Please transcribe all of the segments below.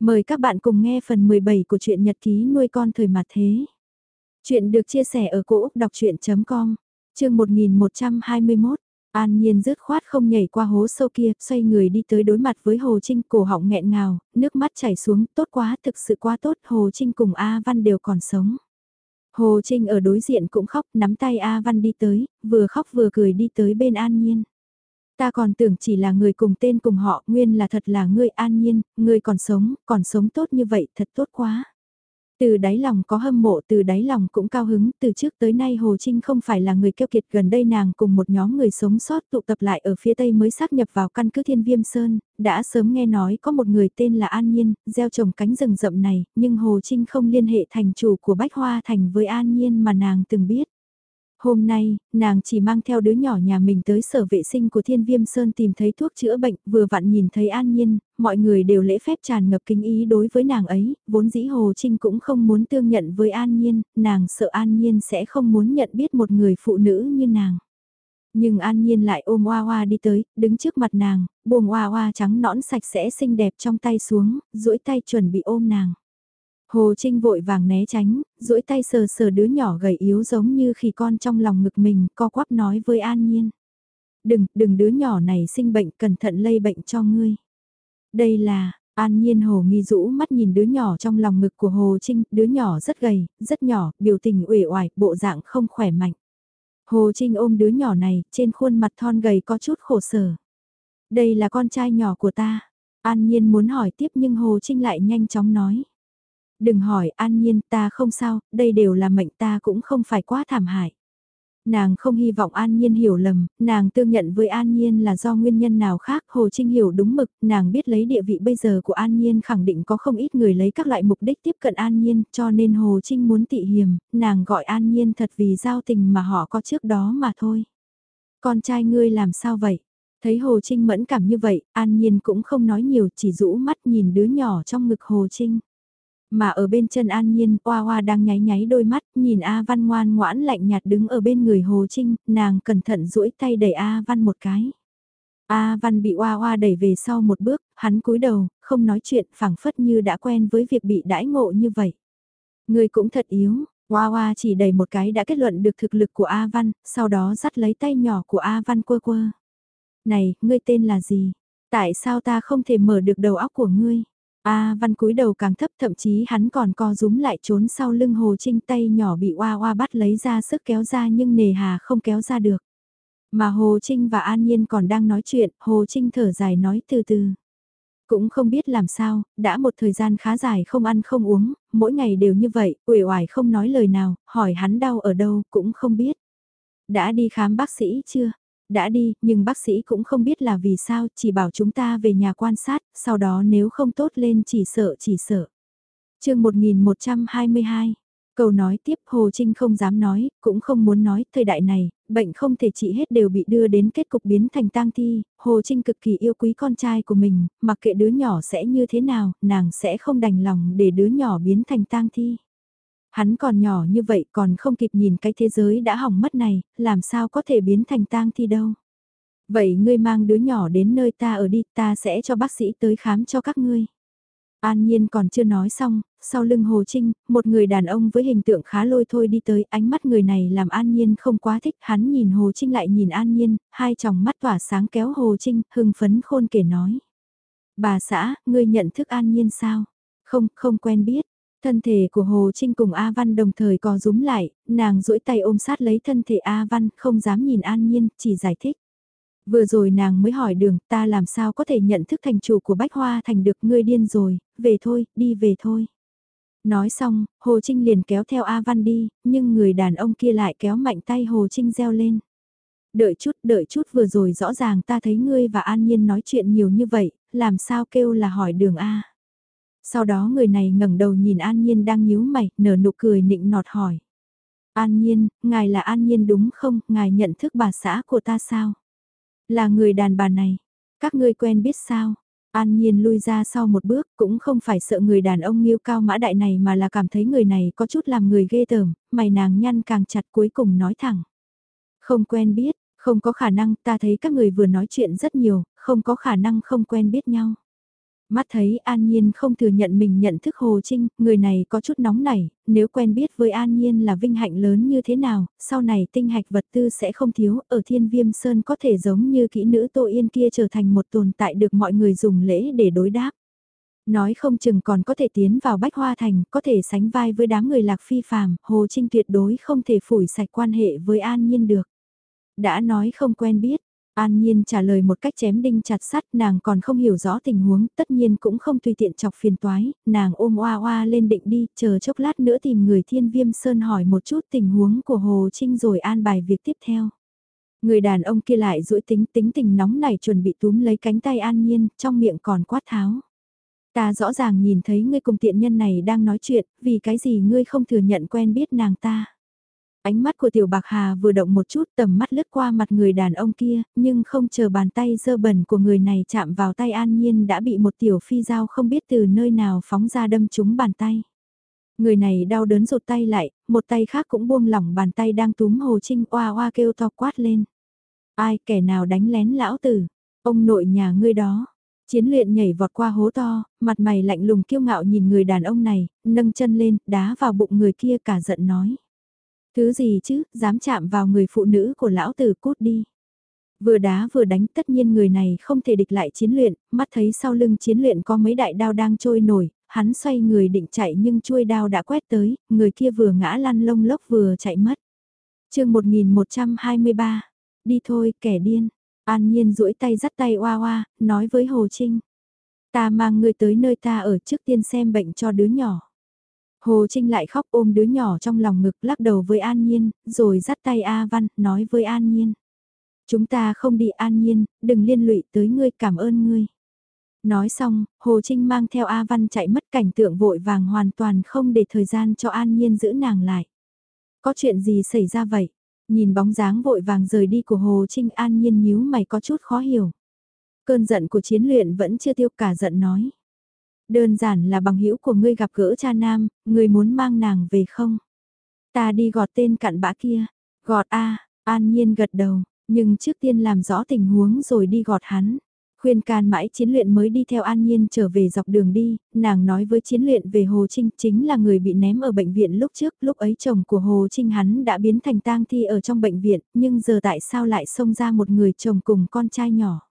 Mời các bạn cùng nghe phần 17 của truyện nhật ký nuôi con thời mặt thế. Chuyện được chia sẻ ở cỗ đọc chuyện.com, chương 1121. An Nhiên rứt khoát không nhảy qua hố sâu kia, xoay người đi tới đối mặt với Hồ Trinh, cổ họng nghẹn ngào, nước mắt chảy xuống, tốt quá, thực sự quá tốt, Hồ Trinh cùng A Văn đều còn sống. Hồ Trinh ở đối diện cũng khóc, nắm tay A Văn đi tới, vừa khóc vừa cười đi tới bên An Nhiên. Ta còn tưởng chỉ là người cùng tên cùng họ, nguyên là thật là ngươi an nhiên, ngươi còn sống, còn sống tốt như vậy, thật tốt quá. Từ đáy lòng có hâm mộ, từ đáy lòng cũng cao hứng, từ trước tới nay Hồ Trinh không phải là người keo kiệt gần đây nàng cùng một nhóm người sống sót tụ tập lại ở phía tây mới xác nhập vào căn cứ thiên viêm sơn, đã sớm nghe nói có một người tên là An Nhiên, gieo trồng cánh rừng rậm này, nhưng Hồ Trinh không liên hệ thành chủ của Bách Hoa Thành với An Nhiên mà nàng từng biết. Hôm nay, nàng chỉ mang theo đứa nhỏ nhà mình tới sở vệ sinh của Thiên Viêm Sơn tìm thấy thuốc chữa bệnh, vừa vặn nhìn thấy An Nhiên, mọi người đều lễ phép tràn ngập kính ý đối với nàng ấy, vốn dĩ Hồ Trinh cũng không muốn tương nhận với An Nhiên, nàng sợ An Nhiên sẽ không muốn nhận biết một người phụ nữ như nàng. Nhưng An Nhiên lại ôm Hoa Hoa đi tới, đứng trước mặt nàng, buông Hoa Hoa trắng nõn sạch sẽ xinh đẹp trong tay xuống, duỗi tay chuẩn bị ôm nàng. Hồ Trinh vội vàng né tránh, duỗi tay sờ sờ đứa nhỏ gầy yếu giống như khi con trong lòng ngực mình, co quắp nói với An Nhiên. Đừng, đừng đứa nhỏ này sinh bệnh, cẩn thận lây bệnh cho ngươi. Đây là, An Nhiên Hồ nghi rũ mắt nhìn đứa nhỏ trong lòng ngực của Hồ Trinh, đứa nhỏ rất gầy, rất nhỏ, biểu tình uể oải, bộ dạng không khỏe mạnh. Hồ Trinh ôm đứa nhỏ này, trên khuôn mặt thon gầy có chút khổ sở. Đây là con trai nhỏ của ta. An Nhiên muốn hỏi tiếp nhưng Hồ Trinh lại nhanh chóng nói. Đừng hỏi an nhiên ta không sao, đây đều là mệnh ta cũng không phải quá thảm hại. Nàng không hy vọng An Nhiên hiểu lầm, nàng tương nhận với An Nhiên là do nguyên nhân nào khác, Hồ Trinh hiểu đúng mực, nàng biết lấy địa vị bây giờ của An Nhiên khẳng định có không ít người lấy các loại mục đích tiếp cận An Nhiên, cho nên Hồ Trinh muốn tị hiểm, nàng gọi An Nhiên thật vì giao tình mà họ có trước đó mà thôi. Con trai ngươi làm sao vậy? Thấy Hồ Trinh mẫn cảm như vậy, An Nhiên cũng không nói nhiều, chỉ rũ mắt nhìn đứa nhỏ trong ngực Hồ Trinh. Mà ở bên chân An Nhiên, Hoa Hoa đang nháy nháy đôi mắt, nhìn A Văn ngoan ngoãn lạnh nhạt đứng ở bên người Hồ Trinh, nàng cẩn thận duỗi tay đẩy A Văn một cái. A Văn bị Hoa Hoa đẩy về sau một bước, hắn cúi đầu, không nói chuyện, phảng phất như đã quen với việc bị đãi ngộ như vậy. Người cũng thật yếu, Hoa Hoa chỉ đẩy một cái đã kết luận được thực lực của A Văn, sau đó dắt lấy tay nhỏ của A Văn quơ quơ. Này, ngươi tên là gì? Tại sao ta không thể mở được đầu óc của ngươi? A văn cúi đầu càng thấp thậm chí hắn còn co rúm lại trốn sau lưng Hồ Trinh tay nhỏ bị oa oa bắt lấy ra sức kéo ra nhưng nề hà không kéo ra được. Mà Hồ Trinh và An Nhiên còn đang nói chuyện, Hồ Trinh thở dài nói từ từ. Cũng không biết làm sao, đã một thời gian khá dài không ăn không uống, mỗi ngày đều như vậy, uể oải không nói lời nào, hỏi hắn đau ở đâu cũng không biết. Đã đi khám bác sĩ chưa? Đã đi, nhưng bác sĩ cũng không biết là vì sao, chỉ bảo chúng ta về nhà quan sát, sau đó nếu không tốt lên chỉ sợ chỉ sợ. chương 1122 Cầu nói tiếp Hồ Trinh không dám nói, cũng không muốn nói, thời đại này, bệnh không thể trị hết đều bị đưa đến kết cục biến thành tang thi, Hồ Trinh cực kỳ yêu quý con trai của mình, mặc kệ đứa nhỏ sẽ như thế nào, nàng sẽ không đành lòng để đứa nhỏ biến thành tang thi. Hắn còn nhỏ như vậy còn không kịp nhìn cái thế giới đã hỏng mất này, làm sao có thể biến thành tang thi đâu. Vậy ngươi mang đứa nhỏ đến nơi ta ở đi, ta sẽ cho bác sĩ tới khám cho các ngươi. An Nhiên còn chưa nói xong, sau lưng Hồ Trinh, một người đàn ông với hình tượng khá lôi thôi đi tới, ánh mắt người này làm An Nhiên không quá thích, hắn nhìn Hồ Trinh lại nhìn An Nhiên, hai tròng mắt tỏa sáng kéo Hồ Trinh, hưng phấn khôn kể nói. Bà xã, ngươi nhận thức An Nhiên sao? Không, không quen biết, Thân thể của Hồ Trinh cùng A Văn đồng thời co rúm lại, nàng duỗi tay ôm sát lấy thân thể A Văn, không dám nhìn An Nhiên, chỉ giải thích. Vừa rồi nàng mới hỏi đường, ta làm sao có thể nhận thức thành chủ của Bách Hoa thành được ngươi điên rồi, về thôi, đi về thôi. Nói xong, Hồ Trinh liền kéo theo A Văn đi, nhưng người đàn ông kia lại kéo mạnh tay Hồ Trinh reo lên. Đợi chút, đợi chút vừa rồi rõ ràng ta thấy ngươi và An Nhiên nói chuyện nhiều như vậy, làm sao kêu là hỏi đường A. Sau đó người này ngẩng đầu nhìn An Nhiên đang nhíu mày, nở nụ cười nịnh nọt hỏi. An Nhiên, ngài là An Nhiên đúng không, ngài nhận thức bà xã của ta sao? Là người đàn bà này, các ngươi quen biết sao? An Nhiên lui ra sau một bước cũng không phải sợ người đàn ông nghiêu cao mã đại này mà là cảm thấy người này có chút làm người ghê tởm, mày nàng nhăn càng chặt cuối cùng nói thẳng. Không quen biết, không có khả năng ta thấy các người vừa nói chuyện rất nhiều, không có khả năng không quen biết nhau. Mắt thấy An Nhiên không thừa nhận mình nhận thức Hồ Trinh, người này có chút nóng nảy, nếu quen biết với An Nhiên là vinh hạnh lớn như thế nào, sau này tinh hạch vật tư sẽ không thiếu, ở thiên viêm sơn có thể giống như kỹ nữ Tô Yên kia trở thành một tồn tại được mọi người dùng lễ để đối đáp. Nói không chừng còn có thể tiến vào Bách Hoa Thành, có thể sánh vai với đám người lạc phi phàm, Hồ Trinh tuyệt đối không thể phủi sạch quan hệ với An Nhiên được. Đã nói không quen biết, An Nhiên trả lời một cách chém đinh chặt sắt, nàng còn không hiểu rõ tình huống, tất nhiên cũng không tùy tiện chọc phiền toái, nàng ôm oa oa lên định đi, chờ chốc lát nữa tìm người thiên viêm sơn hỏi một chút tình huống của Hồ Trinh rồi an bài việc tiếp theo. Người đàn ông kia lại duỗi tính tính tình nóng này chuẩn bị túm lấy cánh tay An Nhiên, trong miệng còn quát tháo. Ta rõ ràng nhìn thấy ngươi cùng tiện nhân này đang nói chuyện, vì cái gì ngươi không thừa nhận quen biết nàng ta. Ánh mắt của tiểu bạc hà vừa động một chút tầm mắt lướt qua mặt người đàn ông kia, nhưng không chờ bàn tay dơ bẩn của người này chạm vào tay an nhiên đã bị một tiểu phi dao không biết từ nơi nào phóng ra đâm trúng bàn tay. Người này đau đớn rụt tay lại, một tay khác cũng buông lỏng bàn tay đang túm Hồ Trinh oa oa kêu to quát lên. Ai kẻ nào đánh lén lão tử, ông nội nhà ngươi đó. Chiến luyện nhảy vọt qua hố to, mặt mày lạnh lùng kiêu ngạo nhìn người đàn ông này, nâng chân lên, đá vào bụng người kia cả giận nói. Thứ gì chứ, dám chạm vào người phụ nữ của lão tử cút đi. Vừa đá vừa đánh tất nhiên người này không thể địch lại chiến luyện, mắt thấy sau lưng chiến luyện có mấy đại đao đang trôi nổi, hắn xoay người định chạy nhưng chuôi đao đã quét tới, người kia vừa ngã lăn lông lốc vừa chạy mất. chương 1123, đi thôi kẻ điên, an nhiên duỗi tay dắt tay oa oa, nói với Hồ Trinh. Ta mang người tới nơi ta ở trước tiên xem bệnh cho đứa nhỏ. Hồ Trinh lại khóc ôm đứa nhỏ trong lòng ngực lắc đầu với An Nhiên, rồi dắt tay A Văn, nói với An Nhiên. Chúng ta không đi An Nhiên, đừng liên lụy tới ngươi cảm ơn ngươi. Nói xong, Hồ Trinh mang theo A Văn chạy mất cảnh tượng vội vàng hoàn toàn không để thời gian cho An Nhiên giữ nàng lại. Có chuyện gì xảy ra vậy? Nhìn bóng dáng vội vàng rời đi của Hồ Trinh An Nhiên nhíu mày có chút khó hiểu. Cơn giận của chiến luyện vẫn chưa tiêu cả giận nói. Đơn giản là bằng hữu của ngươi gặp gỡ cha nam, ngươi muốn mang nàng về không? Ta đi gọt tên cặn bã kia. Gọt A, an nhiên gật đầu, nhưng trước tiên làm rõ tình huống rồi đi gọt hắn. Khuyên can mãi chiến luyện mới đi theo An Nhiên trở về dọc đường đi, nàng nói với chiến luyện về Hồ Trinh chính là người bị ném ở bệnh viện lúc trước, lúc ấy chồng của Hồ Trinh hắn đã biến thành tang thi ở trong bệnh viện, nhưng giờ tại sao lại xông ra một người chồng cùng con trai nhỏ.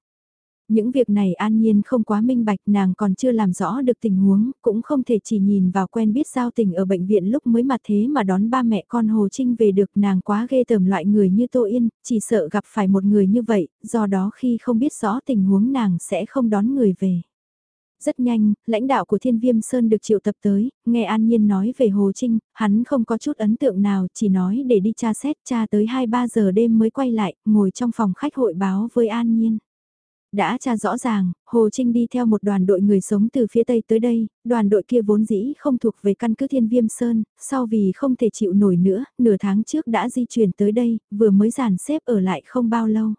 Những việc này an nhiên không quá minh bạch nàng còn chưa làm rõ được tình huống, cũng không thể chỉ nhìn vào quen biết giao tình ở bệnh viện lúc mới mà thế mà đón ba mẹ con Hồ Trinh về được nàng quá ghê tởm loại người như Tô Yên, chỉ sợ gặp phải một người như vậy, do đó khi không biết rõ tình huống nàng sẽ không đón người về. Rất nhanh, lãnh đạo của Thiên Viêm Sơn được triệu tập tới, nghe An Nhiên nói về Hồ Trinh, hắn không có chút ấn tượng nào, chỉ nói để đi tra xét tra tới 2-3 giờ đêm mới quay lại, ngồi trong phòng khách hội báo với An Nhiên. Đã tra rõ ràng, Hồ Trinh đi theo một đoàn đội người sống từ phía Tây tới đây, đoàn đội kia vốn dĩ không thuộc về căn cứ Thiên Viêm Sơn, sau vì không thể chịu nổi nữa, nửa tháng trước đã di chuyển tới đây, vừa mới giàn xếp ở lại không bao lâu.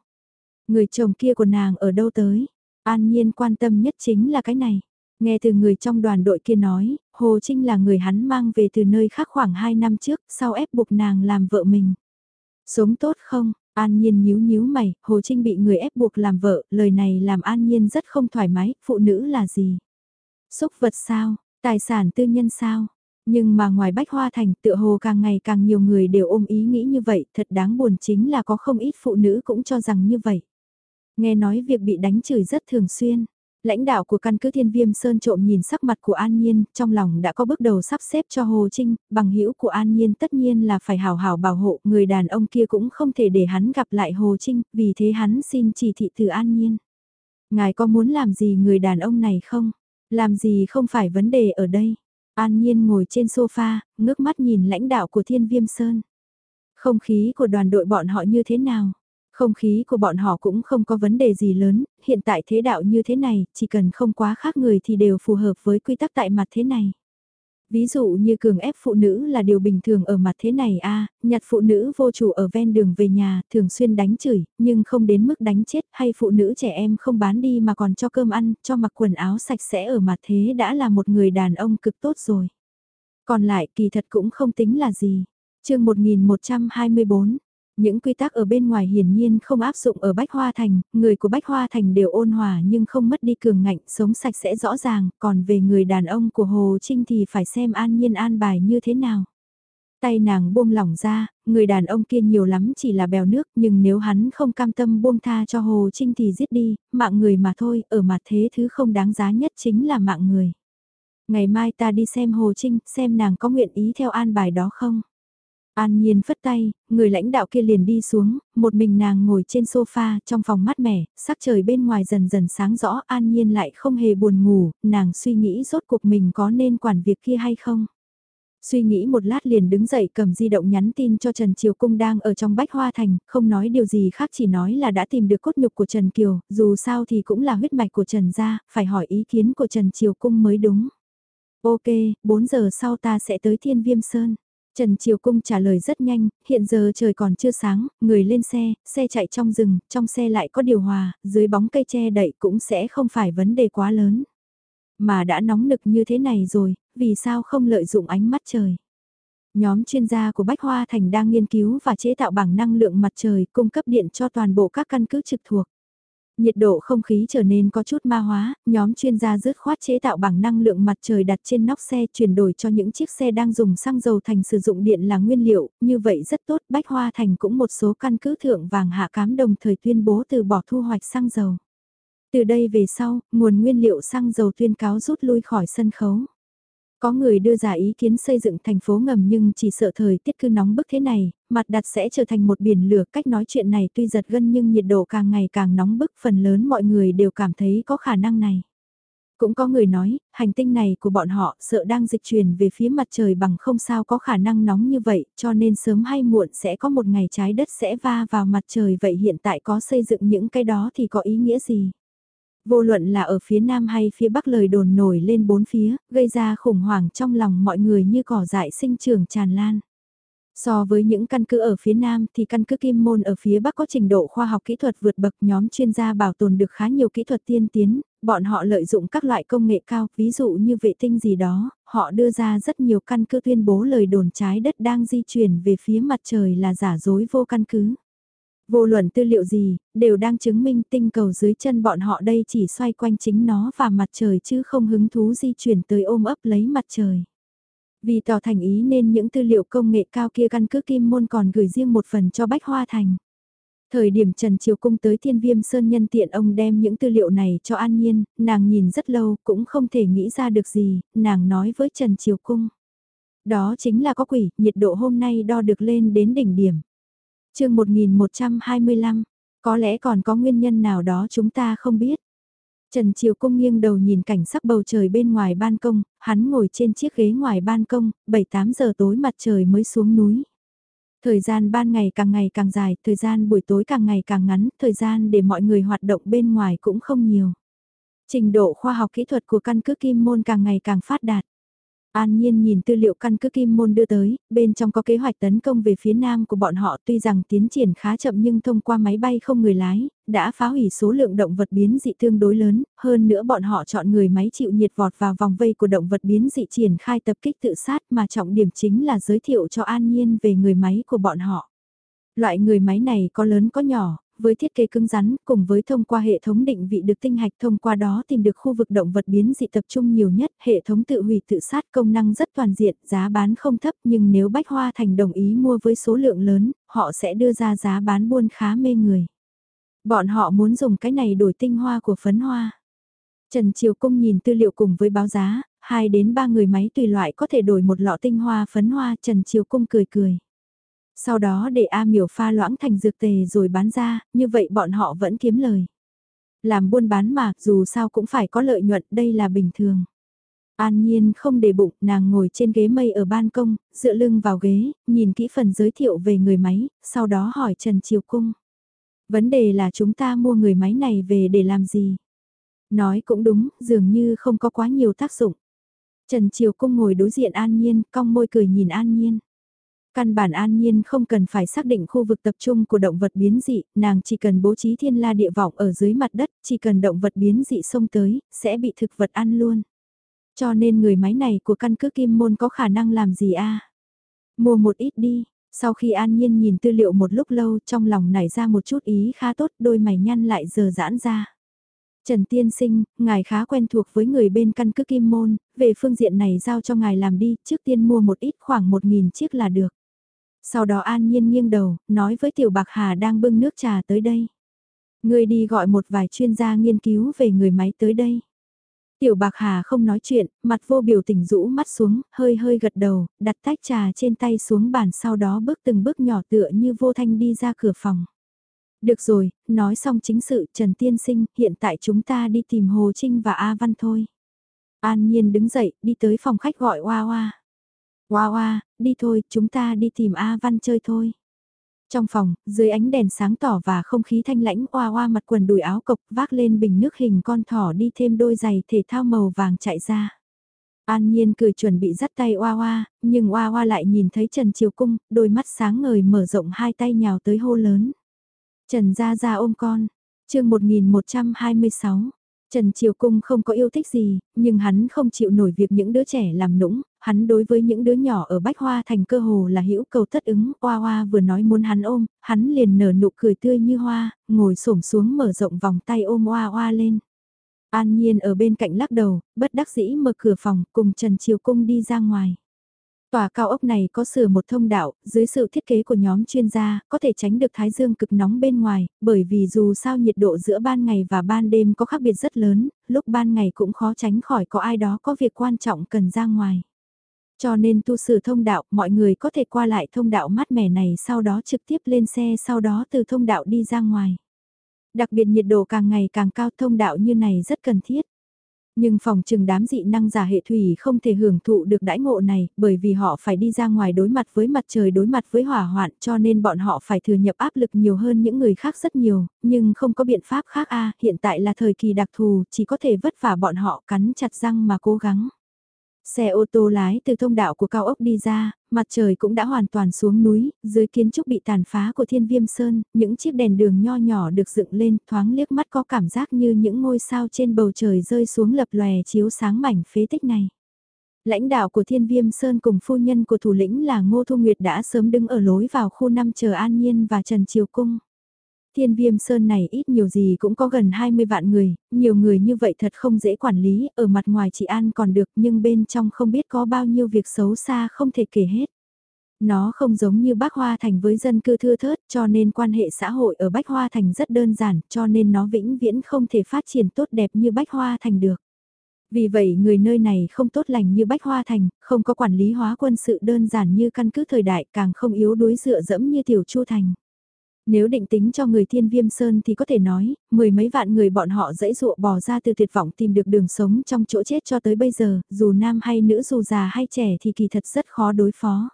Người chồng kia của nàng ở đâu tới? An Nhiên quan tâm nhất chính là cái này. Nghe từ người trong đoàn đội kia nói, Hồ Trinh là người hắn mang về từ nơi khác khoảng 2 năm trước, sau ép buộc nàng làm vợ mình. Sống tốt không? An Nhiên nhíu nhíu mày, Hồ Trinh bị người ép buộc làm vợ, lời này làm An Nhiên rất không thoải mái, phụ nữ là gì? Xúc vật sao? Tài sản tư nhân sao? Nhưng mà ngoài Bách Hoa Thành tựa hồ càng ngày càng nhiều người đều ôm ý nghĩ như vậy, thật đáng buồn chính là có không ít phụ nữ cũng cho rằng như vậy. Nghe nói việc bị đánh chửi rất thường xuyên, Lãnh đạo của căn cứ Thiên Viêm Sơn trộm nhìn sắc mặt của An Nhiên, trong lòng đã có bước đầu sắp xếp cho Hồ Trinh, bằng hữu của An Nhiên tất nhiên là phải hào hào bảo hộ, người đàn ông kia cũng không thể để hắn gặp lại Hồ Trinh, vì thế hắn xin chỉ thị từ An Nhiên. Ngài có muốn làm gì người đàn ông này không? Làm gì không phải vấn đề ở đây. An Nhiên ngồi trên sofa, ngước mắt nhìn lãnh đạo của Thiên Viêm Sơn. Không khí của đoàn đội bọn họ như thế nào? Không khí của bọn họ cũng không có vấn đề gì lớn, hiện tại thế đạo như thế này, chỉ cần không quá khác người thì đều phù hợp với quy tắc tại mặt thế này. Ví dụ như cường ép phụ nữ là điều bình thường ở mặt thế này a nhặt phụ nữ vô chủ ở ven đường về nhà, thường xuyên đánh chửi, nhưng không đến mức đánh chết, hay phụ nữ trẻ em không bán đi mà còn cho cơm ăn, cho mặc quần áo sạch sẽ ở mặt thế đã là một người đàn ông cực tốt rồi. Còn lại kỳ thật cũng không tính là gì. chương 1124, những quy tắc ở bên ngoài hiển nhiên không áp dụng ở Bách Hoa Thành, người của Bách Hoa Thành đều ôn hòa nhưng không mất đi cường ngạnh, sống sạch sẽ rõ ràng, còn về người đàn ông của Hồ Trinh thì phải xem an nhiên an bài như thế nào. Tay nàng buông lỏng ra, người đàn ông kia nhiều lắm chỉ là bèo nước nhưng nếu hắn không cam tâm buông tha cho Hồ Trinh thì giết đi, mạng người mà thôi, ở mặt thế thứ không đáng giá nhất chính là mạng người. Ngày mai ta đi xem Hồ Trinh, xem nàng có nguyện ý theo an bài đó không? An Nhiên phất tay, người lãnh đạo kia liền đi xuống, một mình nàng ngồi trên sofa trong phòng mát mẻ, sắc trời bên ngoài dần dần sáng rõ An Nhiên lại không hề buồn ngủ, nàng suy nghĩ rốt cuộc mình có nên quản việc kia hay không. Suy nghĩ một lát liền đứng dậy cầm di động nhắn tin cho Trần Triều Cung đang ở trong Bách Hoa Thành, không nói điều gì khác chỉ nói là đã tìm được cốt nhục của Trần Kiều, dù sao thì cũng là huyết mạch của Trần gia, phải hỏi ý kiến của Trần Triều Cung mới đúng. Ok, 4 giờ sau ta sẽ tới Thiên Viêm Sơn. Trần Triều Cung trả lời rất nhanh, hiện giờ trời còn chưa sáng, người lên xe, xe chạy trong rừng, trong xe lại có điều hòa, dưới bóng cây che đậy cũng sẽ không phải vấn đề quá lớn. Mà đã nóng nực như thế này rồi, vì sao không lợi dụng ánh mắt trời? Nhóm chuyên gia của Bách Hoa Thành đang nghiên cứu và chế tạo bảng năng lượng mặt trời cung cấp điện cho toàn bộ các căn cứ trực thuộc. Nhiệt độ không khí trở nên có chút ma hóa, nhóm chuyên gia dứt khoát chế tạo bằng năng lượng mặt trời đặt trên nóc xe chuyển đổi cho những chiếc xe đang dùng xăng dầu thành sử dụng điện là nguyên liệu, như vậy rất tốt. Bách Hoa Thành cũng một số căn cứ thượng vàng hạ cám đồng thời tuyên bố từ bỏ thu hoạch xăng dầu. Từ đây về sau, nguồn nguyên liệu xăng dầu tuyên cáo rút lui khỏi sân khấu. Có người đưa ra ý kiến xây dựng thành phố ngầm nhưng chỉ sợ thời tiết cứ nóng bức thế này, mặt đặt sẽ trở thành một biển lửa. Cách nói chuyện này tuy giật gân nhưng nhiệt độ càng ngày càng nóng bức phần lớn mọi người đều cảm thấy có khả năng này. Cũng có người nói, hành tinh này của bọn họ sợ đang dịch chuyển về phía mặt trời bằng không sao có khả năng nóng như vậy, cho nên sớm hay muộn sẽ có một ngày trái đất sẽ va vào mặt trời vậy hiện tại có xây dựng những cái đó thì có ý nghĩa gì? Vô luận là ở phía nam hay phía bắc lời đồn nổi lên bốn phía, gây ra khủng hoảng trong lòng mọi người như cỏ dại sinh trưởng tràn lan. So với những căn cứ ở phía Nam thì căn cứ Kim Môn ở phía Bắc có trình độ khoa học kỹ thuật vượt bậc nhóm chuyên gia bảo tồn được khá nhiều kỹ thuật tiên tiến, bọn họ lợi dụng các loại công nghệ cao, ví dụ như vệ tinh gì đó, họ đưa ra rất nhiều căn cứ tuyên bố lời đồn trái đất đang di chuyển về phía mặt trời là giả dối vô căn cứ. Vô luận tư liệu gì, đều đang chứng minh tinh cầu dưới chân bọn họ đây chỉ xoay quanh chính nó và mặt trời chứ không hứng thú di chuyển tới ôm ấp lấy mặt trời. Vì tỏ thành ý nên những tư liệu công nghệ cao kia căn cứ kim môn còn gửi riêng một phần cho Bách Hoa Thành. Thời điểm Trần Triều Cung tới Thiên Viêm Sơn nhân tiện ông đem những tư liệu này cho An Nhiên, nàng nhìn rất lâu cũng không thể nghĩ ra được gì, nàng nói với Trần Triều Cung. Đó chính là có quỷ, nhiệt độ hôm nay đo được lên đến đỉnh điểm chương 1125, có lẽ còn có nguyên nhân nào đó chúng ta không biết. Trần Triều Cung nghiêng đầu nhìn cảnh sắc bầu trời bên ngoài ban công, hắn ngồi trên chiếc ghế ngoài ban công, 7-8 giờ tối mặt trời mới xuống núi. Thời gian ban ngày càng ngày càng dài, thời gian buổi tối càng ngày càng ngắn, thời gian để mọi người hoạt động bên ngoài cũng không nhiều. Trình độ khoa học kỹ thuật của căn cứ kim môn càng ngày càng phát đạt. An Nhiên nhìn tư liệu căn cứ Kim Môn đưa tới, bên trong có kế hoạch tấn công về phía nam của bọn họ tuy rằng tiến triển khá chậm nhưng thông qua máy bay không người lái, đã phá hủy số lượng động vật biến dị tương đối lớn, hơn nữa bọn họ chọn người máy chịu nhiệt vọt vào vòng vây của động vật biến dị triển khai tập kích tự sát mà trọng điểm chính là giới thiệu cho An Nhiên về người máy của bọn họ. Loại người máy này có lớn có nhỏ, với thiết kế cứng rắn cùng với thông qua hệ thống định vị được tinh hạch thông qua đó tìm được khu vực động vật biến dị tập trung nhiều nhất, hệ thống tự hủy tự sát công năng rất toàn diện, giá bán không thấp nhưng nếu Bách Hoa Thành đồng ý mua với số lượng lớn, họ sẽ đưa ra giá bán buôn khá mê người. Bọn họ muốn dùng cái này đổi tinh hoa của phấn hoa. Trần Triều Cung nhìn tư liệu cùng với báo giá, 2 đến 3 người máy tùy loại có thể đổi một lọ tinh hoa phấn hoa Trần Triều Cung cười cười sau đó để A miểu pha loãng thành dược tề rồi bán ra, như vậy bọn họ vẫn kiếm lời. Làm buôn bán mà, dù sao cũng phải có lợi nhuận, đây là bình thường. An Nhiên không để bụng, nàng ngồi trên ghế mây ở ban công, dựa lưng vào ghế, nhìn kỹ phần giới thiệu về người máy, sau đó hỏi Trần Triều Cung. Vấn đề là chúng ta mua người máy này về để làm gì? Nói cũng đúng, dường như không có quá nhiều tác dụng. Trần Triều Cung ngồi đối diện An Nhiên, cong môi cười nhìn An Nhiên. Căn bản an nhiên không cần phải xác định khu vực tập trung của động vật biến dị, nàng chỉ cần bố trí thiên la địa vọng ở dưới mặt đất, chỉ cần động vật biến dị xông tới, sẽ bị thực vật ăn luôn. Cho nên người máy này của căn cứ kim môn có khả năng làm gì a Mua một ít đi, Sau khi An Nhiên nhìn tư liệu một lúc lâu trong lòng nảy ra một chút ý khá tốt đôi mày nhăn lại giờ giãn ra. Trần Tiên Sinh, ngài khá quen thuộc với người bên căn cứ Kim Môn, về phương diện này giao cho ngài làm đi, trước tiên mua một ít khoảng một nghìn chiếc là được. Sau đó An Nhiên nghiêng đầu, nói với Tiểu Bạc Hà đang bưng nước trà tới đây. Người đi gọi một vài chuyên gia nghiên cứu về người máy tới đây. Tiểu Bạc Hà không nói chuyện, mặt vô biểu tình rũ mắt xuống, hơi hơi gật đầu, đặt tách trà trên tay xuống bàn sau đó bước từng bước nhỏ tựa như vô thanh đi ra cửa phòng. Được rồi, nói xong chính sự Trần Tiên Sinh, hiện tại chúng ta đi tìm Hồ Trinh và A Văn thôi. An Nhiên đứng dậy, đi tới phòng khách gọi Hoa Hoa. Hoa Hoa, đi thôi, chúng ta đi tìm A Văn chơi thôi. Trong phòng, dưới ánh đèn sáng tỏ và không khí thanh lãnh Hoa Hoa mặt quần đùi áo cộc vác lên bình nước hình con thỏ đi thêm đôi giày thể thao màu vàng chạy ra. An Nhiên cười chuẩn bị dắt tay Hoa Hoa, nhưng Hoa Hoa lại nhìn thấy Trần Triều Cung, đôi mắt sáng ngời mở rộng hai tay nhào tới hô lớn. Trần Gia Gia ôm con, chương 1126. Trần Triều Cung không có yêu thích gì, nhưng hắn không chịu nổi việc những đứa trẻ làm nũng, hắn đối với những đứa nhỏ ở Bách Hoa thành cơ hồ là hữu cầu tất ứng, Hoa Hoa vừa nói muốn hắn ôm, hắn liền nở nụ cười tươi như hoa, ngồi xổm xuống mở rộng vòng tay ôm Hoa Hoa lên. An Nhiên ở bên cạnh lắc đầu, bất đắc dĩ mở cửa phòng cùng Trần Triều Cung đi ra ngoài. Tòa cao ốc này có sửa một thông đạo, dưới sự thiết kế của nhóm chuyên gia, có thể tránh được thái dương cực nóng bên ngoài, bởi vì dù sao nhiệt độ giữa ban ngày và ban đêm có khác biệt rất lớn, lúc ban ngày cũng khó tránh khỏi có ai đó có việc quan trọng cần ra ngoài. Cho nên tu sửa thông đạo, mọi người có thể qua lại thông đạo mát mẻ này sau đó trực tiếp lên xe sau đó từ thông đạo đi ra ngoài. Đặc biệt nhiệt độ càng ngày càng cao thông đạo như này rất cần thiết. Nhưng phòng trừng đám dị năng giả hệ thủy không thể hưởng thụ được đãi ngộ này, bởi vì họ phải đi ra ngoài đối mặt với mặt trời đối mặt với hỏa hoạn cho nên bọn họ phải thừa nhập áp lực nhiều hơn những người khác rất nhiều, nhưng không có biện pháp khác a à, hiện tại là thời kỳ đặc thù, chỉ có thể vất vả bọn họ cắn chặt răng mà cố gắng. Xe ô tô lái từ thông đạo của cao ốc đi ra, mặt trời cũng đã hoàn toàn xuống núi, dưới kiến trúc bị tàn phá của thiên viêm sơn, những chiếc đèn đường nho nhỏ được dựng lên thoáng liếc mắt có cảm giác như những ngôi sao trên bầu trời rơi xuống lập lòe chiếu sáng mảnh phế tích này. Lãnh đạo của Thiên Viêm Sơn cùng phu nhân của thủ lĩnh là Ngô Thu Nguyệt đã sớm đứng ở lối vào khu năm chờ An Nhiên và Trần Triều Cung. Thiên viêm sơn này ít nhiều gì cũng có gần 20 vạn người, nhiều người như vậy thật không dễ quản lý, ở mặt ngoài chị An còn được nhưng bên trong không biết có bao nhiêu việc xấu xa không thể kể hết. Nó không giống như Bách Hoa Thành với dân cư thưa thớt cho nên quan hệ xã hội ở Bách Hoa Thành rất đơn giản cho nên nó vĩnh viễn không thể phát triển tốt đẹp như Bách Hoa Thành được. Vì vậy người nơi này không tốt lành như Bách Hoa Thành, không có quản lý hóa quân sự đơn giản như căn cứ thời đại càng không yếu đuối dựa dẫm như Tiểu Chu Thành. Nếu định tính cho người thiên viêm sơn thì có thể nói, mười mấy vạn người bọn họ dãy dụa bỏ ra từ tuyệt vọng tìm được đường sống trong chỗ chết cho tới bây giờ, dù nam hay nữ dù già hay trẻ thì kỳ thật rất khó đối phó.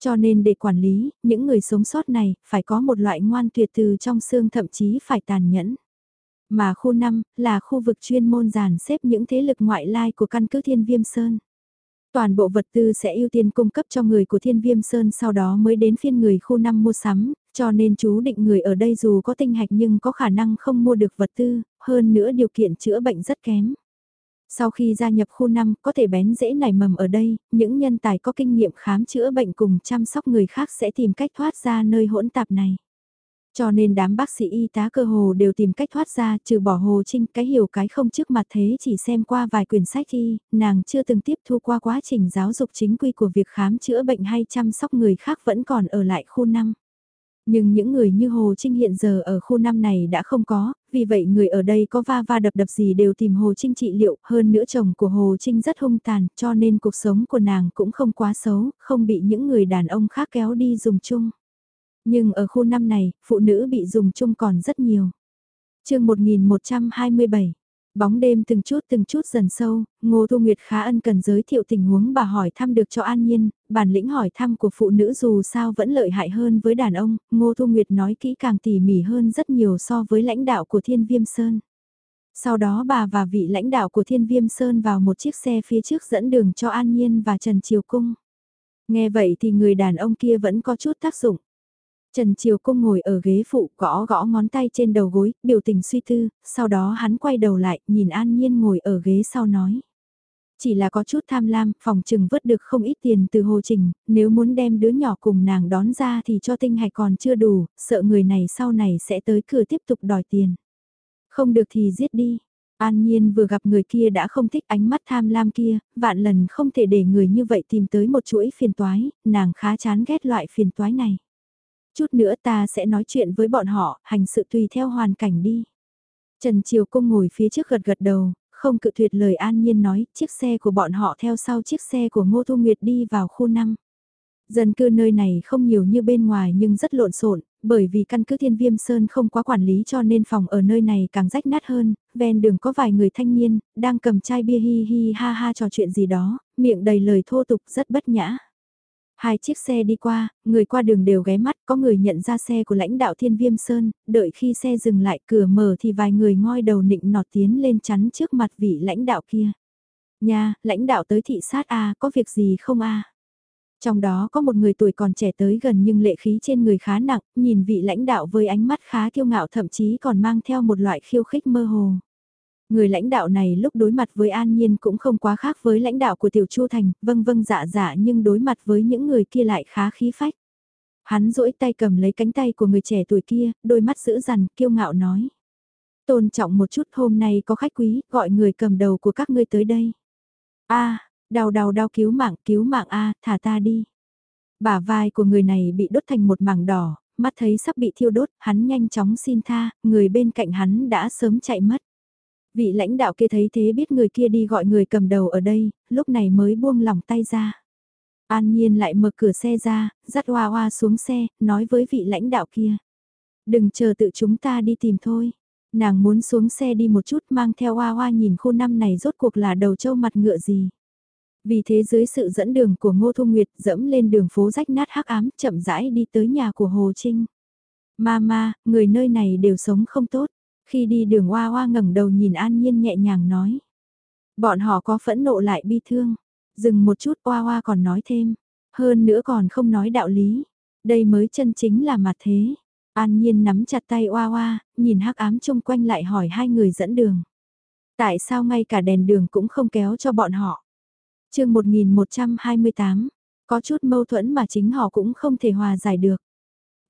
Cho nên để quản lý, những người sống sót này phải có một loại ngoan tuyệt từ trong xương thậm chí phải tàn nhẫn. Mà khu 5 là khu vực chuyên môn dàn xếp những thế lực ngoại lai của căn cứ thiên viêm sơn. Toàn bộ vật tư sẽ ưu tiên cung cấp cho người của Thiên Viêm Sơn sau đó mới đến phiên người khu năm mua sắm, cho nên chú định người ở đây dù có tinh hạch nhưng có khả năng không mua được vật tư, hơn nữa điều kiện chữa bệnh rất kém. Sau khi gia nhập khu 5 có thể bén dễ nảy mầm ở đây, những nhân tài có kinh nghiệm khám chữa bệnh cùng chăm sóc người khác sẽ tìm cách thoát ra nơi hỗn tạp này. Cho nên đám bác sĩ y tá cơ hồ đều tìm cách thoát ra trừ bỏ Hồ Trinh cái hiểu cái không trước mặt thế chỉ xem qua vài quyển sách y, nàng chưa từng tiếp thu qua quá trình giáo dục chính quy của việc khám chữa bệnh hay chăm sóc người khác vẫn còn ở lại khu năm Nhưng những người như Hồ Trinh hiện giờ ở khu năm này đã không có, vì vậy người ở đây có va va đập đập gì đều tìm Hồ Trinh trị liệu, hơn nữa chồng của Hồ Trinh rất hung tàn, cho nên cuộc sống của nàng cũng không quá xấu, không bị những người đàn ông khác kéo đi dùng chung. Nhưng ở khu năm này, phụ nữ bị dùng chung còn rất nhiều. chương 1127 Bóng đêm từng chút từng chút dần sâu, Ngô Thu Nguyệt khá ân cần giới thiệu tình huống bà hỏi thăm được cho An Nhiên, bản lĩnh hỏi thăm của phụ nữ dù sao vẫn lợi hại hơn với đàn ông, Ngô Thu Nguyệt nói kỹ càng tỉ mỉ hơn rất nhiều so với lãnh đạo của Thiên Viêm Sơn. Sau đó bà và vị lãnh đạo của Thiên Viêm Sơn vào một chiếc xe phía trước dẫn đường cho An Nhiên và Trần Triều Cung. Nghe vậy thì người đàn ông kia vẫn có chút tác dụng. Trần Triều Cung ngồi ở ghế phụ gõ gõ ngón tay trên đầu gối, biểu tình suy tư, sau đó hắn quay đầu lại, nhìn An Nhiên ngồi ở ghế sau nói. Chỉ là có chút tham lam, phòng trừng vớt được không ít tiền từ hồ trình, nếu muốn đem đứa nhỏ cùng nàng đón ra thì cho tinh hạch còn chưa đủ, sợ người này sau này sẽ tới cửa tiếp tục đòi tiền. Không được thì giết đi. An Nhiên vừa gặp người kia đã không thích ánh mắt tham lam kia, vạn lần không thể để người như vậy tìm tới một chuỗi phiền toái, nàng khá chán ghét loại phiền toái này. Chút nữa ta sẽ nói chuyện với bọn họ, hành sự tùy theo hoàn cảnh đi. Trần Triều Cung ngồi phía trước gật gật đầu, không cự tuyệt lời an nhiên nói, chiếc xe của bọn họ theo sau chiếc xe của Ngô Thu Nguyệt đi vào khu 5. Dân cư nơi này không nhiều như bên ngoài nhưng rất lộn xộn, bởi vì căn cứ Thiên Viêm Sơn không quá quản lý cho nên phòng ở nơi này càng rách nát hơn, ven đường có vài người thanh niên, đang cầm chai bia hi hi ha ha trò chuyện gì đó, miệng đầy lời thô tục rất bất nhã. Hai chiếc xe đi qua, người qua đường đều ghé mắt, có người nhận ra xe của lãnh đạo Thiên Viêm Sơn, đợi khi xe dừng lại cửa mở thì vài người ngoi đầu nịnh nọt tiến lên chắn trước mặt vị lãnh đạo kia. Nha, lãnh đạo tới thị sát A, có việc gì không A? Trong đó có một người tuổi còn trẻ tới gần nhưng lệ khí trên người khá nặng, nhìn vị lãnh đạo với ánh mắt khá kiêu ngạo thậm chí còn mang theo một loại khiêu khích mơ hồ. Người lãnh đạo này lúc đối mặt với An Nhiên cũng không quá khác với lãnh đạo của Tiểu Chu Thành, vâng vâng dạ dạ nhưng đối mặt với những người kia lại khá khí phách. Hắn duỗi tay cầm lấy cánh tay của người trẻ tuổi kia, đôi mắt dữ dằn, kiêu ngạo nói. Tôn trọng một chút hôm nay có khách quý, gọi người cầm đầu của các ngươi tới đây. a đau đau đau cứu mạng, cứu mạng a thả ta đi. Bả vai của người này bị đốt thành một mảng đỏ, mắt thấy sắp bị thiêu đốt, hắn nhanh chóng xin tha, người bên cạnh hắn đã sớm chạy mất. Vị lãnh đạo kia thấy thế biết người kia đi gọi người cầm đầu ở đây, lúc này mới buông lỏng tay ra. An Nhiên lại mở cửa xe ra, dắt Hoa Hoa xuống xe, nói với vị lãnh đạo kia. Đừng chờ tự chúng ta đi tìm thôi. Nàng muốn xuống xe đi một chút mang theo Hoa Hoa nhìn khu năm này rốt cuộc là đầu trâu mặt ngựa gì. Vì thế dưới sự dẫn đường của Ngô Thu Nguyệt dẫm lên đường phố rách nát hắc ám chậm rãi đi tới nhà của Hồ Trinh. Mama, người nơi này đều sống không tốt. Khi đi đường Hoa Hoa ngẩng đầu nhìn An Nhiên nhẹ nhàng nói. Bọn họ có phẫn nộ lại bi thương. Dừng một chút Hoa Hoa còn nói thêm. Hơn nữa còn không nói đạo lý. Đây mới chân chính là mặt thế. An Nhiên nắm chặt tay Hoa Hoa, nhìn hắc ám chung quanh lại hỏi hai người dẫn đường. Tại sao ngay cả đèn đường cũng không kéo cho bọn họ? chương 1128, có chút mâu thuẫn mà chính họ cũng không thể hòa giải được.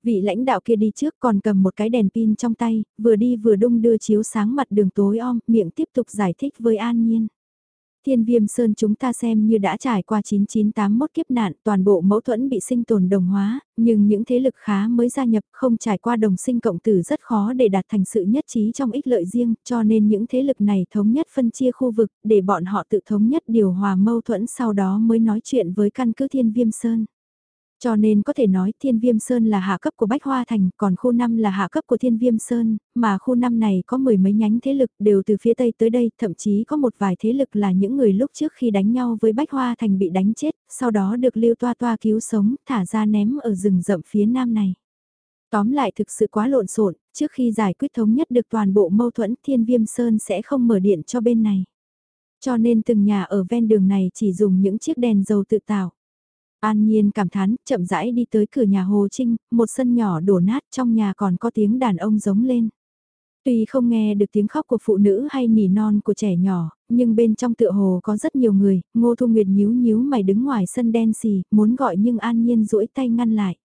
Vị lãnh đạo kia đi trước còn cầm một cái đèn pin trong tay, vừa đi vừa đung đưa chiếu sáng mặt đường tối om, miệng tiếp tục giải thích với An Nhiên. Thiên viêm sơn chúng ta xem như đã trải qua 9981 kiếp nạn, toàn bộ mẫu thuẫn bị sinh tồn đồng hóa, nhưng những thế lực khá mới gia nhập không trải qua đồng sinh cộng tử rất khó để đạt thành sự nhất trí trong ích lợi riêng, cho nên những thế lực này thống nhất phân chia khu vực để bọn họ tự thống nhất điều hòa mâu thuẫn sau đó mới nói chuyện với căn cứ thiên viêm sơn. Cho nên có thể nói Thiên Viêm Sơn là hạ cấp của Bách Hoa Thành, còn khu 5 là hạ cấp của Thiên Viêm Sơn, mà khu 5 này có mười mấy nhánh thế lực đều từ phía Tây tới đây, thậm chí có một vài thế lực là những người lúc trước khi đánh nhau với Bách Hoa Thành bị đánh chết, sau đó được lưu toa toa cứu sống, thả ra ném ở rừng rậm phía Nam này. Tóm lại thực sự quá lộn xộn, trước khi giải quyết thống nhất được toàn bộ mâu thuẫn Thiên Viêm Sơn sẽ không mở điện cho bên này. Cho nên từng nhà ở ven đường này chỉ dùng những chiếc đèn dầu tự tạo. An Nhiên cảm thán, chậm rãi đi tới cửa nhà Hồ Trinh, một sân nhỏ đổ nát trong nhà còn có tiếng đàn ông giống lên. Tuy không nghe được tiếng khóc của phụ nữ hay nỉ non của trẻ nhỏ, nhưng bên trong tựa hồ có rất nhiều người, Ngô Thu Nguyệt nhíu nhíu mày đứng ngoài sân đen xì, muốn gọi nhưng An Nhiên duỗi tay ngăn lại.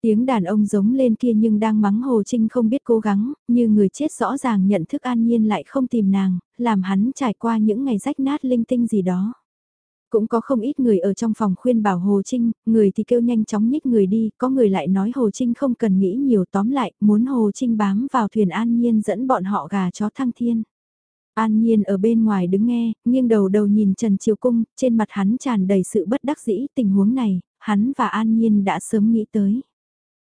Tiếng đàn ông giống lên kia nhưng đang mắng Hồ Trinh không biết cố gắng, như người chết rõ ràng nhận thức An Nhiên lại không tìm nàng, làm hắn trải qua những ngày rách nát linh tinh gì đó. Cũng có không ít người ở trong phòng khuyên bảo Hồ Trinh, người thì kêu nhanh chóng nhích người đi, có người lại nói Hồ Trinh không cần nghĩ nhiều tóm lại, muốn Hồ Trinh bám vào thuyền an nhiên dẫn bọn họ gà chó thăng thiên. An Nhiên ở bên ngoài đứng nghe, nghiêng đầu đầu nhìn Trần Triều Cung, trên mặt hắn tràn đầy sự bất đắc dĩ tình huống này, hắn và An Nhiên đã sớm nghĩ tới.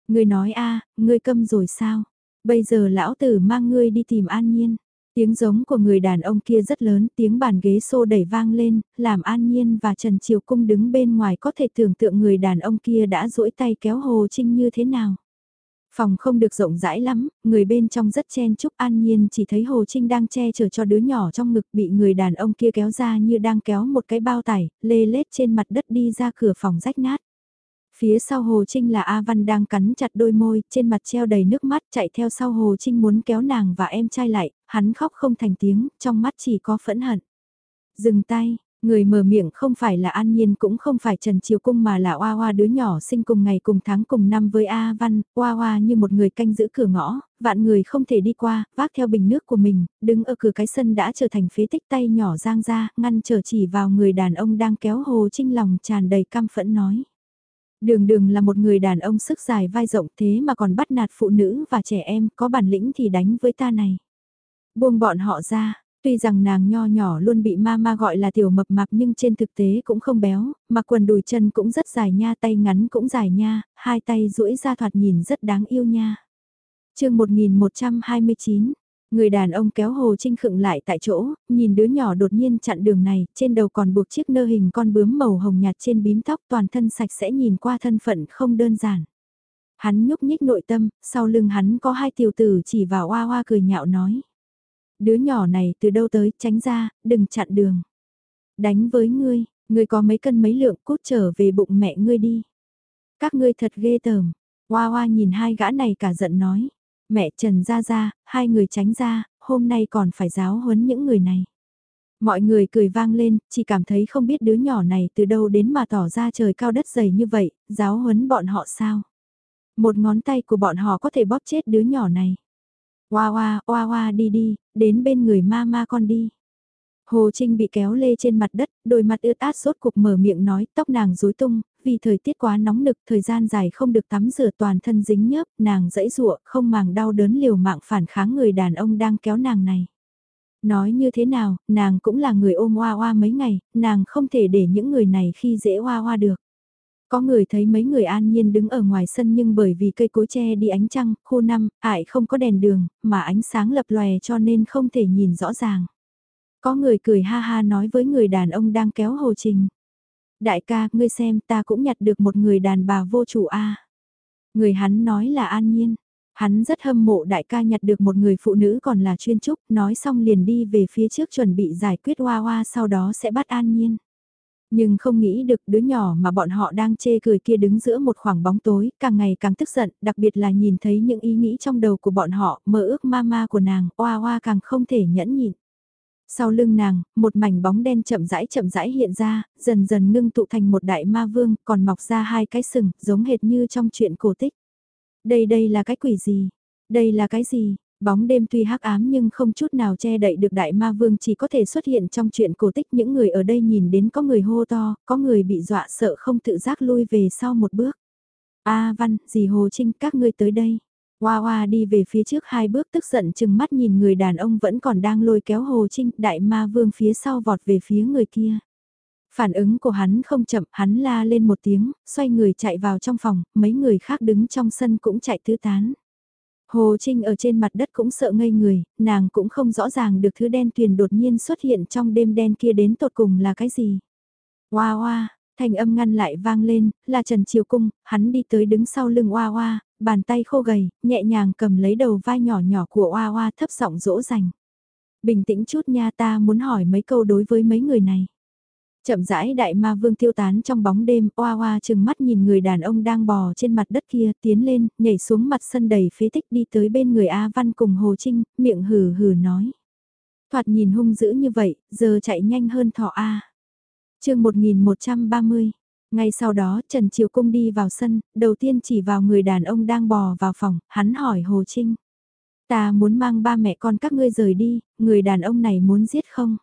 Người nói a, ngươi câm rồi sao? Bây giờ lão tử mang ngươi đi tìm An Nhiên. Tiếng giống của người đàn ông kia rất lớn, tiếng bàn ghế xô đẩy vang lên, làm An Nhiên và Trần Triều Cung đứng bên ngoài có thể tưởng tượng người đàn ông kia đã duỗi tay kéo Hồ Trinh như thế nào. Phòng không được rộng rãi lắm, người bên trong rất chen chúc An Nhiên chỉ thấy Hồ Trinh đang che chở cho đứa nhỏ trong ngực bị người đàn ông kia kéo ra như đang kéo một cái bao tải, lê lết trên mặt đất đi ra cửa phòng rách nát. Phía sau Hồ Trinh là A Văn đang cắn chặt đôi môi, trên mặt treo đầy nước mắt chạy theo sau Hồ Trinh muốn kéo nàng và em trai lại, hắn khóc không thành tiếng, trong mắt chỉ có phẫn hận. Dừng tay, Người mở miệng không phải là An Nhiên cũng không phải Trần Triều Cung mà là Oa Oa đứa nhỏ sinh cùng ngày cùng tháng cùng năm với A Văn, Oa Oa như một người canh giữ cửa ngõ, vạn người không thể đi qua, vác theo bình nước của mình, đứng ở cửa cái sân đã trở thành phế tích tay nhỏ giang ra, ngăn trở chỉ vào người đàn ông đang kéo Hồ Trinh lòng tràn đầy căm phẫn nói. Đường đường là một người đàn ông sức dài vai rộng thế mà còn bắt nạt phụ nữ và trẻ em, có bản lĩnh thì đánh với ta này. Buông bọn họ ra, Tuy rằng nàng nho nhỏ luôn bị mama gọi là tiểu mập mạp nhưng trên thực tế cũng không béo, mặc quần đùi chân cũng rất dài nha, tay ngắn cũng dài nha, hai tay duỗi ra thoạt nhìn rất đáng yêu nha. chương 1129, người đàn ông kéo Hồ Trinh khựng lại tại chỗ, nhìn đứa nhỏ đột nhiên chặn đường này, trên đầu còn buộc chiếc nơ hình con bướm màu hồng nhạt trên bím tóc toàn thân sạch sẽ nhìn qua thân phận không đơn giản. Hắn nhúc nhích nội tâm, sau lưng hắn có hai tiểu tử chỉ vào oa oa cười nhạo nói đứa nhỏ này từ đâu tới, tránh ra, đừng chặn đường. Đánh với ngươi, ngươi có mấy cân mấy lượng cút trở về bụng mẹ ngươi đi. Các ngươi thật ghê tởm. oa oa nhìn hai gã này cả giận nói. Mẹ Trần ra ra, hai người tránh ra, hôm nay còn phải giáo huấn những người này. Mọi người cười vang lên, chỉ cảm thấy không biết đứa nhỏ này từ đâu đến mà tỏ ra trời cao đất dày như vậy, giáo huấn bọn họ sao. Một ngón tay của bọn họ có thể bóp chết đứa nhỏ này. Oa oa, oa oa đi đi, đến bên người ma ma con đi. Hồ Trinh bị kéo lê trên mặt đất, đôi mặt ướt át sốt cục mở miệng nói, tóc nàng rối tung, vì thời tiết quá nóng nực, thời gian dài không được tắm rửa toàn thân dính nhớp, nàng dãy rụa, không màng đau đớn liều mạng phản kháng người đàn ông đang kéo nàng này. Nói như thế nào, nàng cũng là người ôm hoa hoa mấy ngày, nàng không thể để những người này khi dễ hoa hoa được. Có người thấy mấy người an nhiên đứng ở ngoài sân nhưng bởi vì cây cối che đi ánh trăng, khu năm, ải không có đèn đường, mà ánh sáng lập lòe cho nên không thể nhìn rõ ràng. Có người cười ha ha nói với người đàn ông đang kéo hồ trình. Đại ca, ngươi xem ta cũng nhặt được một người đàn bà vô chủ a Người hắn nói là an nhiên. Hắn rất hâm mộ đại ca nhặt được một người phụ nữ còn là chuyên trúc, nói xong liền đi về phía trước chuẩn bị giải quyết hoa hoa sau đó sẽ bắt an nhiên. Nhưng không nghĩ được đứa nhỏ mà bọn họ đang chê cười kia đứng giữa một khoảng bóng tối, càng ngày càng tức giận, đặc biệt là nhìn thấy những ý nghĩ trong đầu của bọn họ, mơ ước ma ma của nàng, oa oa càng không thể nhẫn nhịn. Sau lưng nàng, một mảnh bóng đen chậm rãi chậm rãi hiện ra, dần dần ngưng tụ thành một đại ma vương, còn mọc ra hai cái sừng, giống hệt như trong chuyện cổ tích. Đây đây là cái quỷ gì? Đây là cái gì? Bóng đêm tuy hắc ám nhưng không chút nào che đậy được đại ma vương chỉ có thể xuất hiện trong chuyện cổ tích những người ở đây nhìn đến có người hô to, có người bị dọa sợ không tự giác lui về sau một bước. A Văn, dì Hồ Trinh các ngươi tới đây. Hoa Hoa đi về phía trước hai bước tức giận chừng mắt nhìn người đàn ông vẫn còn đang lôi kéo Hồ Trinh, đại ma vương phía sau vọt về phía người kia. Phản ứng của hắn không chậm, hắn la lên một tiếng, xoay người chạy vào trong phòng, mấy người khác đứng trong sân cũng chạy tứ tán. Hồ Trinh ở trên mặt đất cũng sợ ngây người, nàng cũng không rõ ràng được thứ đen tuyền đột nhiên xuất hiện trong đêm đen kia đến tột cùng là cái gì. Hoa hoa, thành âm ngăn lại vang lên, là Trần Triều Cung, hắn đi tới đứng sau lưng Hoa Hoa, bàn tay khô gầy, nhẹ nhàng cầm lấy đầu vai nhỏ nhỏ của oa oa thấp giọng dỗ dành. Bình tĩnh chút nha ta muốn hỏi mấy câu đối với mấy người này. Chậm rãi đại ma vương tiêu tán trong bóng đêm, oa oa chừng mắt nhìn người đàn ông đang bò trên mặt đất kia, tiến lên, nhảy xuống mặt sân đầy phế tích đi tới bên người A Văn cùng Hồ Trinh, miệng hừ hừ nói. Thoạt nhìn hung dữ như vậy, giờ chạy nhanh hơn thọ A. chương 1130, ngay sau đó Trần Triều Cung đi vào sân, đầu tiên chỉ vào người đàn ông đang bò vào phòng, hắn hỏi Hồ Trinh. Ta muốn mang ba mẹ con các ngươi rời đi, người đàn ông này muốn giết không?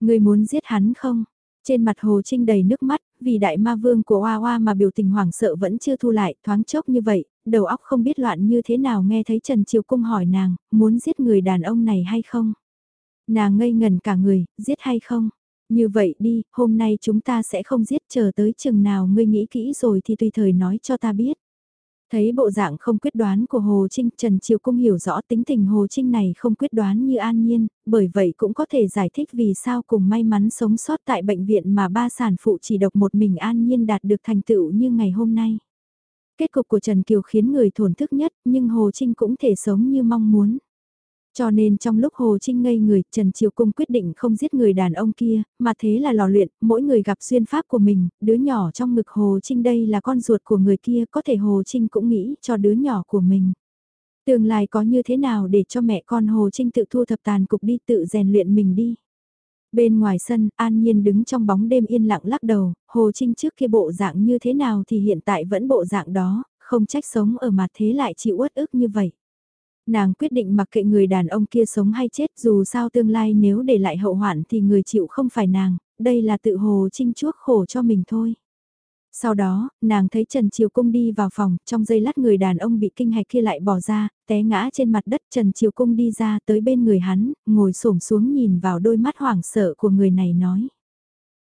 Người muốn giết hắn không? Trên mặt Hồ Trinh đầy nước mắt, vì đại ma vương của Hoa Hoa mà biểu tình hoảng sợ vẫn chưa thu lại, thoáng chốc như vậy, đầu óc không biết loạn như thế nào nghe thấy Trần Triều Cung hỏi nàng, muốn giết người đàn ông này hay không? Nàng ngây ngần cả người, giết hay không? Như vậy đi, hôm nay chúng ta sẽ không giết chờ tới chừng nào ngươi nghĩ kỹ rồi thì tùy thời nói cho ta biết. Thấy bộ dạng không quyết đoán của Hồ Trinh, Trần Triều Cung hiểu rõ tính tình Hồ Trinh này không quyết đoán như an nhiên, bởi vậy cũng có thể giải thích vì sao cùng may mắn sống sót tại bệnh viện mà ba sản phụ chỉ độc một mình an nhiên đạt được thành tựu như ngày hôm nay. Kết cục của Trần Kiều khiến người thổn thức nhất, nhưng Hồ Trinh cũng thể sống như mong muốn. Cho nên trong lúc Hồ Trinh ngây người, Trần Triều Cung quyết định không giết người đàn ông kia, mà thế là lò luyện, mỗi người gặp xuyên pháp của mình, đứa nhỏ trong ngực Hồ Trinh đây là con ruột của người kia, có thể Hồ Trinh cũng nghĩ cho đứa nhỏ của mình. Tương lai có như thế nào để cho mẹ con Hồ Trinh tự thu thập tàn cục đi tự rèn luyện mình đi. Bên ngoài sân, An Nhiên đứng trong bóng đêm yên lặng lắc đầu, Hồ Trinh trước kia bộ dạng như thế nào thì hiện tại vẫn bộ dạng đó, không trách sống ở mặt thế lại chịu uất ức như vậy. Nàng quyết định mặc kệ người đàn ông kia sống hay chết dù sao tương lai nếu để lại hậu hoạn thì người chịu không phải nàng, đây là tự Hồ Trinh chuốc khổ cho mình thôi. Sau đó, nàng thấy Trần Triều Cung đi vào phòng, trong giây lát người đàn ông bị kinh hạch kia lại bỏ ra, té ngã trên mặt đất Trần Triều Cung đi ra tới bên người hắn, ngồi xổm xuống nhìn vào đôi mắt hoảng sợ của người này nói.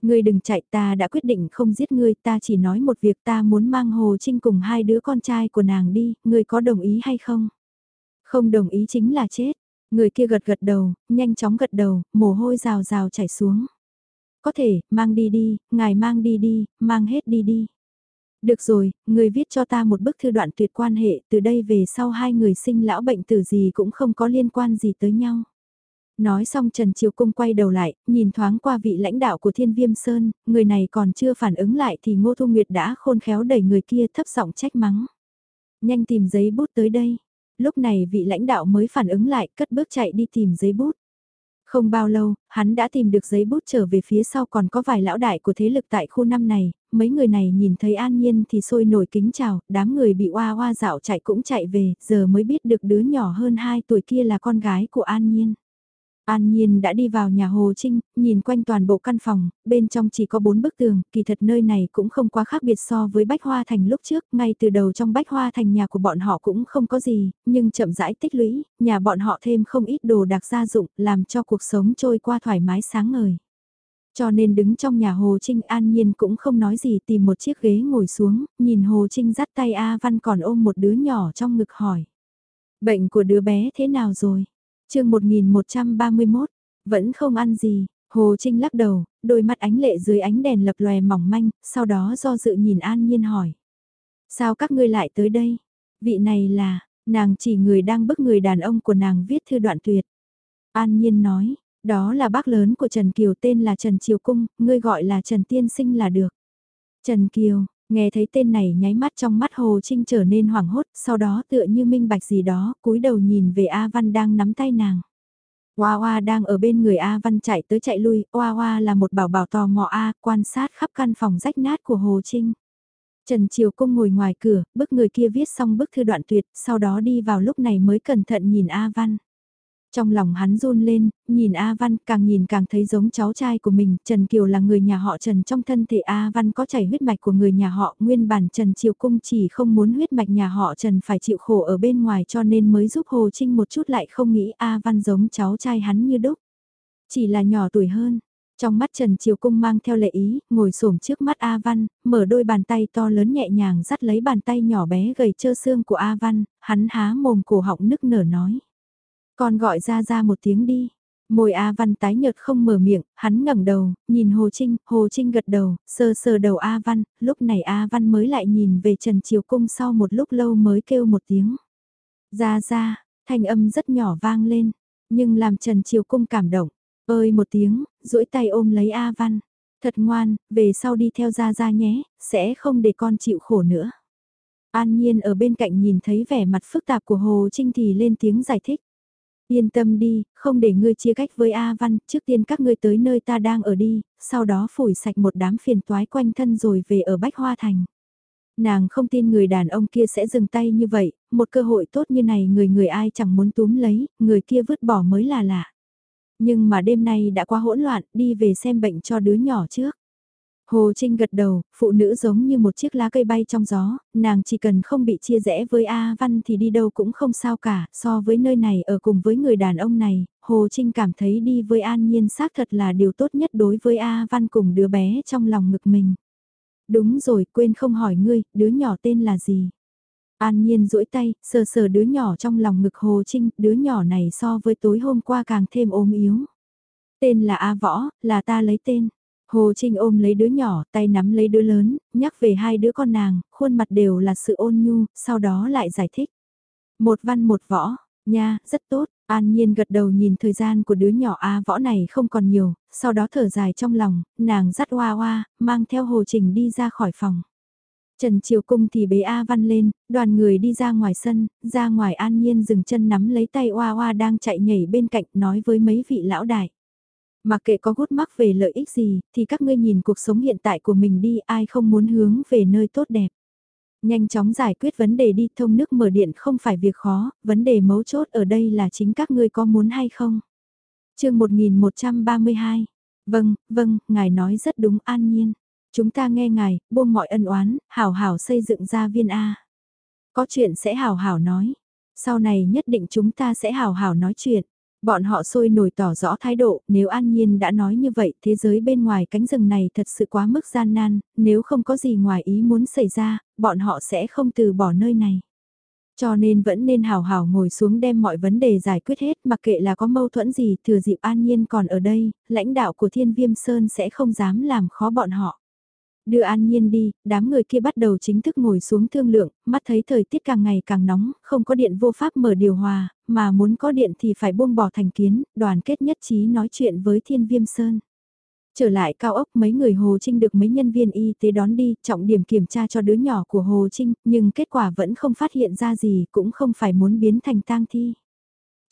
Ngươi đừng chạy ta đã quyết định không giết ngươi ta chỉ nói một việc ta muốn mang Hồ Trinh cùng hai đứa con trai của nàng đi, ngươi có đồng ý hay không? Không đồng ý chính là chết. Người kia gật gật đầu, nhanh chóng gật đầu, mồ hôi rào rào chảy xuống. Có thể, mang đi đi, ngài mang đi đi, mang hết đi đi. Được rồi, người viết cho ta một bức thư đoạn tuyệt quan hệ, từ đây về sau hai người sinh lão bệnh tử gì cũng không có liên quan gì tới nhau. Nói xong Trần Triều Cung quay đầu lại, nhìn thoáng qua vị lãnh đạo của Thiên Viêm Sơn, người này còn chưa phản ứng lại thì Ngô Thu Nguyệt đã khôn khéo đẩy người kia thấp giọng trách mắng. Nhanh tìm giấy bút tới đây. Lúc này vị lãnh đạo mới phản ứng lại, cất bước chạy đi tìm giấy bút. Không bao lâu, hắn đã tìm được giấy bút trở về phía sau còn có vài lão đại của thế lực tại khu năm này, mấy người này nhìn thấy an nhiên thì sôi nổi kính chào, đám người bị oa oa dạo chạy cũng chạy về, giờ mới biết được đứa nhỏ hơn 2 tuổi kia là con gái của an nhiên. An Nhiên đã đi vào nhà Hồ Trinh, nhìn quanh toàn bộ căn phòng, bên trong chỉ có bốn bức tường, kỳ thật nơi này cũng không quá khác biệt so với Bách Hoa Thành lúc trước, ngay từ đầu trong Bách Hoa Thành nhà của bọn họ cũng không có gì, nhưng chậm rãi tích lũy, nhà bọn họ thêm không ít đồ đặc gia dụng, làm cho cuộc sống trôi qua thoải mái sáng ngời. Cho nên đứng trong nhà Hồ Trinh An Nhiên cũng không nói gì tìm một chiếc ghế ngồi xuống, nhìn Hồ Trinh dắt tay A Văn còn ôm một đứa nhỏ trong ngực hỏi. Bệnh của đứa bé thế nào rồi? Chương 1131, vẫn không ăn gì, Hồ Trinh lắc đầu, đôi mắt ánh lệ dưới ánh đèn lập lòe mỏng manh, sau đó do dự nhìn An Nhiên hỏi. Sao các ngươi lại tới đây? Vị này là, nàng chỉ người đang bức người đàn ông của nàng viết thư đoạn tuyệt. An Nhiên nói, đó là bác lớn của Trần Kiều tên là Trần Triều Cung, ngươi gọi là Trần Tiên Sinh là được. Trần Kiều, nghe thấy tên này nháy mắt trong mắt Hồ Trinh trở nên hoảng hốt, sau đó tựa như minh bạch gì đó, cúi đầu nhìn về A Văn đang nắm tay nàng. Hoa Hoa đang ở bên người A Văn chạy tới chạy lui, Hoa Hoa là một bảo bảo tò mò A, quan sát khắp căn phòng rách nát của Hồ Trinh. Trần Triều Cung ngồi ngoài cửa, bức người kia viết xong bức thư đoạn tuyệt, sau đó đi vào lúc này mới cẩn thận nhìn A Văn. Trong lòng hắn run lên, nhìn A Văn càng nhìn càng thấy giống cháu trai của mình, Trần Kiều là người nhà họ Trần trong thân thể A Văn có chảy huyết mạch của người nhà họ, nguyên bản Trần Triều Cung chỉ không muốn huyết mạch nhà họ Trần phải chịu khổ ở bên ngoài cho nên mới giúp Hồ Trinh một chút lại không nghĩ A Văn giống cháu trai hắn như đúc. Chỉ là nhỏ tuổi hơn, trong mắt Trần Triều Cung mang theo lệ ý, ngồi xổm trước mắt A Văn, mở đôi bàn tay to lớn nhẹ nhàng dắt lấy bàn tay nhỏ bé gầy trơ xương của A Văn, hắn há mồm cổ họng nức nở nói. Con gọi ra ra một tiếng đi. Môi A Văn tái nhợt không mở miệng, hắn ngẩng đầu, nhìn Hồ Trinh, Hồ Trinh gật đầu, sờ sờ đầu A Văn, lúc này A Văn mới lại nhìn về Trần Triều Cung sau một lúc lâu mới kêu một tiếng. Ra ra, thanh âm rất nhỏ vang lên, nhưng làm Trần Triều Cung cảm động, ơi một tiếng, duỗi tay ôm lấy A Văn. Thật ngoan, về sau đi theo ra ra nhé, sẽ không để con chịu khổ nữa. An Nhiên ở bên cạnh nhìn thấy vẻ mặt phức tạp của Hồ Trinh thì lên tiếng giải thích. Yên tâm đi, không để ngươi chia cách với A Văn, trước tiên các ngươi tới nơi ta đang ở đi, sau đó phủi sạch một đám phiền toái quanh thân rồi về ở Bách Hoa Thành. Nàng không tin người đàn ông kia sẽ dừng tay như vậy, một cơ hội tốt như này người người ai chẳng muốn túm lấy, người kia vứt bỏ mới là lạ. Nhưng mà đêm nay đã quá hỗn loạn, đi về xem bệnh cho đứa nhỏ trước. Hồ Trinh gật đầu, phụ nữ giống như một chiếc lá cây bay trong gió, nàng chỉ cần không bị chia rẽ với A Văn thì đi đâu cũng không sao cả, so với nơi này ở cùng với người đàn ông này, Hồ Trinh cảm thấy đi với An Nhiên xác thật là điều tốt nhất đối với A Văn cùng đứa bé trong lòng ngực mình. Đúng rồi, quên không hỏi ngươi, đứa nhỏ tên là gì? An Nhiên duỗi tay, sờ sờ đứa nhỏ trong lòng ngực Hồ Trinh, đứa nhỏ này so với tối hôm qua càng thêm ôm yếu. Tên là A Võ, là ta lấy tên. Hồ Trinh ôm lấy đứa nhỏ, tay nắm lấy đứa lớn, nhắc về hai đứa con nàng, khuôn mặt đều là sự ôn nhu, sau đó lại giải thích. Một văn một võ, nha, rất tốt, an nhiên gật đầu nhìn thời gian của đứa nhỏ A võ này không còn nhiều, sau đó thở dài trong lòng, nàng dắt hoa hoa, mang theo Hồ Trình đi ra khỏi phòng. Trần Triều Cung thì bế A Văn lên, đoàn người đi ra ngoài sân, ra ngoài an nhiên dừng chân nắm lấy tay Hoa Hoa đang chạy nhảy bên cạnh nói với mấy vị lão đại mà kệ có gút mắc về lợi ích gì, thì các ngươi nhìn cuộc sống hiện tại của mình đi, ai không muốn hướng về nơi tốt đẹp. Nhanh chóng giải quyết vấn đề đi, thông nước mở điện không phải việc khó, vấn đề mấu chốt ở đây là chính các ngươi có muốn hay không. chương 1132 Vâng, vâng, ngài nói rất đúng an nhiên. Chúng ta nghe ngài, buông mọi ân oán, hảo hảo xây dựng ra viên A. Có chuyện sẽ hảo hảo nói. Sau này nhất định chúng ta sẽ hảo hảo nói chuyện. Bọn họ sôi nổi tỏ rõ thái độ, nếu An Nhiên đã nói như vậy, thế giới bên ngoài cánh rừng này thật sự quá mức gian nan, nếu không có gì ngoài ý muốn xảy ra, bọn họ sẽ không từ bỏ nơi này. Cho nên vẫn nên hào hào ngồi xuống đem mọi vấn đề giải quyết hết mặc kệ là có mâu thuẫn gì thừa dịp an nhiên còn ở đây, lãnh đạo của thiên viêm sơn sẽ không dám làm khó bọn họ. Đưa an nhiên đi, đám người kia bắt đầu chính thức ngồi xuống thương lượng, mắt thấy thời tiết càng ngày càng nóng, không có điện vô pháp mở điều hòa, mà muốn có điện thì phải buông bỏ thành kiến, đoàn kết nhất trí nói chuyện với thiên viêm sơn. Trở lại cao ốc mấy người Hồ Trinh được mấy nhân viên y tế đón đi, trọng điểm kiểm tra cho đứa nhỏ của Hồ Trinh, nhưng kết quả vẫn không phát hiện ra gì, cũng không phải muốn biến thành tang thi.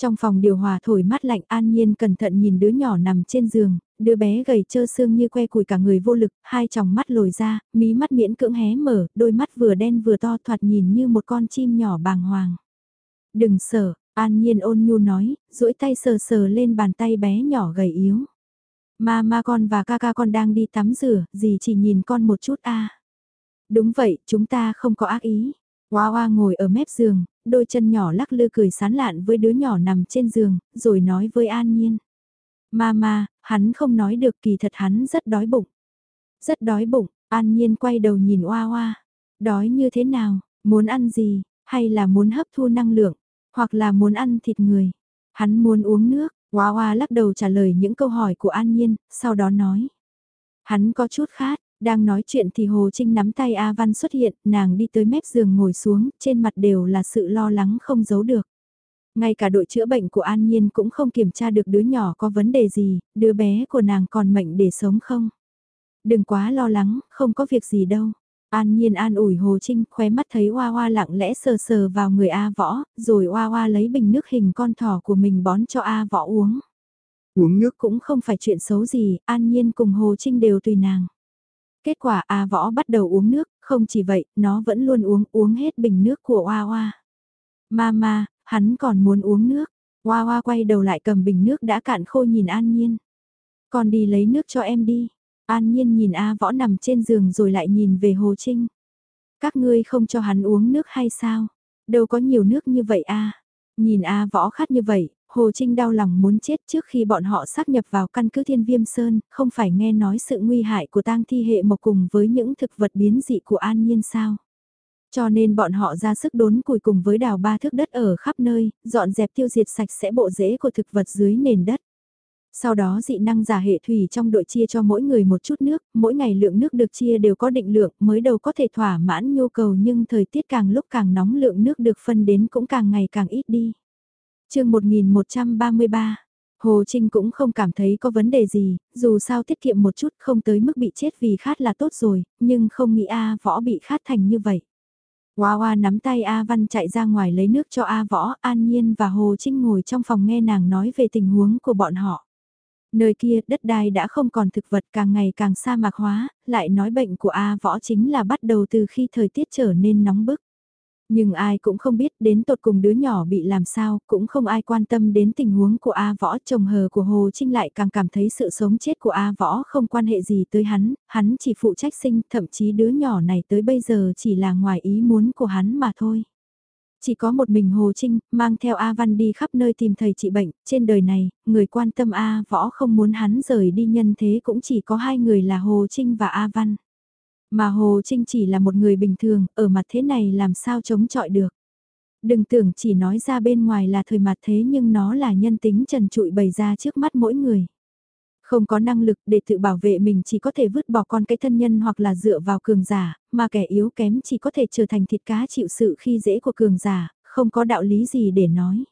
Trong phòng điều hòa thổi mát lạnh an nhiên cẩn thận nhìn đứa nhỏ nằm trên giường, đứa bé gầy trơ xương như que củi cả người vô lực, hai tròng mắt lồi ra, mí mắt miễn cưỡng hé mở, đôi mắt vừa đen vừa to thoạt nhìn như một con chim nhỏ bàng hoàng. Đừng sợ, an nhiên ôn nhu nói, duỗi tay sờ sờ lên bàn tay bé nhỏ gầy yếu. Ma con và ca ca con đang đi tắm rửa, gì chỉ nhìn con một chút a. Đúng vậy, chúng ta không có ác ý. Hoa hoa ngồi ở mép giường, đôi chân nhỏ lắc lư cười sán lạn với đứa nhỏ nằm trên giường, rồi nói với An Nhiên. Mama, hắn không nói được kỳ thật hắn rất đói bụng. Rất đói bụng, An Nhiên quay đầu nhìn Hoa Hoa. Đói như thế nào, muốn ăn gì, hay là muốn hấp thu năng lượng, hoặc là muốn ăn thịt người. Hắn muốn uống nước, Hoa Hoa lắc đầu trả lời những câu hỏi của An Nhiên, sau đó nói. Hắn có chút khát, đang nói chuyện thì Hồ Trinh nắm tay A Văn xuất hiện, nàng đi tới mép giường ngồi xuống, trên mặt đều là sự lo lắng không giấu được. Ngay cả đội chữa bệnh của An Nhiên cũng không kiểm tra được đứa nhỏ có vấn đề gì, đứa bé của nàng còn mệnh để sống không. Đừng quá lo lắng, không có việc gì đâu. An Nhiên an ủi Hồ Trinh, khóe mắt thấy Hoa Hoa lặng lẽ sờ sờ vào người A Võ, rồi Hoa Hoa lấy bình nước hình con thỏ của mình bón cho A Võ uống. Uống nước cũng không phải chuyện xấu gì, An Nhiên cùng Hồ Trinh đều tùy nàng. Kết quả A Võ bắt đầu uống nước, không chỉ vậy, nó vẫn luôn uống, uống hết bình nước của Hoa Hoa. Mama, hắn còn muốn uống nước. Hoa Hoa quay đầu lại cầm bình nước đã cạn khô nhìn An Nhiên. Còn đi lấy nước cho em đi. An Nhiên nhìn A Võ nằm trên giường rồi lại nhìn về Hồ Trinh. Các ngươi không cho hắn uống nước hay sao? Đâu có nhiều nước như vậy a Nhìn A Võ khát như vậy, Hồ Trinh đau lòng muốn chết trước khi bọn họ xác nhập vào căn cứ Thiên Viêm Sơn, không phải nghe nói sự nguy hại của tang thi hệ mộc cùng với những thực vật biến dị của An Nhiên sao. Cho nên bọn họ ra sức đốn củi cùng với đào ba thước đất ở khắp nơi, dọn dẹp tiêu diệt sạch sẽ bộ rễ của thực vật dưới nền đất. Sau đó dị năng giả hệ thủy trong đội chia cho mỗi người một chút nước, mỗi ngày lượng nước được chia đều có định lượng, mới đầu có thể thỏa mãn nhu cầu nhưng thời tiết càng lúc càng nóng lượng nước được phân đến cũng càng ngày càng ít đi chương 1133 Hồ Trinh cũng không cảm thấy có vấn đề gì, dù sao tiết kiệm một chút không tới mức bị chết vì khát là tốt rồi, nhưng không nghĩ A Võ bị khát thành như vậy. Hoa Hoa nắm tay A Văn chạy ra ngoài lấy nước cho A Võ, An Nhiên và Hồ Trinh ngồi trong phòng nghe nàng nói về tình huống của bọn họ. Nơi kia đất đai đã không còn thực vật càng ngày càng sa mạc hóa, lại nói bệnh của A Võ chính là bắt đầu từ khi thời tiết trở nên nóng bức. Nhưng ai cũng không biết đến tột cùng đứa nhỏ bị làm sao, cũng không ai quan tâm đến tình huống của A Võ. Chồng hờ của Hồ Trinh lại càng cảm thấy sự sống chết của A Võ không quan hệ gì tới hắn, hắn chỉ phụ trách sinh, thậm chí đứa nhỏ này tới bây giờ chỉ là ngoài ý muốn của hắn mà thôi. Chỉ có một mình Hồ Trinh, mang theo A Văn đi khắp nơi tìm thầy trị bệnh, trên đời này, người quan tâm A Võ không muốn hắn rời đi nhân thế cũng chỉ có hai người là Hồ Trinh và A Văn. Mà Hồ Trinh chỉ là một người bình thường, ở mặt thế này làm sao chống chọi được. Đừng tưởng chỉ nói ra bên ngoài là thời mặt thế nhưng nó là nhân tính trần trụi bày ra trước mắt mỗi người. Không có năng lực để tự bảo vệ mình chỉ có thể vứt bỏ con cái thân nhân hoặc là dựa vào cường giả, mà kẻ yếu kém chỉ có thể trở thành thịt cá chịu sự khi dễ của cường giả, không có đạo lý gì để nói.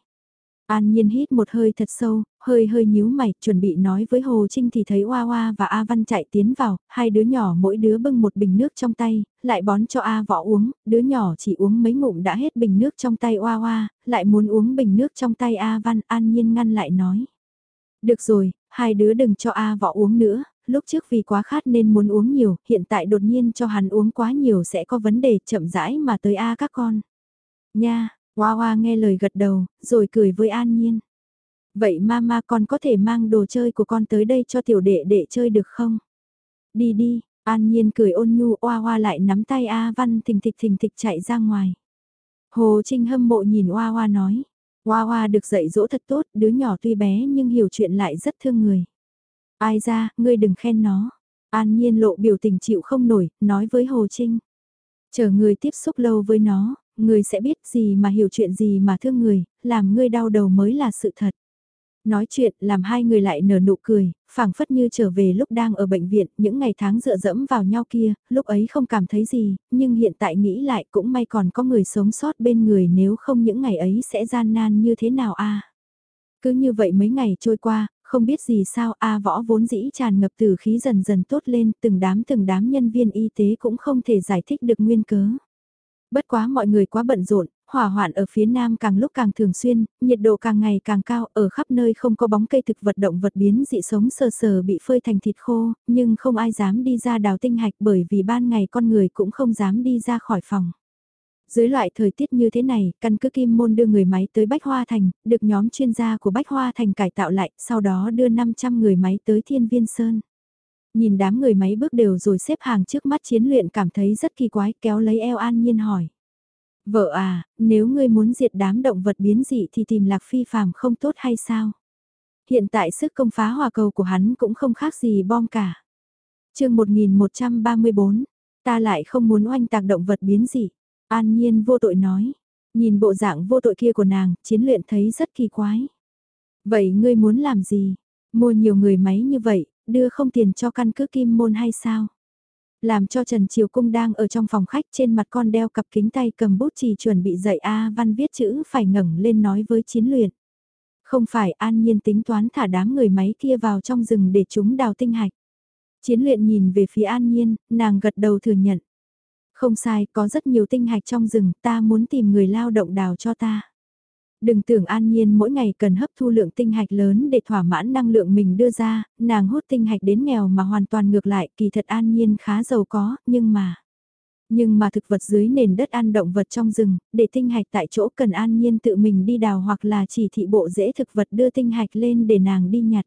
An Nhiên hít một hơi thật sâu, hơi hơi nhíu mày, chuẩn bị nói với Hồ Trinh thì thấy Oa Oa và A Văn chạy tiến vào, hai đứa nhỏ mỗi đứa bưng một bình nước trong tay, lại bón cho A Võ uống, đứa nhỏ chỉ uống mấy ngụm đã hết bình nước trong tay Oa Oa, lại muốn uống bình nước trong tay A Văn, An Nhiên ngăn lại nói. Được rồi, Hai đứa đừng cho A võ uống nữa, lúc trước vì quá khát nên muốn uống nhiều, hiện tại đột nhiên cho hắn uống quá nhiều sẽ có vấn đề chậm rãi mà tới A các con. Nha, Hoa Hoa nghe lời gật đầu, rồi cười với An Nhiên. Vậy mama con có thể mang đồ chơi của con tới đây cho tiểu đệ đệ chơi được không? Đi đi, An Nhiên cười ôn nhu Hoa Hoa lại nắm tay A Văn thình thịch thình thịch chạy ra ngoài. Hồ Trinh hâm mộ nhìn Hoa Hoa nói. Hoa Hoa được dạy dỗ thật tốt, đứa nhỏ tuy bé nhưng hiểu chuyện lại rất thương người. Ai ra, ngươi đừng khen nó. An Nhiên lộ biểu tình chịu không nổi, nói với Hồ Trinh. Chờ người tiếp xúc lâu với nó, người sẽ biết gì mà hiểu chuyện gì mà thương người, làm ngươi đau đầu mới là sự thật. Nói chuyện làm hai người lại nở nụ cười, phảng phất như trở về lúc đang ở bệnh viện, những ngày tháng dựa dẫm vào nhau kia, lúc ấy không cảm thấy gì, nhưng hiện tại nghĩ lại cũng may còn có người sống sót bên người nếu không những ngày ấy sẽ gian nan như thế nào a Cứ như vậy mấy ngày trôi qua, không biết gì sao A võ vốn dĩ tràn ngập từ khí dần dần tốt lên, từng đám từng đám nhân viên y tế cũng không thể giải thích được nguyên cớ. Bất quá mọi người quá bận rộn, hỏa hoạn ở phía nam càng lúc càng thường xuyên, nhiệt độ càng ngày càng cao, ở khắp nơi không có bóng cây thực vật động vật biến dị sống sờ sờ bị phơi thành thịt khô, nhưng không ai dám đi ra đào tinh hạch bởi vì ban ngày con người cũng không dám đi ra khỏi phòng. Dưới loại thời tiết như thế này, căn cứ Kim Môn đưa người máy tới Bách Hoa Thành, được nhóm chuyên gia của Bách Hoa Thành cải tạo lại, sau đó đưa 500 người máy tới Thiên Viên Sơn. Nhìn đám người máy bước đều rồi xếp hàng trước mắt chiến luyện cảm thấy rất kỳ quái, kéo lấy eo an nhiên hỏi. Vợ à, nếu ngươi muốn diệt đám động vật biến dị thì tìm lạc phi phàm không tốt hay sao? Hiện tại sức công phá hòa cầu của hắn cũng không khác gì bom cả. chương 1134, ta lại không muốn oanh tạc động vật biến dị. An nhiên vô tội nói. Nhìn bộ dạng vô tội kia của nàng, chiến luyện thấy rất kỳ quái. Vậy ngươi muốn làm gì? Mua nhiều người máy như vậy, đưa không tiền cho căn cứ kim môn hay sao? Làm cho Trần Triều Cung đang ở trong phòng khách trên mặt con đeo cặp kính tay cầm bút chỉ chuẩn bị dạy A văn viết chữ phải ngẩng lên nói với chiến luyện. Không phải an nhiên tính toán thả đám người máy kia vào trong rừng để chúng đào tinh hạch. Chiến luyện nhìn về phía an nhiên, nàng gật đầu thừa nhận. Không sai, có rất nhiều tinh hạch trong rừng, ta muốn tìm người lao động đào cho ta. Đừng tưởng an nhiên mỗi ngày cần hấp thu lượng tinh hạch lớn để thỏa mãn năng lượng mình đưa ra, nàng hút tinh hạch đến nghèo mà hoàn toàn ngược lại, kỳ thật an nhiên khá giàu có, nhưng mà... Nhưng mà thực vật dưới nền đất ăn động vật trong rừng, để tinh hạch tại chỗ cần an nhiên tự mình đi đào hoặc là chỉ thị bộ dễ thực vật đưa tinh hạch lên để nàng đi nhặt.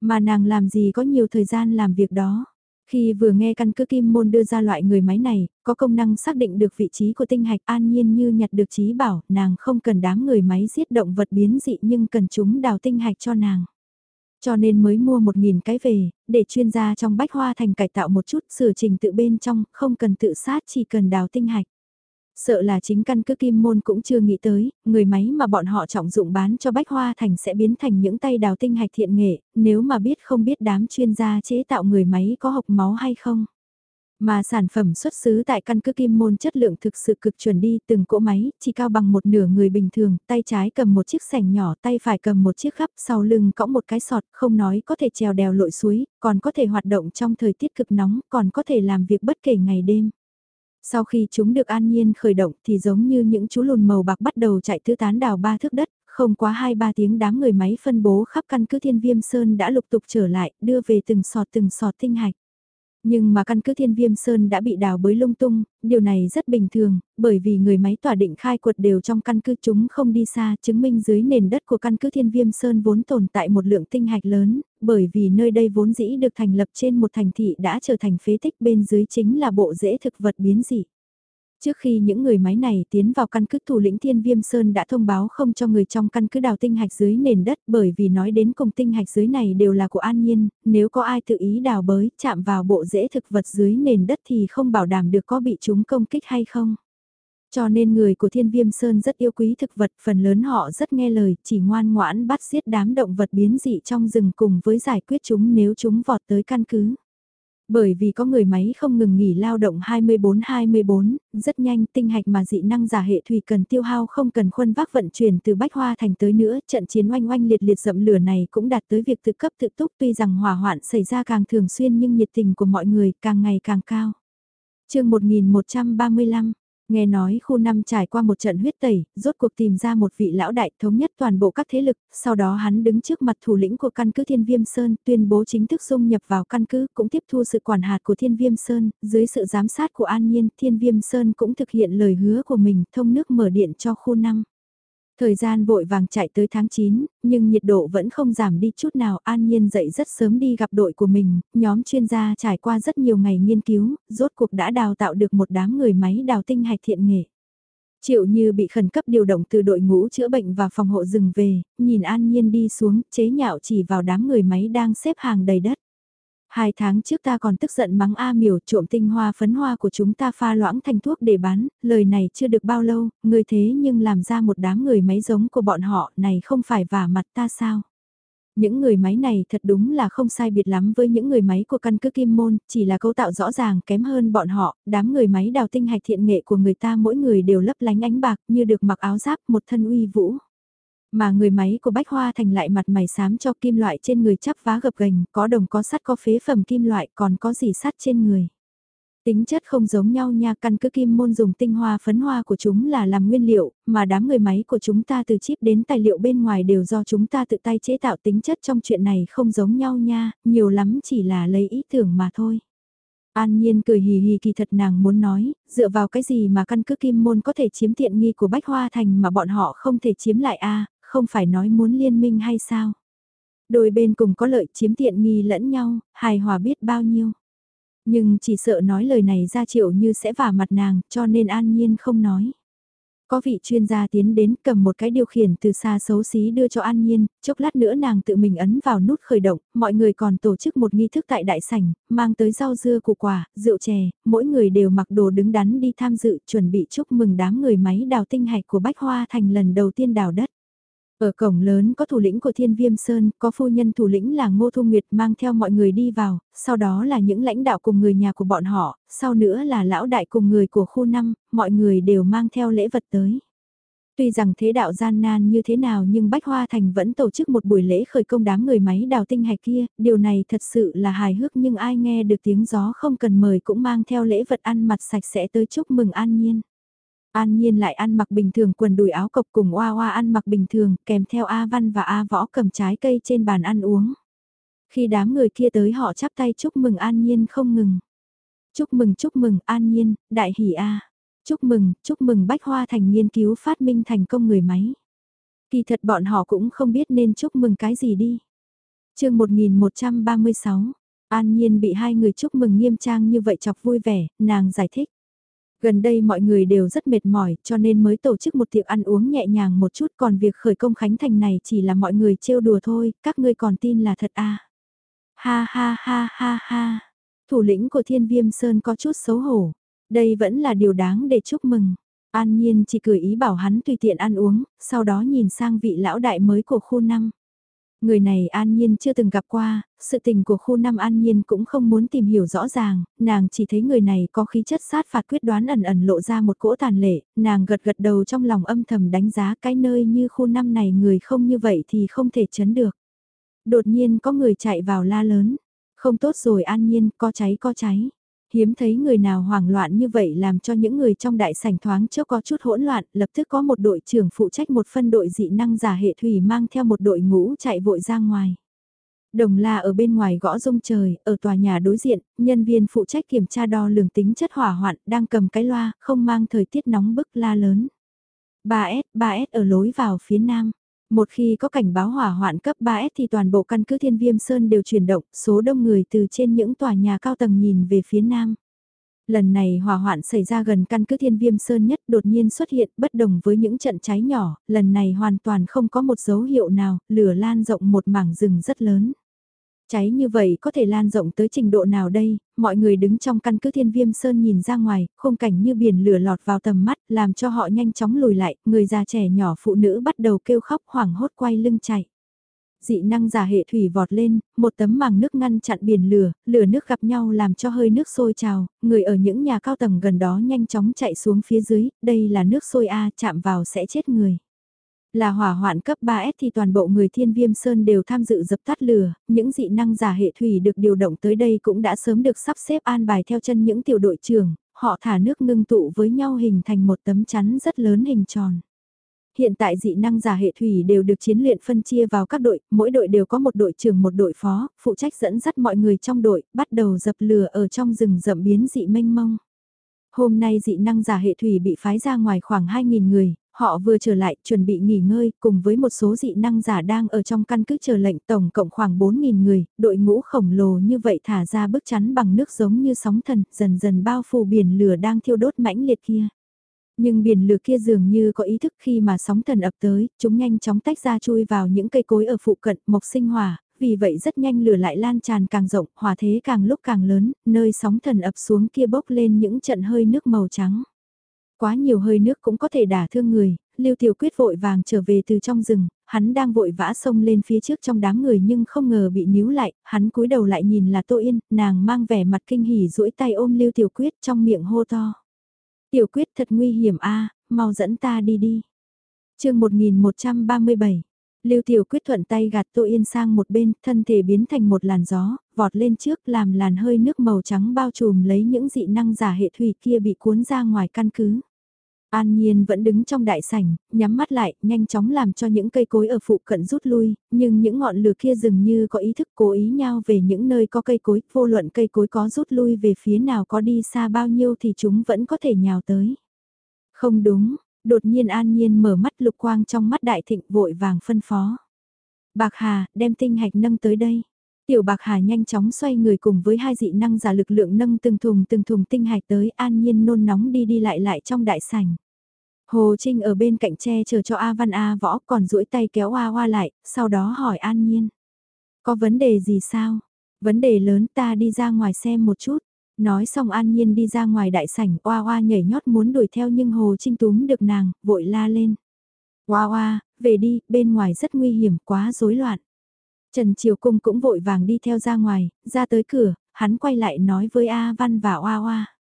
Mà nàng làm gì có nhiều thời gian làm việc đó. Khi vừa nghe căn cứ kim môn đưa ra loại người máy này, có công năng xác định được vị trí của tinh hạch an nhiên như nhặt được trí bảo, nàng không cần đám người máy giết động vật biến dị nhưng cần chúng đào tinh hạch cho nàng. Cho nên mới mua một nghìn cái về, để chuyên gia trong bách hoa thành cải tạo một chút sửa trình tự bên trong, không cần tự sát chỉ cần đào tinh hạch. Sợ là chính căn cứ kim môn cũng chưa nghĩ tới, người máy mà bọn họ trọng dụng bán cho Bách Hoa Thành sẽ biến thành những tay đào tinh hạch thiện nghệ, nếu mà biết không biết đám chuyên gia chế tạo người máy có học máu hay không. Mà sản phẩm xuất xứ tại căn cứ kim môn chất lượng thực sự cực chuẩn đi từng cỗ máy, chỉ cao bằng một nửa người bình thường, tay trái cầm một chiếc sành nhỏ, tay phải cầm một chiếc khắp, sau lưng cõng một cái sọt, không nói có thể trèo đèo lội suối, còn có thể hoạt động trong thời tiết cực nóng, còn có thể làm việc bất kể ngày đêm. Sau khi chúng được an nhiên khởi động thì giống như những chú lùn màu bạc bắt đầu chạy tứ tán đào ba thước đất, không quá 2-3 tiếng đám người máy phân bố khắp căn cứ thiên viêm sơn đã lục tục trở lại, đưa về từng sọt từng sọt tinh hạch. Nhưng mà căn cứ thiên viêm sơn đã bị đào bới lung tung, điều này rất bình thường, bởi vì người máy tỏa định khai quật đều trong căn cứ chúng không đi xa, chứng minh dưới nền đất của căn cứ thiên viêm sơn vốn tồn tại một lượng tinh hạch lớn, bởi vì nơi đây vốn dĩ được thành lập trên một thành thị đã trở thành phế tích bên dưới chính là bộ rễ thực vật biến dị. Trước khi những người máy này tiến vào căn cứ thủ lĩnh Thiên Viêm Sơn đã thông báo không cho người trong căn cứ đào tinh hạch dưới nền đất bởi vì nói đến cùng tinh hạch dưới này đều là của an nhiên, nếu có ai tự ý đào bới chạm vào bộ rễ thực vật dưới nền đất thì không bảo đảm được có bị chúng công kích hay không. Cho nên người của Thiên Viêm Sơn rất yêu quý thực vật, phần lớn họ rất nghe lời, chỉ ngoan ngoãn bắt giết đám động vật biến dị trong rừng cùng với giải quyết chúng nếu chúng vọt tới căn cứ. Bởi vì có người máy không ngừng nghỉ lao động 24-24, rất nhanh tinh hạch mà dị năng giả hệ thủy cần tiêu hao không cần khuân vác vận chuyển từ Bách Hoa Thành tới nữa, trận chiến oanh oanh liệt liệt dậm lửa này cũng đạt tới việc tự cấp tự túc tuy rằng hỏa hoạn xảy ra càng thường xuyên nhưng nhiệt tình của mọi người càng ngày càng cao. chương 1135 Nghe nói khu năm trải qua một trận huyết tẩy, rốt cuộc tìm ra một vị lão đại thống nhất toàn bộ các thế lực, sau đó hắn đứng trước mặt thủ lĩnh của căn cứ Thiên Viêm Sơn, tuyên bố chính thức dung nhập vào căn cứ, cũng tiếp thu sự quản hạt của Thiên Viêm Sơn, dưới sự giám sát của An Nhiên, Thiên Viêm Sơn cũng thực hiện lời hứa của mình, thông nước mở điện cho khu năm. Thời gian vội vàng chạy tới tháng 9, nhưng nhiệt độ vẫn không giảm đi chút nào. An Nhiên dậy rất sớm đi gặp đội của mình, nhóm chuyên gia trải qua rất nhiều ngày nghiên cứu, rốt cuộc đã đào tạo được một đám người máy đào tinh hạch thiện nghệ. Triệu như bị khẩn cấp điều động từ đội ngũ chữa bệnh và phòng hộ rừng về, nhìn An Nhiên đi xuống, chế nhạo chỉ vào đám người máy đang xếp hàng đầy đất. Hai tháng trước ta còn tức giận mắng A miểu trộm tinh hoa phấn hoa của chúng ta pha loãng thành thuốc để bán, lời này chưa được bao lâu, người thế nhưng làm ra một đám người máy giống của bọn họ này không phải vả mặt ta sao? Những người máy này thật đúng là không sai biệt lắm với những người máy của căn cứ kim môn, chỉ là cấu tạo rõ ràng kém hơn bọn họ, đám người máy đào tinh hạch thiện nghệ của người ta mỗi người đều lấp lánh ánh bạc như được mặc áo giáp một thân uy vũ. Mà người máy của Bách Hoa Thành lại mặt mày xám cho kim loại trên người chắp vá gập gành, có đồng có sắt có phế phẩm kim loại còn có gì sắt trên người. Tính chất không giống nhau nha căn cứ kim môn dùng tinh hoa phấn hoa của chúng là làm nguyên liệu, mà đám người máy của chúng ta từ chip đến tài liệu bên ngoài đều do chúng ta tự tay chế tạo tính chất trong chuyện này không giống nhau nha, nhiều lắm chỉ là lấy ý tưởng mà thôi. An Nhiên cười hì hì kỳ thật nàng muốn nói, dựa vào cái gì mà căn cứ kim môn có thể chiếm tiện nghi của Bách Hoa Thành mà bọn họ không thể chiếm lại a không phải nói muốn liên minh hay sao? Đôi bên cùng có lợi chiếm tiện nghi lẫn nhau, hài hòa biết bao nhiêu. Nhưng chỉ sợ nói lời này ra triệu như sẽ vả mặt nàng, cho nên an nhiên không nói. Có vị chuyên gia tiến đến cầm một cái điều khiển từ xa xấu xí đưa cho An Nhiên, chốc lát nữa nàng tự mình ấn vào nút khởi động, mọi người còn tổ chức một nghi thức tại đại sảnh, mang tới rau dưa củ quả, rượu chè, mỗi người đều mặc đồ đứng đắn đi tham dự chuẩn bị chúc mừng đám người máy đào tinh hạch của Bách Hoa thành lần đầu tiên đào đất. Ở cổng lớn có thủ lĩnh của Thiên Viêm Sơn, có phu nhân thủ lĩnh là Ngô Thu Nguyệt mang theo mọi người đi vào, sau đó là những lãnh đạo cùng người nhà của bọn họ, sau nữa là lão đại cùng người của khu năm mọi người đều mang theo lễ vật tới. Tuy rằng thế đạo gian nan như thế nào nhưng Bách Hoa Thành vẫn tổ chức một buổi lễ khởi công đám người máy đào tinh hạch kia, điều này thật sự là hài hước nhưng ai nghe được tiếng gió không cần mời cũng mang theo lễ vật ăn mặt sạch sẽ tới chúc mừng an nhiên. An Nhiên lại ăn mặc bình thường quần đùi áo cộc cùng Oa Oa ăn mặc bình thường, kèm theo A Văn và A Võ cầm trái cây trên bàn ăn uống. Khi đám người kia tới họ chắp tay chúc mừng An Nhiên không ngừng. Chúc mừng chúc mừng An Nhiên, đại hỷ A. Chúc mừng, chúc mừng Bách Hoa Thành nghiên cứu phát minh thành công người máy. Kỳ thật bọn họ cũng không biết nên chúc mừng cái gì đi. chương 1136, An Nhiên bị hai người chúc mừng nghiêm trang như vậy chọc vui vẻ, nàng giải thích. Gần đây mọi người đều rất mệt mỏi cho nên mới tổ chức một tiệc ăn uống nhẹ nhàng một chút còn việc khởi công khánh thành này chỉ là mọi người trêu đùa thôi, các ngươi còn tin là thật à. Ha ha ha ha ha, thủ lĩnh của thiên viêm sơn có chút xấu hổ, đây vẫn là điều đáng để chúc mừng. An Nhiên chỉ cười ý bảo hắn tùy tiện ăn uống, sau đó nhìn sang vị lão đại mới của khu năm. Người này An Nhiên chưa từng gặp qua, sự tình của khu năm An Nhiên cũng không muốn tìm hiểu rõ ràng, nàng chỉ thấy người này có khí chất sát phạt quyết đoán ẩn ẩn lộ ra một cỗ tàn lệ, nàng gật gật đầu trong lòng âm thầm đánh giá cái nơi như khu năm này người không như vậy thì không thể chấn được. Đột nhiên có người chạy vào la lớn, không tốt rồi An Nhiên, có cháy có cháy. Hiếm thấy người nào hoảng loạn như vậy làm cho những người trong đại sảnh thoáng chốc có chút hỗn loạn, lập tức có một đội trưởng phụ trách một phân đội dị năng giả hệ thủy mang theo một đội ngũ chạy vội ra ngoài. Đồng la ở bên ngoài gõ rung trời, ở tòa nhà đối diện, nhân viên phụ trách kiểm tra đo lường tính chất hỏa hoạn, đang cầm cái loa, không mang thời tiết nóng bức la lớn. 3S, 3S ở lối vào phía nam. Một khi có cảnh báo hỏa hoạn cấp 3S thì toàn bộ căn cứ Thiên Viêm Sơn đều chuyển động, số đông người từ trên những tòa nhà cao tầng nhìn về phía nam. Lần này hỏa hoạn xảy ra gần căn cứ Thiên Viêm Sơn nhất đột nhiên xuất hiện bất đồng với những trận cháy nhỏ, lần này hoàn toàn không có một dấu hiệu nào, lửa lan rộng một mảng rừng rất lớn. Cháy như vậy có thể lan rộng tới trình độ nào đây, mọi người đứng trong căn cứ thiên viêm sơn nhìn ra ngoài, khung cảnh như biển lửa lọt vào tầm mắt, làm cho họ nhanh chóng lùi lại, người già trẻ nhỏ phụ nữ bắt đầu kêu khóc hoảng hốt quay lưng chạy. Dị năng giả hệ thủy vọt lên, một tấm màng nước ngăn chặn biển lửa, lửa nước gặp nhau làm cho hơi nước sôi trào, người ở những nhà cao tầng gần đó nhanh chóng chạy xuống phía dưới, đây là nước sôi A chạm vào sẽ chết người. Là hỏa hoạn cấp 3S thì toàn bộ người thiên viêm sơn đều tham dự dập tắt lửa, những dị năng giả hệ thủy được điều động tới đây cũng đã sớm được sắp xếp an bài theo chân những tiểu đội trưởng, họ thả nước ngưng tụ với nhau hình thành một tấm chắn rất lớn hình tròn. Hiện tại dị năng giả hệ thủy đều được chiến luyện phân chia vào các đội, mỗi đội đều có một đội trưởng một đội phó, phụ trách dẫn dắt mọi người trong đội, bắt đầu dập lửa ở trong rừng rậm biến dị mênh mông. Hôm nay dị năng giả hệ thủy bị phái ra ngoài khoảng 2.000 người, họ vừa trở lại chuẩn bị nghỉ ngơi cùng với một số dị năng giả đang ở trong căn cứ chờ lệnh tổng cộng khoảng 4.000 người, đội ngũ khổng lồ như vậy thả ra bức chắn bằng nước giống như sóng thần, dần dần bao phủ biển lửa đang thiêu đốt mãnh liệt kia. Nhưng biển lửa kia dường như có ý thức khi mà sóng thần ập tới, chúng nhanh chóng tách ra chui vào những cây cối ở phụ cận, mộc sinh hỏa, vì vậy rất nhanh lửa lại lan tràn càng rộng, hỏa thế càng lúc càng lớn, nơi sóng thần ập xuống kia bốc lên những trận hơi nước màu trắng. Quá nhiều hơi nước cũng có thể đả thương người, Lưu Tiểu Quyết vội vàng trở về từ trong rừng, hắn đang vội vã xông lên phía trước trong đám người nhưng không ngờ bị níu lại, hắn cúi đầu lại nhìn là Tô Yên, nàng mang vẻ mặt kinh hỉ duỗi tay ôm Lưu Tiểu Quyết trong miệng hô to. Tiểu Quyết thật nguy hiểm a, mau dẫn ta đi đi. Chương 1137 Lưu Tiểu Quyết thuận tay gạt Tô Yên sang một bên, thân thể biến thành một làn gió, vọt lên trước làm làn hơi nước màu trắng bao trùm lấy những dị năng giả hệ thủy kia bị cuốn ra ngoài căn cứ. An Nhiên vẫn đứng trong đại sảnh, nhắm mắt lại, nhanh chóng làm cho những cây cối ở phụ cận rút lui, nhưng những ngọn lửa kia dường như có ý thức cố ý nhau về những nơi có cây cối, vô luận cây cối có rút lui về phía nào có đi xa bao nhiêu thì chúng vẫn có thể nhào tới. Không đúng, đột nhiên An Nhiên mở mắt lục quang trong mắt đại thịnh vội vàng phân phó. Bạc Hà, đem tinh hạch nâng tới đây. Tiểu Bạc Hà nhanh chóng xoay người cùng với hai dị năng giả lực lượng nâng từng thùng từng thùng tinh hạch tới An Nhiên nôn nóng đi đi lại lại trong đại sảnh. Hồ Trinh ở bên cạnh tre chờ cho A Văn A võ còn duỗi tay kéo A Hoa lại, sau đó hỏi An Nhiên. Có vấn đề gì sao? Vấn đề lớn ta đi ra ngoài xem một chút. Nói xong An Nhiên đi ra ngoài đại sảnh, Oa Oa nhảy nhót muốn đuổi theo nhưng Hồ Trinh túm được nàng, vội la lên. Oa Oa, về đi, bên ngoài rất nguy hiểm, quá rối loạn. Trần Triều Cung cũng vội vàng đi theo ra ngoài, ra tới cửa, hắn quay lại nói với A Văn và Oa Oa.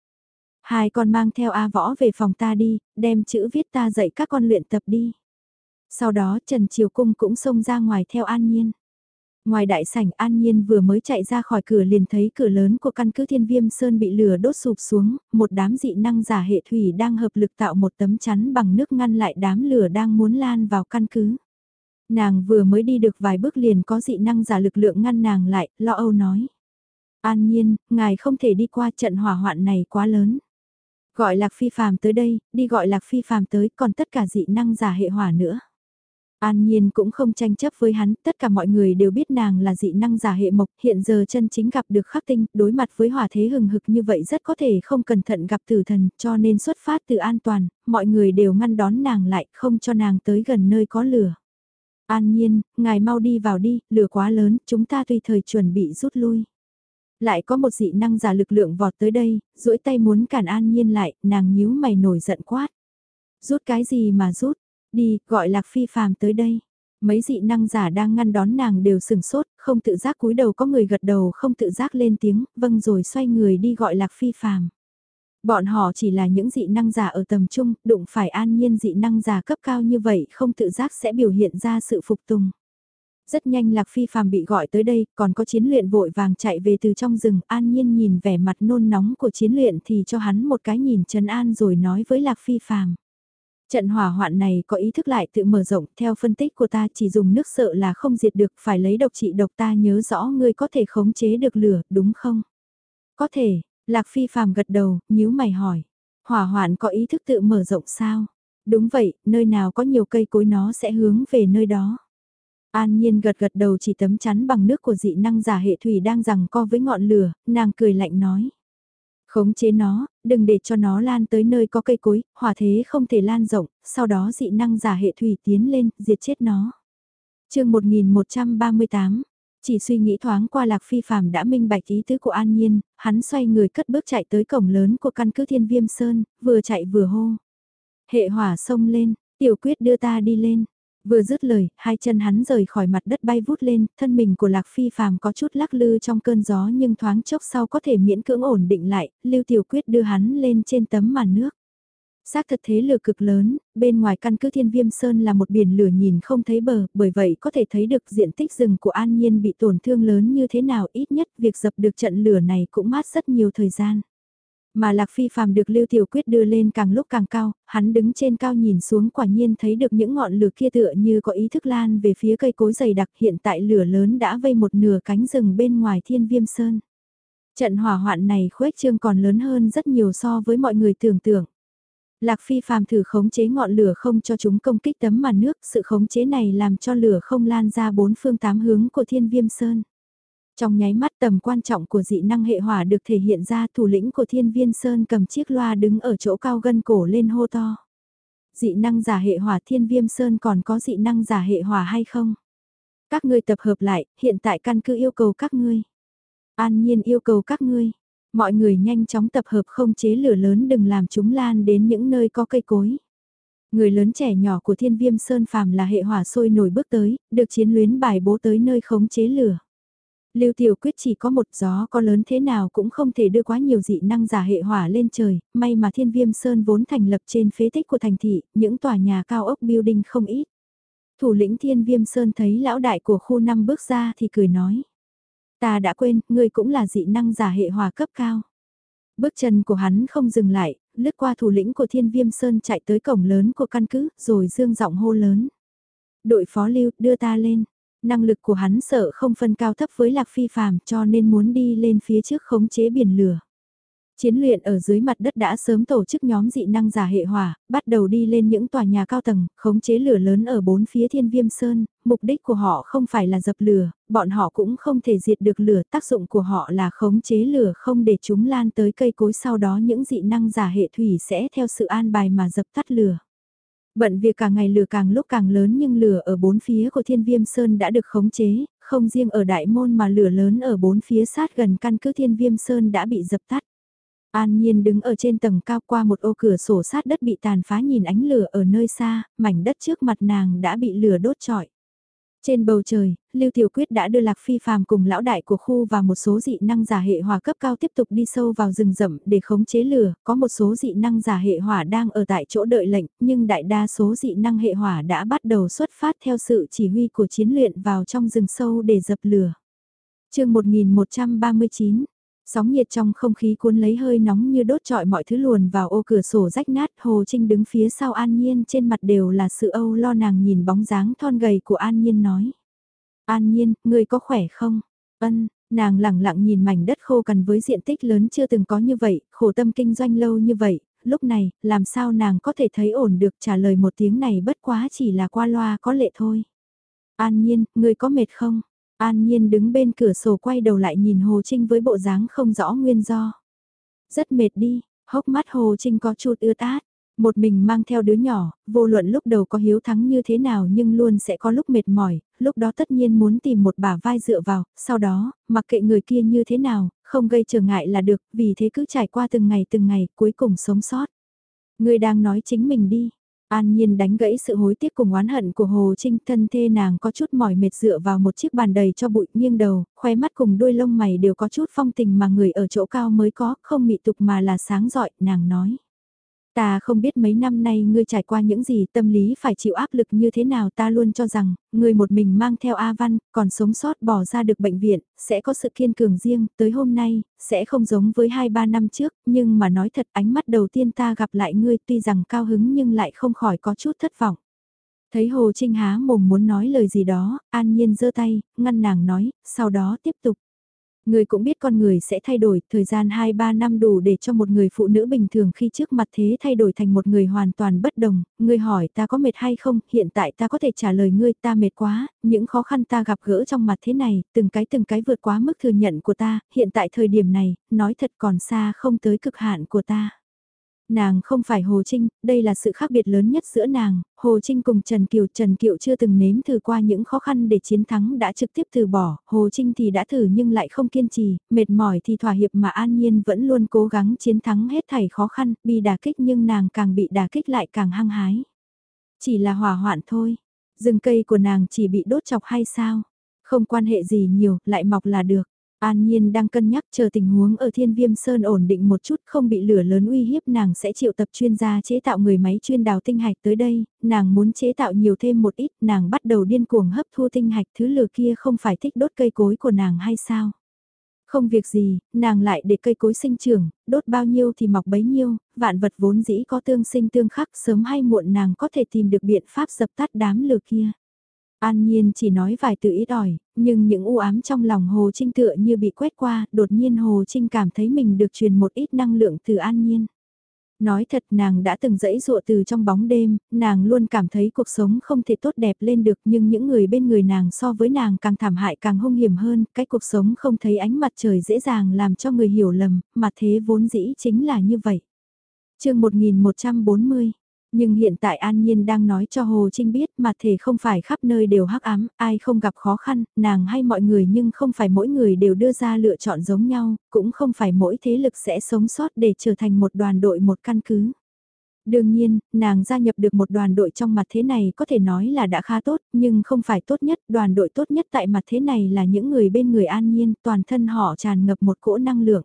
Hai con mang theo A Võ về phòng ta đi, đem chữ viết ta dạy các con luyện tập đi. Sau đó Trần Triều Cung cũng xông ra ngoài theo An Nhiên. Ngoài đại sảnh An Nhiên vừa mới chạy ra khỏi cửa liền thấy cửa lớn của căn cứ Thiên Viêm Sơn bị lửa đốt sụp xuống, một đám dị năng giả hệ thủy đang hợp lực tạo một tấm chắn bằng nước ngăn lại đám lửa đang muốn lan vào căn cứ. Nàng vừa mới đi được vài bước liền có dị năng giả lực lượng ngăn nàng lại, lo âu nói. An Nhiên, ngài không thể đi qua trận hỏa hoạn này quá lớn. Gọi Lạc Phi phàm tới đây, đi gọi Lạc Phi phàm tới, còn tất cả dị năng giả hệ hỏa nữa. An Nhiên cũng không tranh chấp với hắn, tất cả mọi người đều biết nàng là dị năng giả hệ mộc, hiện giờ chân chính gặp được khắc tinh, đối mặt với hỏa thế hừng hực như vậy rất có thể không cẩn thận gặp tử thần, cho nên xuất phát từ an toàn, mọi người đều ngăn đón nàng lại, không cho nàng tới gần nơi có lửa. An Nhiên, ngài mau đi vào đi, lửa quá lớn, chúng ta tùy thời chuẩn bị rút lui. Lại có một dị năng giả lực lượng vọt tới đây, duỗi tay muốn cản An Nhiên lại, nàng nhíu mày nổi giận quát. Rút cái gì mà rút, đi, gọi Lạc Phi phàm tới đây. Mấy dị năng giả đang ngăn đón nàng đều sừng sốt, không tự giác cúi đầu có người gật đầu không tự giác lên tiếng, vâng rồi xoay người đi gọi Lạc Phi phàm. Bọn họ chỉ là những dị năng giả ở tầm trung, đụng phải an nhiên dị năng giả cấp cao như vậy không tự giác sẽ biểu hiện ra sự phục tùng. Rất nhanh Lạc Phi phàm bị gọi tới đây, còn có chiến luyện vội vàng chạy về từ trong rừng, an nhiên nhìn vẻ mặt nôn nóng của chiến luyện thì cho hắn một cái nhìn trấn an rồi nói với Lạc Phi phàm. Trận hỏa hoạn này có ý thức lại tự mở rộng, theo phân tích của ta chỉ dùng nước sợ là không diệt được, phải lấy độc trị độc ta nhớ rõ ngươi có thể khống chế được lửa, đúng không? Có thể, Lạc Phi phàm gật đầu, nhíu mày hỏi. Hỏa hoạn có ý thức tự mở rộng sao? Đúng vậy, nơi nào có nhiều cây cối nó sẽ hướng về nơi đó. An Nhiên gật gật đầu chỉ tấm chắn bằng nước của dị năng giả hệ thủy đang rằng co với ngọn lửa, nàng cười lạnh nói. Khống chế nó, đừng để cho nó lan tới nơi có cây cối, hỏa thế không thể lan rộng, sau đó dị năng giả hệ thủy tiến lên, diệt chết nó. chương 1138, chỉ suy nghĩ thoáng qua Lạc Phi phàm đã minh bạch ý tứ của An Nhiên, hắn xoay người cất bước chạy tới cổng lớn của căn cứ Thiên Viêm Sơn, vừa chạy vừa hô. Hệ hỏa sông lên, tiểu quyết đưa ta đi lên. Vừa dứt lời, hai chân hắn rời khỏi mặt đất bay vút lên, thân mình của Lạc Phi phàm có chút lắc lư trong cơn gió nhưng thoáng chốc sau có thể miễn cưỡng ổn định lại, Lưu Tiểu Quyết đưa hắn lên trên tấm màn nước. Xác thật thế lửa cực lớn, bên ngoài căn cứ Thiên Viêm Sơn là một biển lửa nhìn không thấy bờ, bởi vậy có thể thấy được diện tích rừng của An Nhiên bị tổn thương lớn như thế nào ít nhất việc dập được trận lửa này cũng mát rất nhiều thời gian. Mà Lạc Phi phàm được Lưu Tiểu Quyết đưa lên càng lúc càng cao, hắn đứng trên cao nhìn xuống quả nhiên thấy được những ngọn lửa kia tựa như có ý thức lan về phía cây cối dày đặc hiện tại lửa lớn đã vây một nửa cánh rừng bên ngoài thiên viêm sơn. Trận hỏa hoạn này khuếch trương còn lớn hơn rất nhiều so với mọi người tưởng tượng. Lạc Phi phàm thử khống chế ngọn lửa không cho chúng công kích tấm màn nước, sự khống chế này làm cho lửa không lan ra bốn phương tám hướng của thiên viêm sơn. Trong nháy mắt tầm quan trọng của dị năng hệ hỏa được thể hiện ra thủ lĩnh của thiên viên sơn cầm chiếc loa đứng ở chỗ cao gân cổ lên hô to. Dị năng giả hệ hỏa thiên viêm sơn còn có dị năng giả hệ hỏa hay không? Các ngươi tập hợp lại, hiện tại căn cứ yêu cầu các ngươi. An nhiên yêu cầu các ngươi. Mọi người nhanh chóng tập hợp không chế lửa lớn đừng làm chúng lan đến những nơi có cây cối. Người lớn trẻ nhỏ của thiên viêm sơn phàm là hệ hỏa sôi nổi bước tới, được chiến luyến bài bố tới nơi khống chế lửa. Lưu Tiểu Quyết chỉ có một gió có lớn thế nào cũng không thể đưa quá nhiều dị năng giả hệ hỏa lên trời, may mà Thiên Viêm Sơn vốn thành lập trên phế tích của thành thị, những tòa nhà cao ốc building không ít. Thủ lĩnh Thiên Viêm Sơn thấy lão đại của khu 5 bước ra thì cười nói. Ta đã quên, ngươi cũng là dị năng giả hệ hỏa cấp cao. Bước chân của hắn không dừng lại, lướt qua thủ lĩnh của Thiên Viêm Sơn chạy tới cổng lớn của căn cứ, rồi dương giọng hô lớn. Đội phó lưu, đưa ta lên năng lực của hắn sợ không phân cao thấp với Lạc Phi phàm cho nên muốn đi lên phía trước khống chế biển lửa. Chiến luyện ở dưới mặt đất đã sớm tổ chức nhóm dị năng giả hệ hỏa, bắt đầu đi lên những tòa nhà cao tầng, khống chế lửa lớn ở bốn phía thiên viêm sơn, mục đích của họ không phải là dập lửa, bọn họ cũng không thể diệt được lửa, tác dụng của họ là khống chế lửa không để chúng lan tới cây cối sau đó những dị năng giả hệ thủy sẽ theo sự an bài mà dập tắt lửa. Bận việc cả ngày lửa càng lúc càng lớn nhưng lửa ở bốn phía của thiên viêm sơn đã được khống chế, không riêng ở đại môn mà lửa lớn ở bốn phía sát gần căn cứ thiên viêm sơn đã bị dập tắt. An Nhiên đứng ở trên tầng cao qua một ô cửa sổ sát đất bị tàn phá nhìn ánh lửa ở nơi xa, mảnh đất trước mặt nàng đã bị lửa đốt trọi. Trên bầu trời, Lưu Tiểu Quyết đã đưa Lạc Phi phàm cùng lão đại của khu và một số dị năng giả hệ hỏa cấp cao tiếp tục đi sâu vào rừng rậm để khống chế lửa, có một số dị năng giả hệ hỏa đang ở tại chỗ đợi lệnh, nhưng đại đa số dị năng hệ hỏa đã bắt đầu xuất phát theo sự chỉ huy của chiến luyện vào trong rừng sâu để dập lửa. chương 1139 Sóng nhiệt trong không khí cuốn lấy hơi nóng như đốt trọi mọi thứ luồn vào ô cửa sổ rách nát Hồ Trinh đứng phía sau An Nhiên trên mặt đều là sự âu lo nàng nhìn bóng dáng thon gầy của An Nhiên nói. An Nhiên, người có khỏe không? Ân, nàng lẳng lặng nhìn mảnh đất khô cằn với diện tích lớn chưa từng có như vậy, khổ tâm kinh doanh lâu như vậy, lúc này, làm sao nàng có thể thấy ổn được trả lời một tiếng này bất quá chỉ là qua loa có lệ thôi. An Nhiên, người có mệt không? An Nhiên đứng bên cửa sổ quay đầu lại nhìn Hồ Trinh với bộ dáng không rõ nguyên do. Rất mệt đi, hốc mắt Hồ Trinh có chút ướt át. Một mình mang theo đứa nhỏ, vô luận lúc đầu có hiếu thắng như thế nào nhưng luôn sẽ có lúc mệt mỏi, lúc đó tất nhiên muốn tìm một bà vai dựa vào, sau đó, mặc kệ người kia như thế nào, không gây trở ngại là được, vì thế cứ trải qua từng ngày từng ngày, cuối cùng sống sót. Người đang nói chính mình đi, An Nhiên đánh gãy sự hối tiếc cùng oán hận của Hồ Trinh thân thê nàng có chút mỏi mệt dựa vào một chiếc bàn đầy cho bụi nghiêng đầu, khóe mắt cùng đuôi lông mày đều có chút phong tình mà người ở chỗ cao mới có, không mị tục mà là sáng giỏi, nàng nói. Ta không biết mấy năm nay ngươi trải qua những gì tâm lý phải chịu áp lực như thế nào ta luôn cho rằng, ngươi một mình mang theo A Văn, còn sống sót bỏ ra được bệnh viện, sẽ có sự kiên cường riêng, tới hôm nay, sẽ không giống với 2-3 năm trước, nhưng mà nói thật ánh mắt đầu tiên ta gặp lại ngươi tuy rằng cao hứng nhưng lại không khỏi có chút thất vọng. Thấy Hồ Trinh há mồm muốn nói lời gì đó, an nhiên giơ tay, ngăn nàng nói, sau đó tiếp tục. Người cũng biết con người sẽ thay đổi, thời gian 2-3 năm đủ để cho một người phụ nữ bình thường khi trước mặt thế thay đổi thành một người hoàn toàn bất đồng, người hỏi ta có mệt hay không, hiện tại ta có thể trả lời ngươi ta mệt quá, những khó khăn ta gặp gỡ trong mặt thế này, từng cái từng cái vượt quá mức thừa nhận của ta, hiện tại thời điểm này, nói thật còn xa không tới cực hạn của ta. Nàng không phải Hồ Trinh, đây là sự khác biệt lớn nhất giữa nàng, Hồ Trinh cùng Trần Kiều. Trần Kiều chưa từng nếm thử qua những khó khăn để chiến thắng đã trực tiếp từ bỏ, Hồ Trinh thì đã thử nhưng lại không kiên trì, mệt mỏi thì thỏa hiệp mà an nhiên vẫn luôn cố gắng chiến thắng hết thảy khó khăn, bị đả kích nhưng nàng càng bị đả kích lại càng hăng hái. Chỉ là hỏa hoạn thôi, rừng cây của nàng chỉ bị đốt chọc hay sao? Không quan hệ gì nhiều, lại mọc là được. An Nhiên đang cân nhắc chờ tình huống ở Thiên Viêm Sơn ổn định một chút không bị lửa lớn uy hiếp nàng sẽ triệu tập chuyên gia chế tạo người máy chuyên đào tinh hạch tới đây, nàng muốn chế tạo nhiều thêm một ít, nàng bắt đầu điên cuồng hấp thu tinh hạch thứ lửa kia không phải thích đốt cây cối của nàng hay sao? Không việc gì, nàng lại để cây cối sinh trưởng, đốt bao nhiêu thì mọc bấy nhiêu, vạn vật vốn dĩ có tương sinh tương khắc sớm hay muộn nàng có thể tìm được biện pháp dập tắt đám lửa kia. An Nhiên chỉ nói vài từ ít ỏi, nhưng những u ám trong lòng Hồ Trinh tựa như bị quét qua, đột nhiên Hồ Trinh cảm thấy mình được truyền một ít năng lượng từ An Nhiên. Nói thật nàng đã từng dẫy dụa từ trong bóng đêm, nàng luôn cảm thấy cuộc sống không thể tốt đẹp lên được nhưng những người bên người nàng so với nàng càng thảm hại càng hung hiểm hơn, cái cuộc sống không thấy ánh mặt trời dễ dàng làm cho người hiểu lầm, mà thế vốn dĩ chính là như vậy. chương 1140 nhưng hiện tại An Nhiên đang nói cho Hồ Trinh biết mà thể không phải khắp nơi đều hắc ám, ai không gặp khó khăn, nàng hay mọi người nhưng không phải mỗi người đều đưa ra lựa chọn giống nhau, cũng không phải mỗi thế lực sẽ sống sót để trở thành một đoàn đội một căn cứ. Đương nhiên, nàng gia nhập được một đoàn đội trong mặt thế này có thể nói là đã khá tốt, nhưng không phải tốt nhất, đoàn đội tốt nhất tại mặt thế này là những người bên người an nhiên, toàn thân họ tràn ngập một cỗ năng lượng.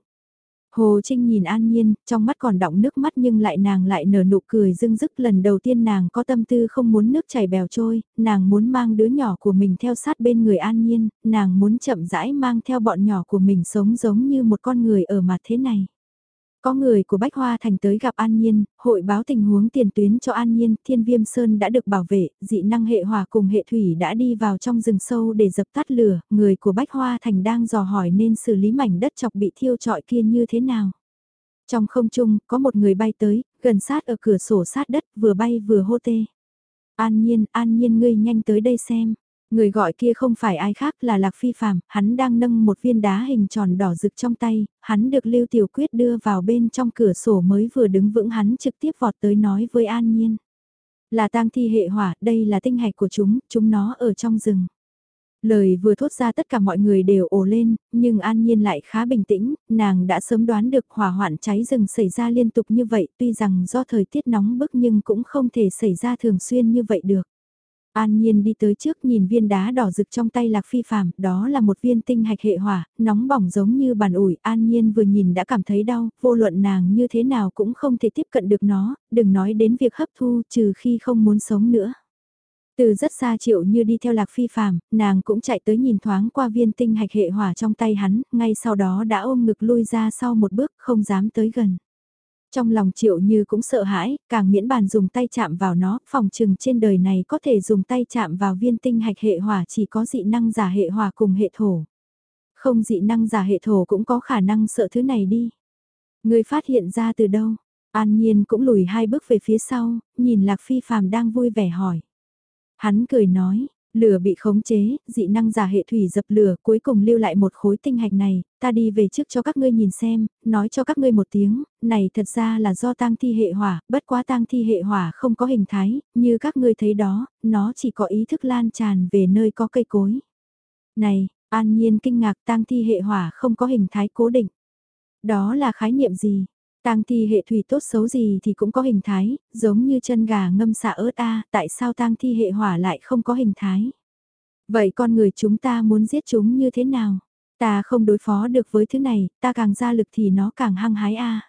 Hồ Trinh nhìn An Nhiên, trong mắt còn đọng nước mắt nhưng lại nàng lại nở nụ cười dưng dứt lần đầu tiên nàng có tâm tư không muốn nước chảy bèo trôi, nàng muốn mang đứa nhỏ của mình theo sát bên người An Nhiên, nàng muốn chậm rãi mang theo bọn nhỏ của mình sống giống như một con người ở mặt thế này. Có người của Bách Hoa Thành tới gặp An Nhiên, hội báo tình huống tiền tuyến cho An Nhiên, Thiên Viêm Sơn đã được bảo vệ, dị năng hệ hỏa cùng hệ thủy đã đi vào trong rừng sâu để dập tắt lửa, người của Bách Hoa Thành đang dò hỏi nên xử lý mảnh đất chọc bị thiêu trọi kia như thế nào. Trong không trung, có một người bay tới, gần sát ở cửa sổ sát đất, vừa bay vừa hô tê. An Nhiên, An Nhiên ngươi nhanh tới đây xem. Người gọi kia không phải ai khác là Lạc Phi Phạm, hắn đang nâng một viên đá hình tròn đỏ rực trong tay, hắn được Lưu Tiểu Quyết đưa vào bên trong cửa sổ mới vừa đứng vững hắn trực tiếp vọt tới nói với An Nhiên. Là tang thi hệ hỏa, đây là tinh hạch của chúng, chúng nó ở trong rừng. Lời vừa thốt ra tất cả mọi người đều ồ lên, nhưng An Nhiên lại khá bình tĩnh, nàng đã sớm đoán được hỏa hoạn cháy rừng xảy ra liên tục như vậy tuy rằng do thời tiết nóng bức nhưng cũng không thể xảy ra thường xuyên như vậy được. An Nhiên đi tới trước nhìn viên đá đỏ rực trong tay Lạc Phi Phạm, đó là một viên tinh hạch hệ hỏa, nóng bỏng giống như bàn ủi, An Nhiên vừa nhìn đã cảm thấy đau, vô luận nàng như thế nào cũng không thể tiếp cận được nó, đừng nói đến việc hấp thu trừ khi không muốn sống nữa. Từ rất xa triệu như đi theo Lạc Phi Phạm, nàng cũng chạy tới nhìn thoáng qua viên tinh hạch hệ hỏa trong tay hắn, ngay sau đó đã ôm ngực lui ra sau một bước không dám tới gần. Trong lòng triệu như cũng sợ hãi, càng miễn bàn dùng tay chạm vào nó, phòng trừng trên đời này có thể dùng tay chạm vào viên tinh hạch hệ hỏa chỉ có dị năng giả hệ hỏa cùng hệ thổ. Không dị năng giả hệ thổ cũng có khả năng sợ thứ này đi. Người phát hiện ra từ đâu? An Nhiên cũng lùi hai bước về phía sau, nhìn Lạc Phi Phàm đang vui vẻ hỏi. Hắn cười nói, Lửa bị khống chế, dị năng giả hệ thủy dập lửa, cuối cùng lưu lại một khối tinh hạch này, ta đi về trước cho các ngươi nhìn xem, nói cho các ngươi một tiếng, này thật ra là do tang thi hệ hỏa, bất quá tang thi hệ hỏa không có hình thái, như các ngươi thấy đó, nó chỉ có ý thức lan tràn về nơi có cây cối. Này, an nhiên kinh ngạc tang thi hệ hỏa không có hình thái cố định. Đó là khái niệm gì? Tang thi hệ thủy tốt xấu gì thì cũng có hình thái, giống như chân gà ngâm xạ ớt a, tại sao tang thi hệ hỏa lại không có hình thái? Vậy con người chúng ta muốn giết chúng như thế nào? Ta không đối phó được với thứ này, ta càng ra lực thì nó càng hăng hái a.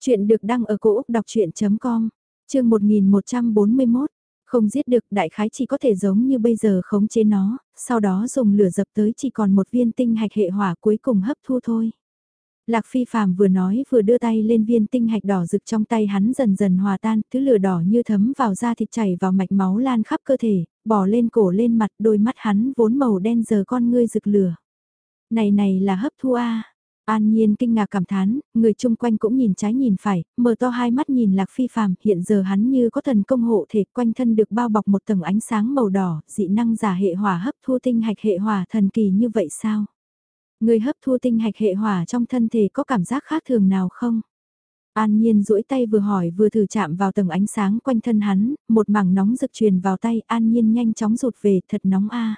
Chuyện được đăng ở cổ Úc đọc chuyện.com, chương 1141. Không giết được đại khái chỉ có thể giống như bây giờ khống chế nó, sau đó dùng lửa dập tới chỉ còn một viên tinh hạch hệ hỏa cuối cùng hấp thu thôi. Lạc Phi Phạm vừa nói vừa đưa tay lên viên tinh hạch đỏ rực trong tay hắn dần dần hòa tan, thứ lửa đỏ như thấm vào da thịt chảy vào mạch máu lan khắp cơ thể, bỏ lên cổ lên mặt đôi mắt hắn vốn màu đen giờ con ngươi rực lửa. Này này là hấp thu a An Nhiên kinh ngạc cảm thán, người chung quanh cũng nhìn trái nhìn phải, mở to hai mắt nhìn Lạc Phi Phạm, hiện giờ hắn như có thần công hộ thể quanh thân được bao bọc một tầng ánh sáng màu đỏ, dị năng giả hệ hỏa hấp thu tinh hạch hệ hỏa thần kỳ như vậy sao? Người hấp thu tinh hạch hệ hỏa trong thân thể có cảm giác khác thường nào không? An Nhiên duỗi tay vừa hỏi vừa thử chạm vào tầng ánh sáng quanh thân hắn, một mảng nóng rực truyền vào tay, An Nhiên nhanh chóng rụt về, thật nóng a.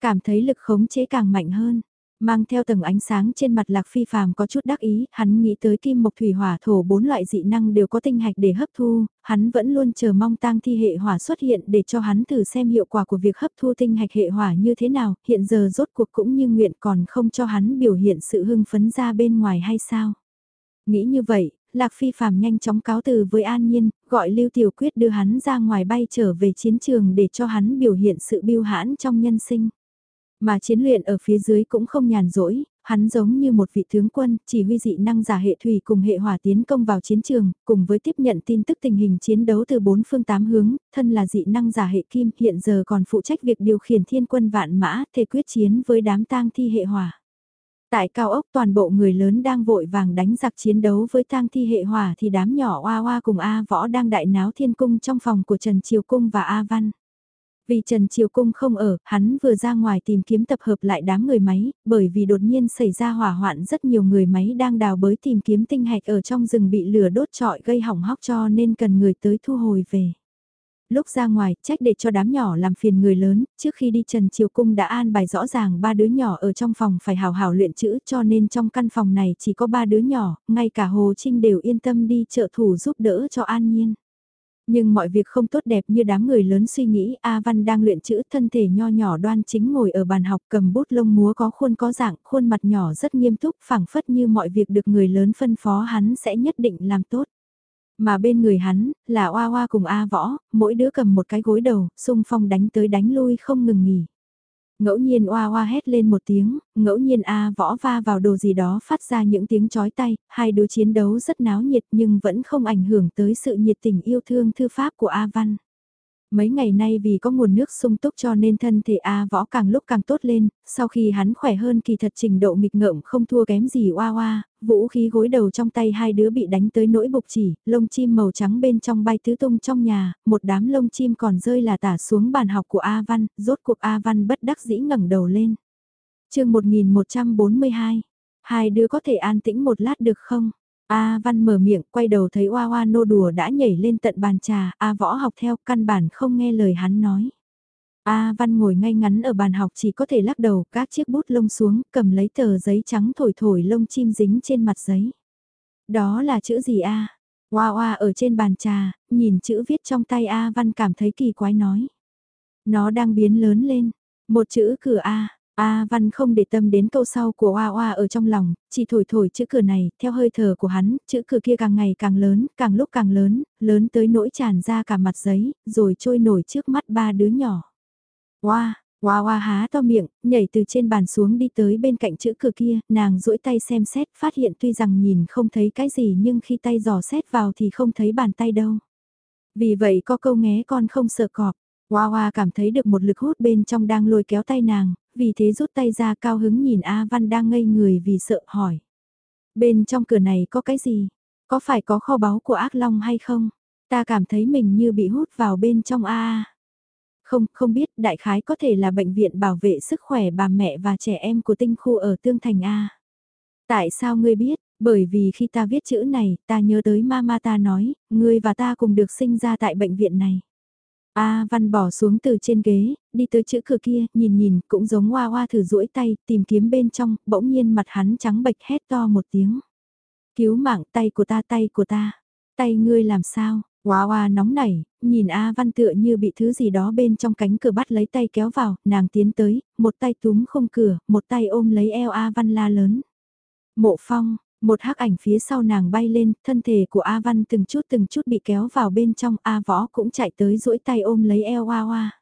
Cảm thấy lực khống chế càng mạnh hơn, mang theo tầng ánh sáng trên mặt Lạc Phi Phàm có chút đắc ý, hắn nghĩ tới kim mộc thủy hỏa thổ bốn loại dị năng đều có tinh hạch để hấp thu, hắn vẫn luôn chờ mong tang thi hệ hỏa xuất hiện để cho hắn thử xem hiệu quả của việc hấp thu tinh hạch hệ hỏa như thế nào, hiện giờ rốt cuộc cũng như nguyện còn không cho hắn biểu hiện sự hưng phấn ra bên ngoài hay sao. Nghĩ như vậy, Lạc Phi phàm nhanh chóng cáo từ với An Nhiên, gọi Lưu Tiểu Quyết đưa hắn ra ngoài bay trở về chiến trường để cho hắn biểu hiện sự biêu hãn trong nhân sinh. Mà chiến luyện ở phía dưới cũng không nhàn rỗi, hắn giống như một vị tướng quân, chỉ huy dị năng giả hệ thủy cùng hệ hỏa tiến công vào chiến trường, cùng với tiếp nhận tin tức tình hình chiến đấu từ bốn phương tám hướng, thân là dị năng giả hệ kim hiện giờ còn phụ trách việc điều khiển thiên quân vạn mã thể quyết chiến với đám tang thi hệ hỏa. Tại cao ốc toàn bộ người lớn đang vội vàng đánh giặc chiến đấu với tang thi hệ hỏa thì đám nhỏ oa oa cùng A võ đang đại náo thiên cung trong phòng của Trần Triều Cung và A Văn. Vì Trần Triều Cung không ở, hắn vừa ra ngoài tìm kiếm tập hợp lại đám người máy, bởi vì đột nhiên xảy ra hỏa hoạn rất nhiều người máy đang đào bới tìm kiếm tinh hạch ở trong rừng bị lửa đốt trọi gây hỏng hóc cho nên cần người tới thu hồi về. Lúc ra ngoài, trách để cho đám nhỏ làm phiền người lớn, trước khi đi Trần Triều Cung đã an bài rõ ràng ba đứa nhỏ ở trong phòng phải hào hào luyện chữ cho nên trong căn phòng này chỉ có ba đứa nhỏ, ngay cả Hồ Trinh đều yên tâm đi trợ thủ giúp đỡ cho An Nhiên. Nhưng mọi việc không tốt đẹp như đám người lớn suy nghĩ A Văn đang luyện chữ thân thể nho nhỏ đoan chính ngồi ở bàn học cầm bút lông múa có khuôn có dạng, khuôn mặt nhỏ rất nghiêm túc phảng phất như mọi việc được người lớn phân phó hắn sẽ nhất định làm tốt. Mà bên người hắn, là Oa Oa cùng A Võ, mỗi đứa cầm một cái gối đầu, xung phong đánh tới đánh lui không ngừng nghỉ. Ngẫu nhiên oa oa hét lên một tiếng, ngẫu nhiên A võ va vào đồ gì đó phát ra những tiếng chói tay, hai đứa chiến đấu rất náo nhiệt nhưng vẫn không ảnh hưởng tới sự nhiệt tình yêu thương thư pháp của A Văn. Mấy ngày nay vì có nguồn nước sung túc cho nên thân thể A võ càng lúc càng tốt lên, sau khi hắn khỏe hơn kỳ thật trình độ nghịch ngợm không thua kém gì oa oa, vũ khí gối đầu trong tay hai đứa bị đánh tới nỗi bục chỉ, lông chim màu trắng bên trong bay tứ tung trong nhà, một đám lông chim còn rơi là tả xuống bàn học của A Văn, rốt cuộc A Văn bất đắc dĩ ngẩng đầu lên. chương 1142, hai đứa có thể an tĩnh một lát được không? A Văn mở miệng, quay đầu thấy Oa Oa nô đùa đã nhảy lên tận bàn trà, A Võ học theo, căn bản không nghe lời hắn nói. A Văn ngồi ngay ngắn ở bàn học chỉ có thể lắc đầu, các chiếc bút lông xuống, cầm lấy tờ giấy trắng thổi thổi lông chim dính trên mặt giấy. Đó là chữ gì A? Oa Oa ở trên bàn trà, nhìn chữ viết trong tay A Văn cảm thấy kỳ quái nói. Nó đang biến lớn lên, một chữ cửa A. A Văn không để tâm đến câu sau của Oa Oa ở trong lòng, chỉ thổi thổi chữ cửa này, theo hơi thở của hắn, chữ cửa kia càng ngày càng lớn, càng lúc càng lớn, lớn tới nỗi tràn ra cả mặt giấy, rồi trôi nổi trước mắt ba đứa nhỏ. Oa, Oa Oa há to miệng, nhảy từ trên bàn xuống đi tới bên cạnh chữ cửa kia, nàng duỗi tay xem xét, phát hiện tuy rằng nhìn không thấy cái gì nhưng khi tay dò xét vào thì không thấy bàn tay đâu. Vì vậy có câu nghé con không sợ cọp. Hoa Hoa cảm thấy được một lực hút bên trong đang lôi kéo tay nàng, vì thế rút tay ra cao hứng nhìn A Văn đang ngây người vì sợ hỏi. Bên trong cửa này có cái gì? Có phải có kho báu của ác long hay không? Ta cảm thấy mình như bị hút vào bên trong A. Không, không biết, đại khái có thể là bệnh viện bảo vệ sức khỏe bà mẹ và trẻ em của tinh khu ở Tương Thành A. Tại sao ngươi biết? Bởi vì khi ta viết chữ này, ta nhớ tới mama ta nói, ngươi và ta cùng được sinh ra tại bệnh viện này. A Văn bỏ xuống từ trên ghế, đi tới chữ cửa kia, nhìn nhìn, cũng giống hoa hoa thử duỗi tay, tìm kiếm bên trong, bỗng nhiên mặt hắn trắng bệch hét to một tiếng. Cứu mạng tay của ta tay của ta, tay ngươi làm sao, Hoa hoa nóng nảy, nhìn A Văn tựa như bị thứ gì đó bên trong cánh cửa bắt lấy tay kéo vào, nàng tiến tới, một tay túm không cửa, một tay ôm lấy eo A Văn la lớn. Mộ phong, một hắc ảnh phía sau nàng bay lên, thân thể của A Văn từng chút từng chút bị kéo vào bên trong, A Võ cũng chạy tới duỗi tay ôm lấy eo A Hoa.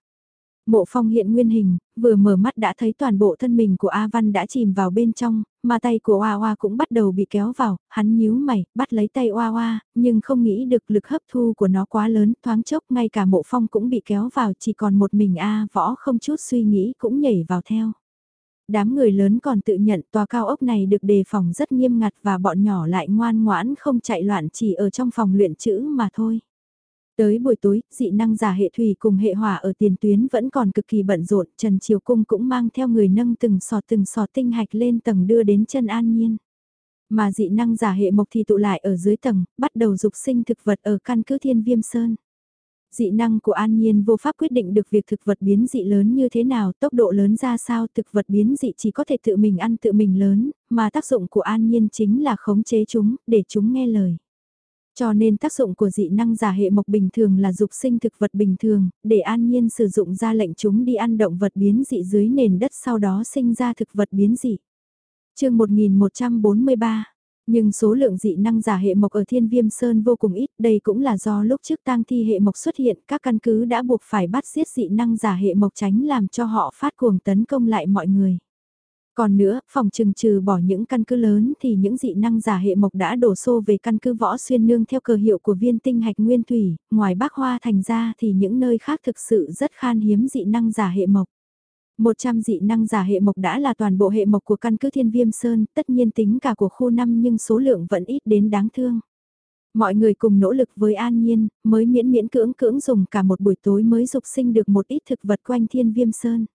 Mộ phong hiện nguyên hình, vừa mở mắt đã thấy toàn bộ thân mình của A Văn đã chìm vào bên trong, mà tay của Hoa Hoa cũng bắt đầu bị kéo vào, hắn nhíu mày, bắt lấy tay Hoa Hoa, nhưng không nghĩ được lực hấp thu của nó quá lớn, thoáng chốc ngay cả mộ phong cũng bị kéo vào, chỉ còn một mình A võ không chút suy nghĩ cũng nhảy vào theo. Đám người lớn còn tự nhận tòa cao ốc này được đề phòng rất nghiêm ngặt và bọn nhỏ lại ngoan ngoãn không chạy loạn chỉ ở trong phòng luyện chữ mà thôi. Tới buổi tối, dị năng giả hệ thủy cùng hệ hỏa ở tiền tuyến vẫn còn cực kỳ bận rộn, Trần Triều Cung cũng mang theo người nâng từng sọt từng sọt tinh hạch lên tầng đưa đến chân an nhiên. Mà dị năng giả hệ mộc thì tụ lại ở dưới tầng, bắt đầu dục sinh thực vật ở căn cứ thiên viêm sơn. Dị năng của An Nhiên vô pháp quyết định được việc thực vật biến dị lớn như thế nào, tốc độ lớn ra sao, thực vật biến dị chỉ có thể tự mình ăn tự mình lớn, mà tác dụng của An Nhiên chính là khống chế chúng, để chúng nghe lời. Cho nên tác dụng của dị năng giả hệ mộc bình thường là dục sinh thực vật bình thường, để an nhiên sử dụng ra lệnh chúng đi ăn động vật biến dị dưới nền đất sau đó sinh ra thực vật biến dị. chương 1143 nhưng số lượng dị năng giả hệ mộc ở Thiên Viêm Sơn vô cùng ít, đây cũng là do lúc trước tang thi hệ mộc xuất hiện, các căn cứ đã buộc phải bắt giết dị năng giả hệ mộc tránh làm cho họ phát cuồng tấn công lại mọi người. Còn nữa, phòng trừng trừ bỏ những căn cứ lớn thì những dị năng giả hệ mộc đã đổ xô về căn cứ võ xuyên nương theo cờ hiệu của viên tinh hạch nguyên thủy, ngoài bác hoa thành ra thì những nơi khác thực sự rất khan hiếm dị năng giả hệ mộc. 100 dị năng giả hệ mộc đã là toàn bộ hệ mộc của căn cứ thiên viêm sơn, tất nhiên tính cả của khu 5 nhưng số lượng vẫn ít đến đáng thương. Mọi người cùng nỗ lực với an nhiên, mới miễn miễn cưỡng cưỡng dùng cả một buổi tối mới dục sinh được một ít thực vật quanh thiên viêm sơn.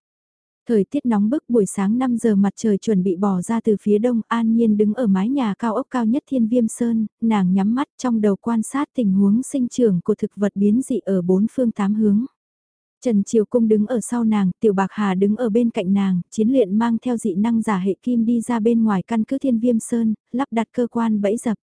Thời tiết nóng bức buổi sáng 5 giờ mặt trời chuẩn bị bỏ ra từ phía đông, An Nhiên đứng ở mái nhà cao ốc cao nhất Thiên Viêm Sơn, nàng nhắm mắt trong đầu quan sát tình huống sinh trưởng của thực vật biến dị ở bốn phương tám hướng. Trần Triều Cung đứng ở sau nàng, Tiểu Bạc Hà đứng ở bên cạnh nàng, chiến luyện mang theo dị năng giả hệ kim đi ra bên ngoài căn cứ Thiên Viêm Sơn, lắp đặt cơ quan bẫy dập.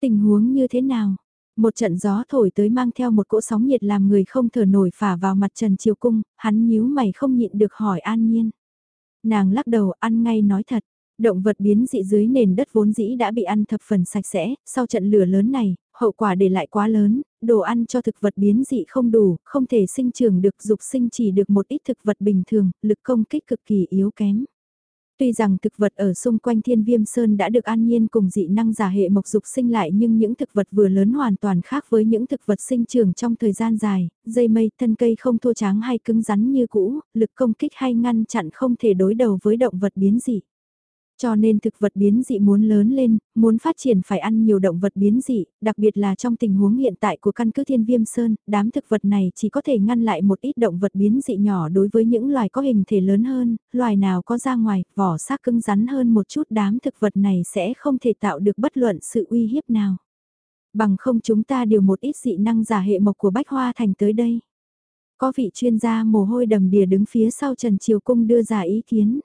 Tình huống như thế nào? Một trận gió thổi tới mang theo một cỗ sóng nhiệt làm người không thở nổi phả vào mặt Trần Triều Cung, hắn nhíu mày không nhịn được hỏi an nhiên. Nàng lắc đầu ăn ngay nói thật, động vật biến dị dưới nền đất vốn dĩ đã bị ăn thập phần sạch sẽ, sau trận lửa lớn này, hậu quả để lại quá lớn, đồ ăn cho thực vật biến dị không đủ, không thể sinh trưởng được dục sinh chỉ được một ít thực vật bình thường, lực công kích cực kỳ yếu kém. Tuy rằng thực vật ở xung quanh thiên viêm sơn đã được an nhiên cùng dị năng giả hệ mộc dục sinh lại nhưng những thực vật vừa lớn hoàn toàn khác với những thực vật sinh trưởng trong thời gian dài, dây mây, thân cây không thô tráng hay cứng rắn như cũ, lực công kích hay ngăn chặn không thể đối đầu với động vật biến dị. Cho nên thực vật biến dị muốn lớn lên, muốn phát triển phải ăn nhiều động vật biến dị, đặc biệt là trong tình huống hiện tại của căn cứ thiên viêm sơn, đám thực vật này chỉ có thể ngăn lại một ít động vật biến dị nhỏ đối với những loài có hình thể lớn hơn, loài nào có ra ngoài, vỏ xác cứng rắn hơn một chút đám thực vật này sẽ không thể tạo được bất luận sự uy hiếp nào. Bằng không chúng ta điều một ít dị năng giả hệ mộc của Bách Hoa Thành tới đây. Có vị chuyên gia mồ hôi đầm đìa đứng phía sau Trần Triều Cung đưa ra ý kiến.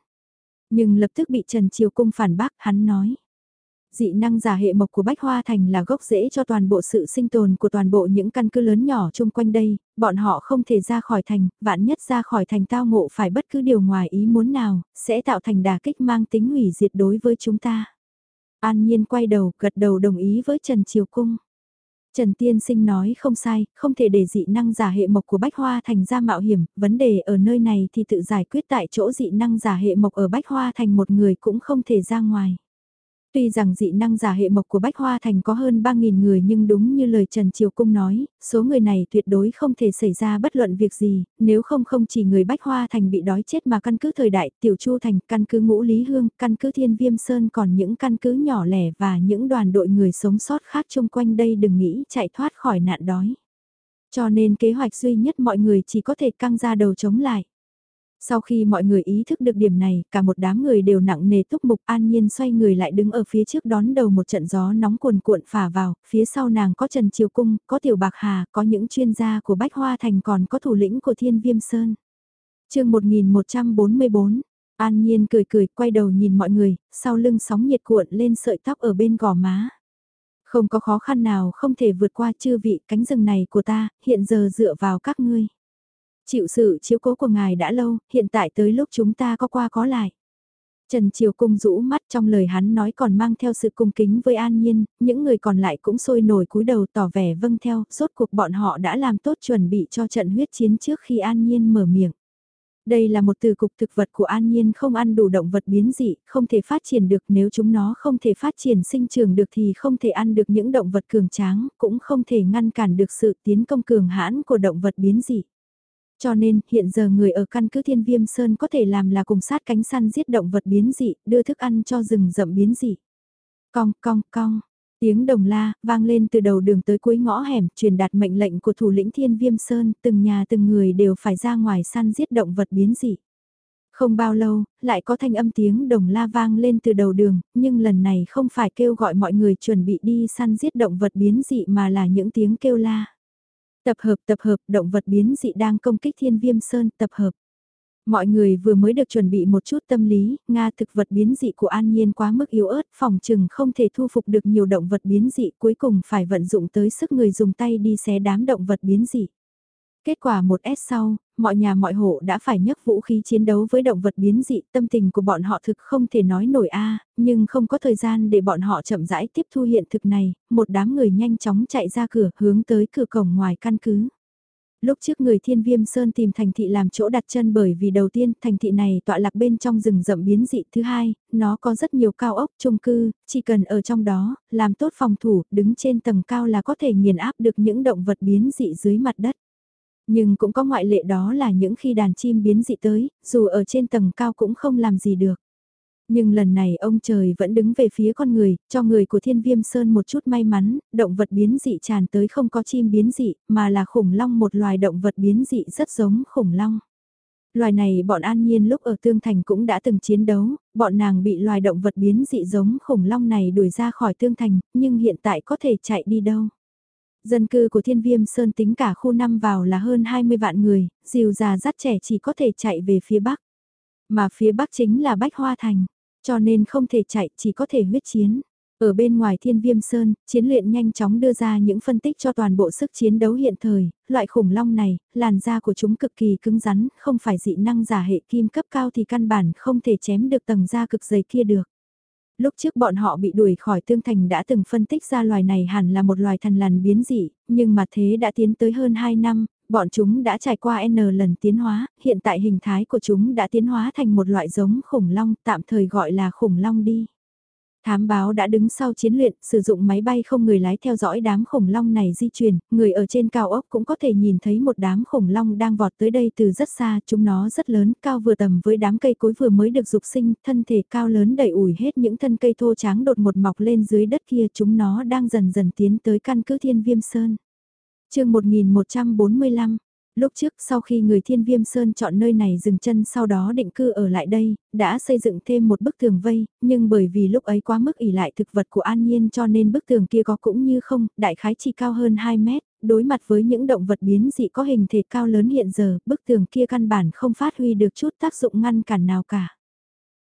Nhưng lập tức bị Trần Triều Cung phản bác, hắn nói. Dị năng giả hệ mộc của Bách Hoa Thành là gốc rễ cho toàn bộ sự sinh tồn của toàn bộ những căn cứ lớn nhỏ chung quanh đây, bọn họ không thể ra khỏi thành, vạn nhất ra khỏi thành tao ngộ phải bất cứ điều ngoài ý muốn nào, sẽ tạo thành đà kích mang tính hủy diệt đối với chúng ta. An Nhiên quay đầu, gật đầu đồng ý với Trần Triều Cung. Trần Tiên Sinh nói không sai, không thể để dị năng giả hệ mộc của Bách Hoa Thành ra mạo hiểm, vấn đề ở nơi này thì tự giải quyết tại chỗ dị năng giả hệ mộc ở Bách Hoa Thành một người cũng không thể ra ngoài. Tuy rằng dị năng giả hệ mộc của Bách Hoa Thành có hơn 3.000 người nhưng đúng như lời Trần Triều Cung nói, số người này tuyệt đối không thể xảy ra bất luận việc gì, nếu không không chỉ người Bách Hoa Thành bị đói chết mà căn cứ thời đại Tiểu Chu Thành, căn cứ Ngũ Lý Hương, căn cứ Thiên Viêm Sơn còn những căn cứ nhỏ lẻ và những đoàn đội người sống sót khác chung quanh đây đừng nghĩ chạy thoát khỏi nạn đói. Cho nên kế hoạch duy nhất mọi người chỉ có thể căng ra đầu chống lại. Sau khi mọi người ý thức được điểm này, cả một đám người đều nặng nề túc mục an nhiên xoay người lại đứng ở phía trước đón đầu một trận gió nóng cuồn cuộn phả vào, phía sau nàng có Trần Triều Cung, có Tiểu Bạc Hà, có những chuyên gia của Bách Hoa Thành còn có thủ lĩnh của Thiên Viêm Sơn. chương 1144, An Nhiên cười cười quay đầu nhìn mọi người, sau lưng sóng nhiệt cuộn lên sợi tóc ở bên gò má. Không có khó khăn nào không thể vượt qua chư vị cánh rừng này của ta, hiện giờ dựa vào các ngươi. Chịu sự chiếu cố của ngài đã lâu, hiện tại tới lúc chúng ta có qua có lại. Trần Triều Cung rũ mắt trong lời hắn nói còn mang theo sự cung kính với An Nhiên, những người còn lại cũng sôi nổi cúi đầu tỏ vẻ vâng theo, rốt cuộc bọn họ đã làm tốt chuẩn bị cho trận huyết chiến trước khi An Nhiên mở miệng. Đây là một từ cục thực vật của An Nhiên không ăn đủ động vật biến dị, không thể phát triển được nếu chúng nó không thể phát triển sinh trường được thì không thể ăn được những động vật cường tráng, cũng không thể ngăn cản được sự tiến công cường hãn của động vật biến dị. Cho nên, hiện giờ người ở căn cứ thiên viêm sơn có thể làm là cùng sát cánh săn giết động vật biến dị, đưa thức ăn cho rừng rậm biến dị. Cong, cong, cong. Tiếng đồng la, vang lên từ đầu đường tới cuối ngõ hẻm, truyền đạt mệnh lệnh của thủ lĩnh thiên viêm sơn, từng nhà từng người đều phải ra ngoài săn giết động vật biến dị. Không bao lâu, lại có thanh âm tiếng đồng la vang lên từ đầu đường, nhưng lần này không phải kêu gọi mọi người chuẩn bị đi săn giết động vật biến dị mà là những tiếng kêu la. Tập hợp tập hợp động vật biến dị đang công kích thiên viêm sơn tập hợp. Mọi người vừa mới được chuẩn bị một chút tâm lý, Nga thực vật biến dị của An Nhiên quá mức yếu ớt, phòng trừng không thể thu phục được nhiều động vật biến dị cuối cùng phải vận dụng tới sức người dùng tay đi xé đám động vật biến dị. Kết quả một S sau, mọi nhà mọi hộ đã phải nhấc vũ khí chiến đấu với động vật biến dị, tâm tình của bọn họ thực không thể nói nổi a, nhưng không có thời gian để bọn họ chậm rãi tiếp thu hiện thực này, một đám người nhanh chóng chạy ra cửa hướng tới cửa cổng ngoài căn cứ. Lúc trước người thiên viêm sơn tìm thành thị làm chỗ đặt chân bởi vì đầu tiên thành thị này tọa lạc bên trong rừng rậm biến dị thứ hai, nó có rất nhiều cao ốc chung cư, chỉ cần ở trong đó, làm tốt phòng thủ, đứng trên tầng cao là có thể nghiền áp được những động vật biến dị dưới mặt đất. Nhưng cũng có ngoại lệ đó là những khi đàn chim biến dị tới, dù ở trên tầng cao cũng không làm gì được. Nhưng lần này ông trời vẫn đứng về phía con người, cho người của thiên viêm sơn một chút may mắn, động vật biến dị tràn tới không có chim biến dị, mà là khủng long một loài động vật biến dị rất giống khủng long. Loài này bọn an nhiên lúc ở Tương Thành cũng đã từng chiến đấu, bọn nàng bị loài động vật biến dị giống khủng long này đuổi ra khỏi Tương Thành, nhưng hiện tại có thể chạy đi đâu. Dân cư của Thiên Viêm Sơn tính cả khu năm vào là hơn 20 vạn người, dìu già dắt trẻ chỉ có thể chạy về phía Bắc. Mà phía Bắc chính là Bách Hoa Thành. Cho nên không thể chạy, chỉ có thể huyết chiến. Ở bên ngoài thiên viêm sơn, chiến luyện nhanh chóng đưa ra những phân tích cho toàn bộ sức chiến đấu hiện thời, loại khủng long này, làn da của chúng cực kỳ cứng rắn, không phải dị năng giả hệ kim cấp cao thì căn bản không thể chém được tầng da cực dày kia được. Lúc trước bọn họ bị đuổi khỏi tương thành đã từng phân tích ra loài này hẳn là một loài thần lằn biến dị, nhưng mà thế đã tiến tới hơn 2 năm, bọn chúng đã trải qua N lần tiến hóa, hiện tại hình thái của chúng đã tiến hóa thành một loại giống khủng long, tạm thời gọi là khủng long đi. Thám báo đã đứng sau chiến luyện, sử dụng máy bay không người lái theo dõi đám khủng long này di chuyển, người ở trên cao ốc cũng có thể nhìn thấy một đám khủng long đang vọt tới đây từ rất xa, chúng nó rất lớn, cao vừa tầm với đám cây cối vừa mới được dục sinh, thân thể cao lớn đầy ủi hết những thân cây thô tráng đột một mọc lên dưới đất kia, chúng nó đang dần dần tiến tới căn cứ thiên viêm sơn. Chương 1145, lúc trước sau khi người thiên viêm sơn chọn nơi này dừng chân sau đó định cư ở lại đây, đã xây dựng thêm một bức tường vây, nhưng bởi vì lúc ấy quá mức ỉ lại thực vật của an nhiên cho nên bức tường kia có cũng như không, đại khái chỉ cao hơn 2 mét, đối mặt với những động vật biến dị có hình thể cao lớn hiện giờ, bức tường kia căn bản không phát huy được chút tác dụng ngăn cản nào cả.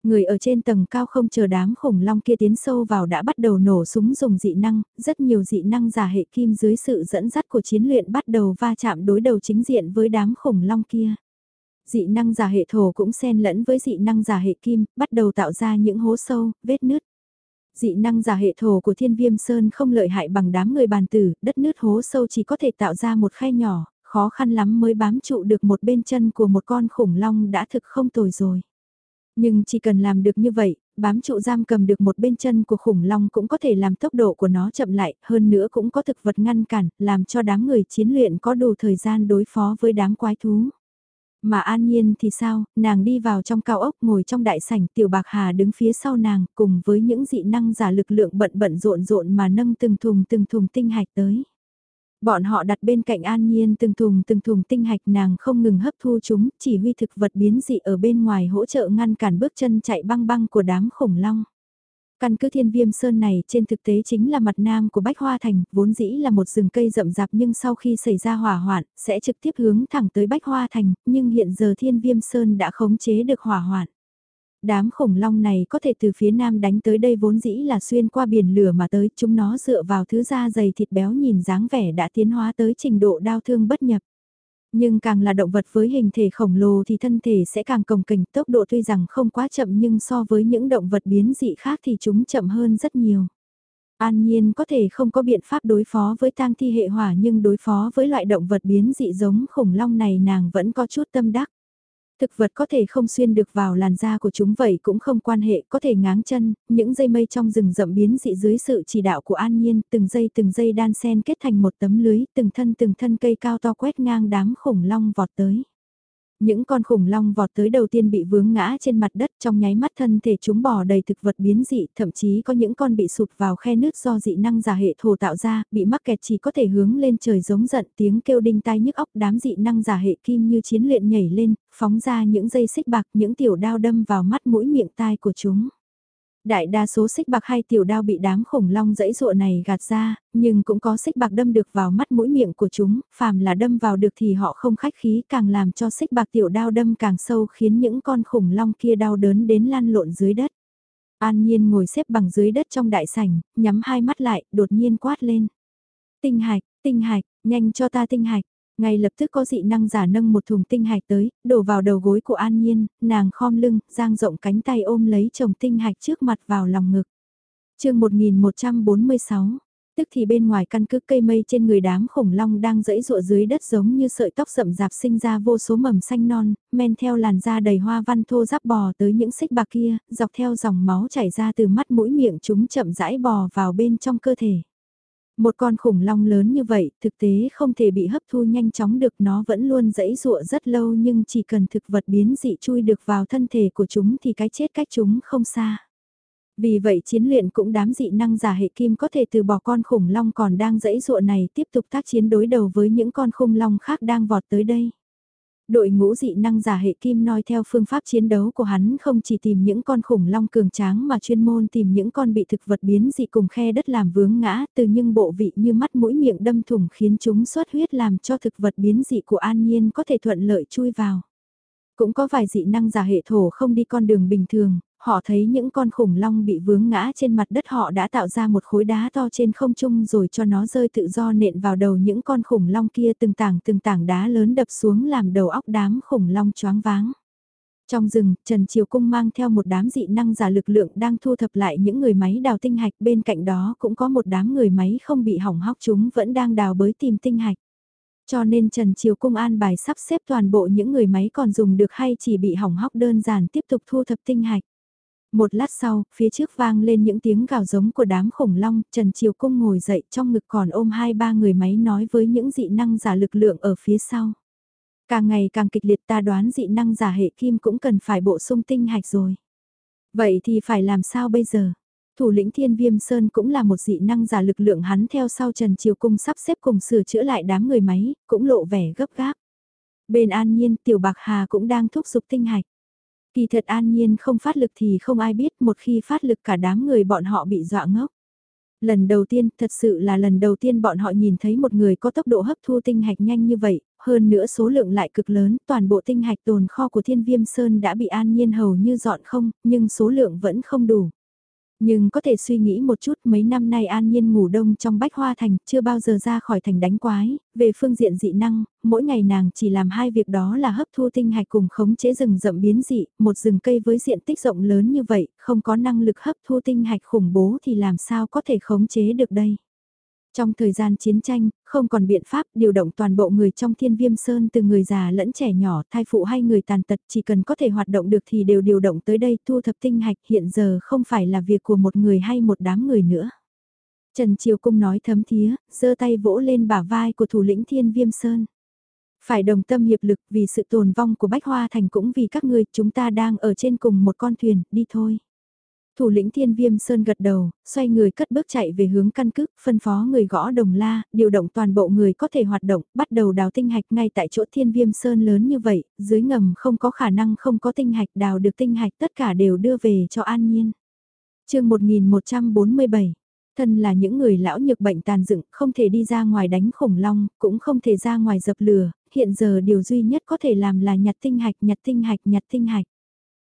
Người ở trên tầng cao không chờ đám khủng long kia tiến sâu vào đã bắt đầu nổ súng dùng dị năng, rất nhiều dị năng giả hệ kim dưới sự dẫn dắt của chiến luyện bắt đầu va chạm đối đầu chính diện với đám khủng long kia. Dị năng giả hệ thổ cũng xen lẫn với dị năng giả hệ kim, bắt đầu tạo ra những hố sâu, vết nứt. Dị năng giả hệ thổ của thiên viêm sơn không lợi hại bằng đám người bàn tử, đất nứt hố sâu chỉ có thể tạo ra một khe nhỏ, khó khăn lắm mới bám trụ được một bên chân của một con khủng long đã thực không tồi rồi. Nhưng chỉ cần làm được như vậy, bám trụ giam cầm được một bên chân của khủng long cũng có thể làm tốc độ của nó chậm lại, hơn nữa cũng có thực vật ngăn cản, làm cho đám người chiến luyện có đủ thời gian đối phó với đám quái thú. Mà an nhiên thì sao, nàng đi vào trong cao ốc ngồi trong đại sảnh tiểu bạc hà đứng phía sau nàng cùng với những dị năng giả lực lượng bận bận rộn rộn mà nâng từng thùng từng thùng tinh hạch tới. Bọn họ đặt bên cạnh an nhiên từng thùng từng thùng tinh hạch nàng không ngừng hấp thu chúng, chỉ huy thực vật biến dị ở bên ngoài hỗ trợ ngăn cản bước chân chạy băng băng của đám khủng long. Căn cứ thiên viêm sơn này trên thực tế chính là mặt nam của Bách Hoa Thành, vốn dĩ là một rừng cây rậm rạp nhưng sau khi xảy ra hỏa hoạn, sẽ trực tiếp hướng thẳng tới Bách Hoa Thành, nhưng hiện giờ thiên viêm sơn đã khống chế được hỏa hoạn. Đám khủng long này có thể từ phía nam đánh tới đây vốn dĩ là xuyên qua biển lửa mà tới, chúng nó dựa vào thứ da dày thịt béo nhìn dáng vẻ đã tiến hóa tới trình độ đau thương bất nhập. Nhưng càng là động vật với hình thể khổng lồ thì thân thể sẽ càng cồng kềnh tốc độ tuy rằng không quá chậm nhưng so với những động vật biến dị khác thì chúng chậm hơn rất nhiều. An nhiên có thể không có biện pháp đối phó với tang thi hệ hỏa nhưng đối phó với loại động vật biến dị giống khủng long này nàng vẫn có chút tâm đắc. Thực vật có thể không xuyên được vào làn da của chúng vậy cũng không quan hệ, có thể ngáng chân, những dây mây trong rừng rậm biến dị dưới sự chỉ đạo của An Nhiên, từng dây từng dây đan sen kết thành một tấm lưới, từng thân từng thân cây cao to quét ngang đám khủng long vọt tới. Những con khủng long vọt tới đầu tiên bị vướng ngã trên mặt đất trong nháy mắt thân thể chúng bò đầy thực vật biến dị, thậm chí có những con bị sụt vào khe nước do dị năng giả hệ thổ tạo ra, bị mắc kẹt chỉ có thể hướng lên trời giống giận tiếng kêu đinh tai nhức óc đám dị năng giả hệ kim như chiến luyện nhảy lên, phóng ra những dây xích bạc những tiểu đao đâm vào mắt mũi miệng tai của chúng. Đại đa số xích bạc hay tiểu đao bị đám khủng long dãy dụa này gạt ra, nhưng cũng có xích bạc đâm được vào mắt mũi miệng của chúng, phàm là đâm vào được thì họ không khách khí càng làm cho xích bạc tiểu đao đâm càng sâu khiến những con khủng long kia đau đớn đến lan lộn dưới đất. An Nhiên ngồi xếp bằng dưới đất trong đại sảnh, nhắm hai mắt lại, đột nhiên quát lên. Tinh hạch, tinh hạch, nhanh cho ta tinh hạch. Ngay lập tức có dị năng giả nâng một thùng tinh hạch tới, đổ vào đầu gối của An Nhiên, nàng khom lưng, giang rộng cánh tay ôm lấy chồng tinh hạch trước mặt vào lòng ngực. chương 1146, Tức thì bên ngoài căn cứ cây mây trên người đám khủng long đang dẫy rụa dưới đất giống như sợi tóc rậm rạp sinh ra vô số mầm xanh non, men theo làn da đầy hoa văn thô ráp bò tới những xích bạc kia, dọc theo dòng máu chảy ra từ mắt mũi miệng chúng chậm rãi bò vào bên trong cơ thể. Một con khủng long lớn như vậy, thực tế không thể bị hấp thu nhanh chóng được nó vẫn luôn dẫy dụa rất lâu nhưng chỉ cần thực vật biến dị chui được vào thân thể của chúng thì cái chết cách chúng không xa. Vì vậy chiến luyện cũng đám dị năng giả hệ kim có thể từ bỏ con khủng long còn đang dẫy dụa này tiếp tục tác chiến đối đầu với những con khủng long khác đang vọt tới đây. Đội ngũ dị năng giả hệ kim noi theo phương pháp chiến đấu của hắn không chỉ tìm những con khủng long cường tráng mà chuyên môn tìm những con bị thực vật biến dị cùng khe đất làm vướng ngã từ những bộ vị như mắt mũi miệng đâm thủng khiến chúng xuất huyết làm cho thực vật biến dị của an nhiên có thể thuận lợi chui vào. Cũng có vài dị năng giả hệ thổ không đi con đường bình thường, họ thấy những con khủng long bị vướng ngã trên mặt đất họ đã tạo ra một khối đá to trên không trung rồi cho nó rơi tự do nện vào đầu những con khủng long kia từng tảng từng tảng đá lớn đập xuống làm đầu óc đám khủng long choáng váng. Trong rừng, Trần Triều Cung mang theo một đám dị năng giả lực lượng đang thu thập lại những người máy đào tinh hạch bên cạnh đó cũng có một đám người máy không bị hỏng hóc chúng vẫn đang đào bới tìm tinh hạch. Cho nên Trần Triều Cung an bài sắp xếp toàn bộ những người máy còn dùng được hay chỉ bị hỏng hóc đơn giản tiếp tục thu thập tinh hạch. Một lát sau, phía trước vang lên những tiếng gào giống của đám khủng long, Trần Triều Cung ngồi dậy trong ngực còn ôm hai ba người máy nói với những dị năng giả lực lượng ở phía sau. Càng ngày càng kịch liệt ta đoán dị năng giả hệ kim cũng cần phải bổ sung tinh hạch rồi. Vậy thì phải làm sao bây giờ? Thủ lĩnh Thiên Viêm Sơn cũng là một dị năng giả lực lượng hắn theo sau Trần Triều Cung sắp xếp cùng sửa chữa lại đám người máy, cũng lộ vẻ gấp gáp. Bên An Nhiên, Tiểu Bạc Hà cũng đang thúc giục tinh hạch. Kỳ thật an nhiên không phát lực thì không ai biết một khi phát lực cả đám người bọn họ bị dọa ngốc. Lần đầu tiên, thật sự là lần đầu tiên bọn họ nhìn thấy một người có tốc độ hấp thu tinh hạch nhanh như vậy, hơn nữa số lượng lại cực lớn, toàn bộ tinh hạch tồn kho của thiên viêm sơn đã bị an nhiên hầu như dọn không, nhưng số lượng vẫn không đủ. Nhưng có thể suy nghĩ một chút mấy năm nay an nhiên ngủ đông trong bách hoa thành, chưa bao giờ ra khỏi thành đánh quái, về phương diện dị năng, mỗi ngày nàng chỉ làm hai việc đó là hấp thu tinh hạch cùng khống chế rừng rậm biến dị, một rừng cây với diện tích rộng lớn như vậy, không có năng lực hấp thu tinh hạch khủng bố thì làm sao có thể khống chế được đây. Trong thời gian chiến tranh, không còn biện pháp điều động toàn bộ người trong thiên viêm sơn từ người già lẫn trẻ nhỏ, thai phụ hay người tàn tật chỉ cần có thể hoạt động được thì đều điều động tới đây thu thập tinh hạch hiện giờ không phải là việc của một người hay một đám người nữa. Trần Triều Cung nói thấm thía, giơ tay vỗ lên bả vai của thủ lĩnh thiên viêm sơn. Phải đồng tâm hiệp lực vì sự tồn vong của Bách Hoa Thành cũng vì các ngươi chúng ta đang ở trên cùng một con thuyền, đi thôi. Thủ lĩnh thiên viêm sơn gật đầu, xoay người cất bước chạy về hướng căn cứ, phân phó người gõ đồng la, điều động toàn bộ người có thể hoạt động, bắt đầu đào tinh hạch ngay tại chỗ thiên viêm sơn lớn như vậy, dưới ngầm không có khả năng không có tinh hạch đào được tinh hạch tất cả đều đưa về cho an nhiên. chương 1147 Thân là những người lão nhược bệnh tàn dựng, không thể đi ra ngoài đánh khủng long, cũng không thể ra ngoài dập lửa, hiện giờ điều duy nhất có thể làm là nhặt tinh hạch, nhặt tinh hạch, nhặt tinh hạch.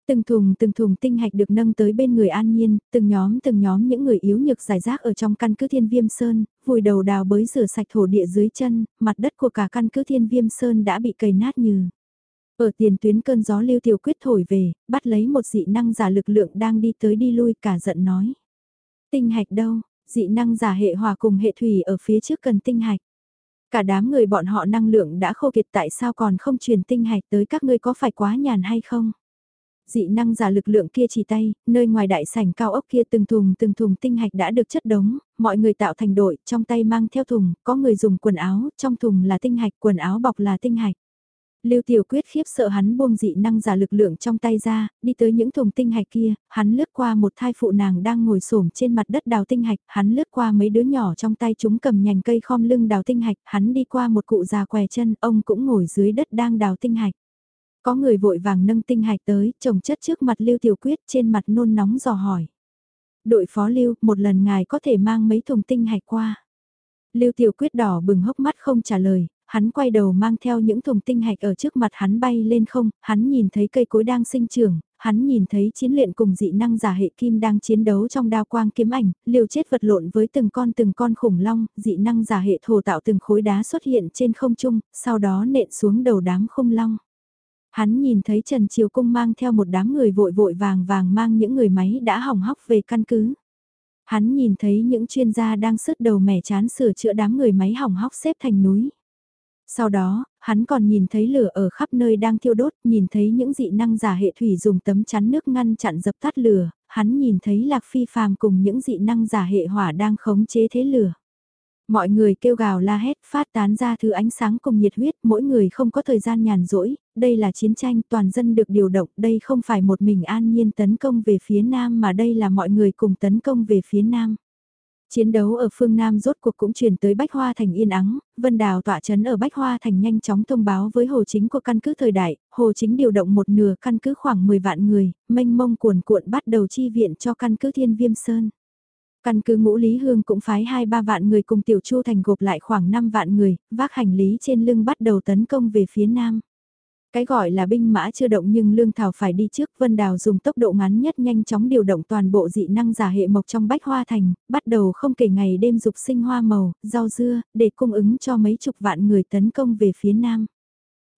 Từng thùng từng thùng tinh hạch được nâng tới bên người an nhiên, từng nhóm từng nhóm những người yếu nhược giải rác ở trong căn cứ thiên viêm sơn, vùi đầu đào bới rửa sạch thổ địa dưới chân, mặt đất của cả căn cứ thiên viêm sơn đã bị cầy nát như. Ở tiền tuyến cơn gió lưu tiểu quyết thổi về, bắt lấy một dị năng giả lực lượng đang đi tới đi lui cả giận nói. Tinh hạch đâu, dị năng giả hệ hòa cùng hệ thủy ở phía trước cần tinh hạch. Cả đám người bọn họ năng lượng đã khô kiệt tại sao còn không truyền tinh hạch tới các ngươi có phải quá nhàn hay không? Dị năng giả lực lượng kia chỉ tay, nơi ngoài đại sảnh cao ốc kia từng thùng từng thùng tinh hạch đã được chất đống, mọi người tạo thành đội, trong tay mang theo thùng, có người dùng quần áo, trong thùng là tinh hạch, quần áo bọc là tinh hạch. Lưu Tiểu Quyết khiếp sợ hắn buông dị năng giả lực lượng trong tay ra, đi tới những thùng tinh hạch kia, hắn lướt qua một thai phụ nàng đang ngồi xổm trên mặt đất đào tinh hạch, hắn lướt qua mấy đứa nhỏ trong tay chúng cầm nhành cây khom lưng đào tinh hạch, hắn đi qua một cụ già què chân, ông cũng ngồi dưới đất đang đào tinh hạch. Có người vội vàng nâng tinh hạch tới, trồng chất trước mặt Lưu Tiểu Quyết trên mặt nôn nóng dò hỏi. Đội phó Lưu, một lần ngài có thể mang mấy thùng tinh hạch qua. Lưu Tiểu Quyết đỏ bừng hốc mắt không trả lời, hắn quay đầu mang theo những thùng tinh hạch ở trước mặt hắn bay lên không, hắn nhìn thấy cây cối đang sinh trưởng, hắn nhìn thấy chiến luyện cùng dị năng giả hệ kim đang chiến đấu trong đao quang kiếm ảnh, liều chết vật lộn với từng con từng con khủng long, dị năng giả hệ thổ tạo từng khối đá xuất hiện trên không trung, sau đó nện xuống đầu đám khung long. Hắn nhìn thấy Trần Triều Cung mang theo một đám người vội vội vàng vàng mang những người máy đã hỏng hóc về căn cứ. Hắn nhìn thấy những chuyên gia đang sứt đầu mẻ chán sửa chữa đám người máy hỏng hóc xếp thành núi. Sau đó, hắn còn nhìn thấy lửa ở khắp nơi đang thiêu đốt, nhìn thấy những dị năng giả hệ thủy dùng tấm chắn nước ngăn chặn dập tắt lửa, hắn nhìn thấy Lạc Phi phàm cùng những dị năng giả hệ hỏa đang khống chế thế lửa. Mọi người kêu gào la hét, phát tán ra thứ ánh sáng cùng nhiệt huyết, mỗi người không có thời gian nhàn rỗi, đây là chiến tranh, toàn dân được điều động, đây không phải một mình an nhiên tấn công về phía Nam mà đây là mọi người cùng tấn công về phía Nam. Chiến đấu ở phương Nam rốt cuộc cũng chuyển tới Bách Hoa Thành yên ắng, Vân Đào tọa chấn ở Bách Hoa Thành nhanh chóng thông báo với Hồ Chính của căn cứ thời đại, Hồ Chính điều động một nửa căn cứ khoảng 10 vạn người, mênh mông cuồn cuộn bắt đầu chi viện cho căn cứ Thiên Viêm Sơn. Căn cứ ngũ Lý Hương cũng phái 2-3 vạn người cùng Tiểu Chu Thành gộp lại khoảng 5 vạn người, vác hành lý trên lưng bắt đầu tấn công về phía Nam. Cái gọi là binh mã chưa động nhưng lương thảo phải đi trước, Vân Đào dùng tốc độ ngắn nhất nhanh chóng điều động toàn bộ dị năng giả hệ mộc trong bách hoa thành, bắt đầu không kể ngày đêm dục sinh hoa màu, rau dưa, để cung ứng cho mấy chục vạn người tấn công về phía nam.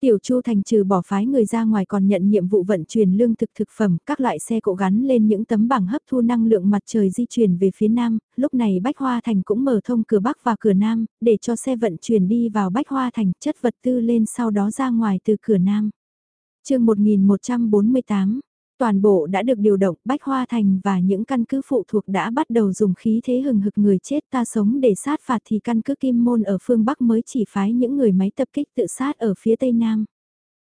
Tiểu Chu Thành trừ bỏ phái người ra ngoài còn nhận nhiệm vụ vận chuyển lương thực thực phẩm, các loại xe cộ gắn lên những tấm bảng hấp thu năng lượng mặt trời di chuyển về phía nam, lúc này Bách Hoa Thành cũng mở thông cửa Bắc và cửa Nam, để cho xe vận chuyển đi vào Bách Hoa Thành, chất vật tư lên sau đó ra ngoài từ cửa Nam. chương 1148, toàn bộ đã được điều động, Bách Hoa Thành và những căn cứ phụ thuộc đã bắt đầu dùng khí thế hừng hực người chết ta sống để sát phạt thì căn cứ Kim Môn ở phương Bắc mới chỉ phái những người máy tập kích tự sát ở phía Tây Nam.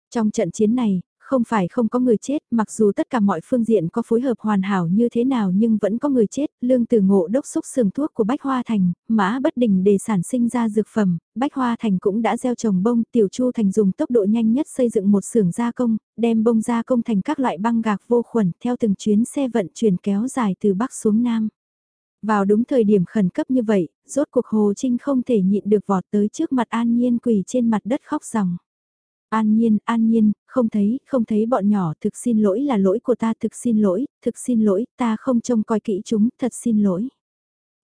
Trong trận chiến này, không phải không có người chết, mặc dù tất cả mọi phương diện có phối hợp hoàn hảo như thế nào nhưng vẫn có người chết, lương từ ngộ đốc xúc sườn thuốc của Bách Hoa Thành, mã bất đình để sản sinh ra dược phẩm, Bách Hoa Thành cũng đã gieo trồng bông, Tiểu Chu Thành dùng tốc độ nhanh nhất xây dựng một xưởng gia công, đem bông gia công thành các loại băng gạc vô khuẩn theo từng chuyến xe vận chuyển kéo dài từ Bắc xuống Nam. Vào đúng thời điểm khẩn cấp như vậy, rốt cuộc Hồ Trinh không thể nhịn được vọt tới trước mặt An Nhiên quỳ trên mặt đất khóc ròng. An nhiên, an nhiên, không thấy, không thấy bọn nhỏ, thực xin lỗi là lỗi của ta, thực xin lỗi, thực xin lỗi, ta không trông coi kỹ chúng, thật xin lỗi.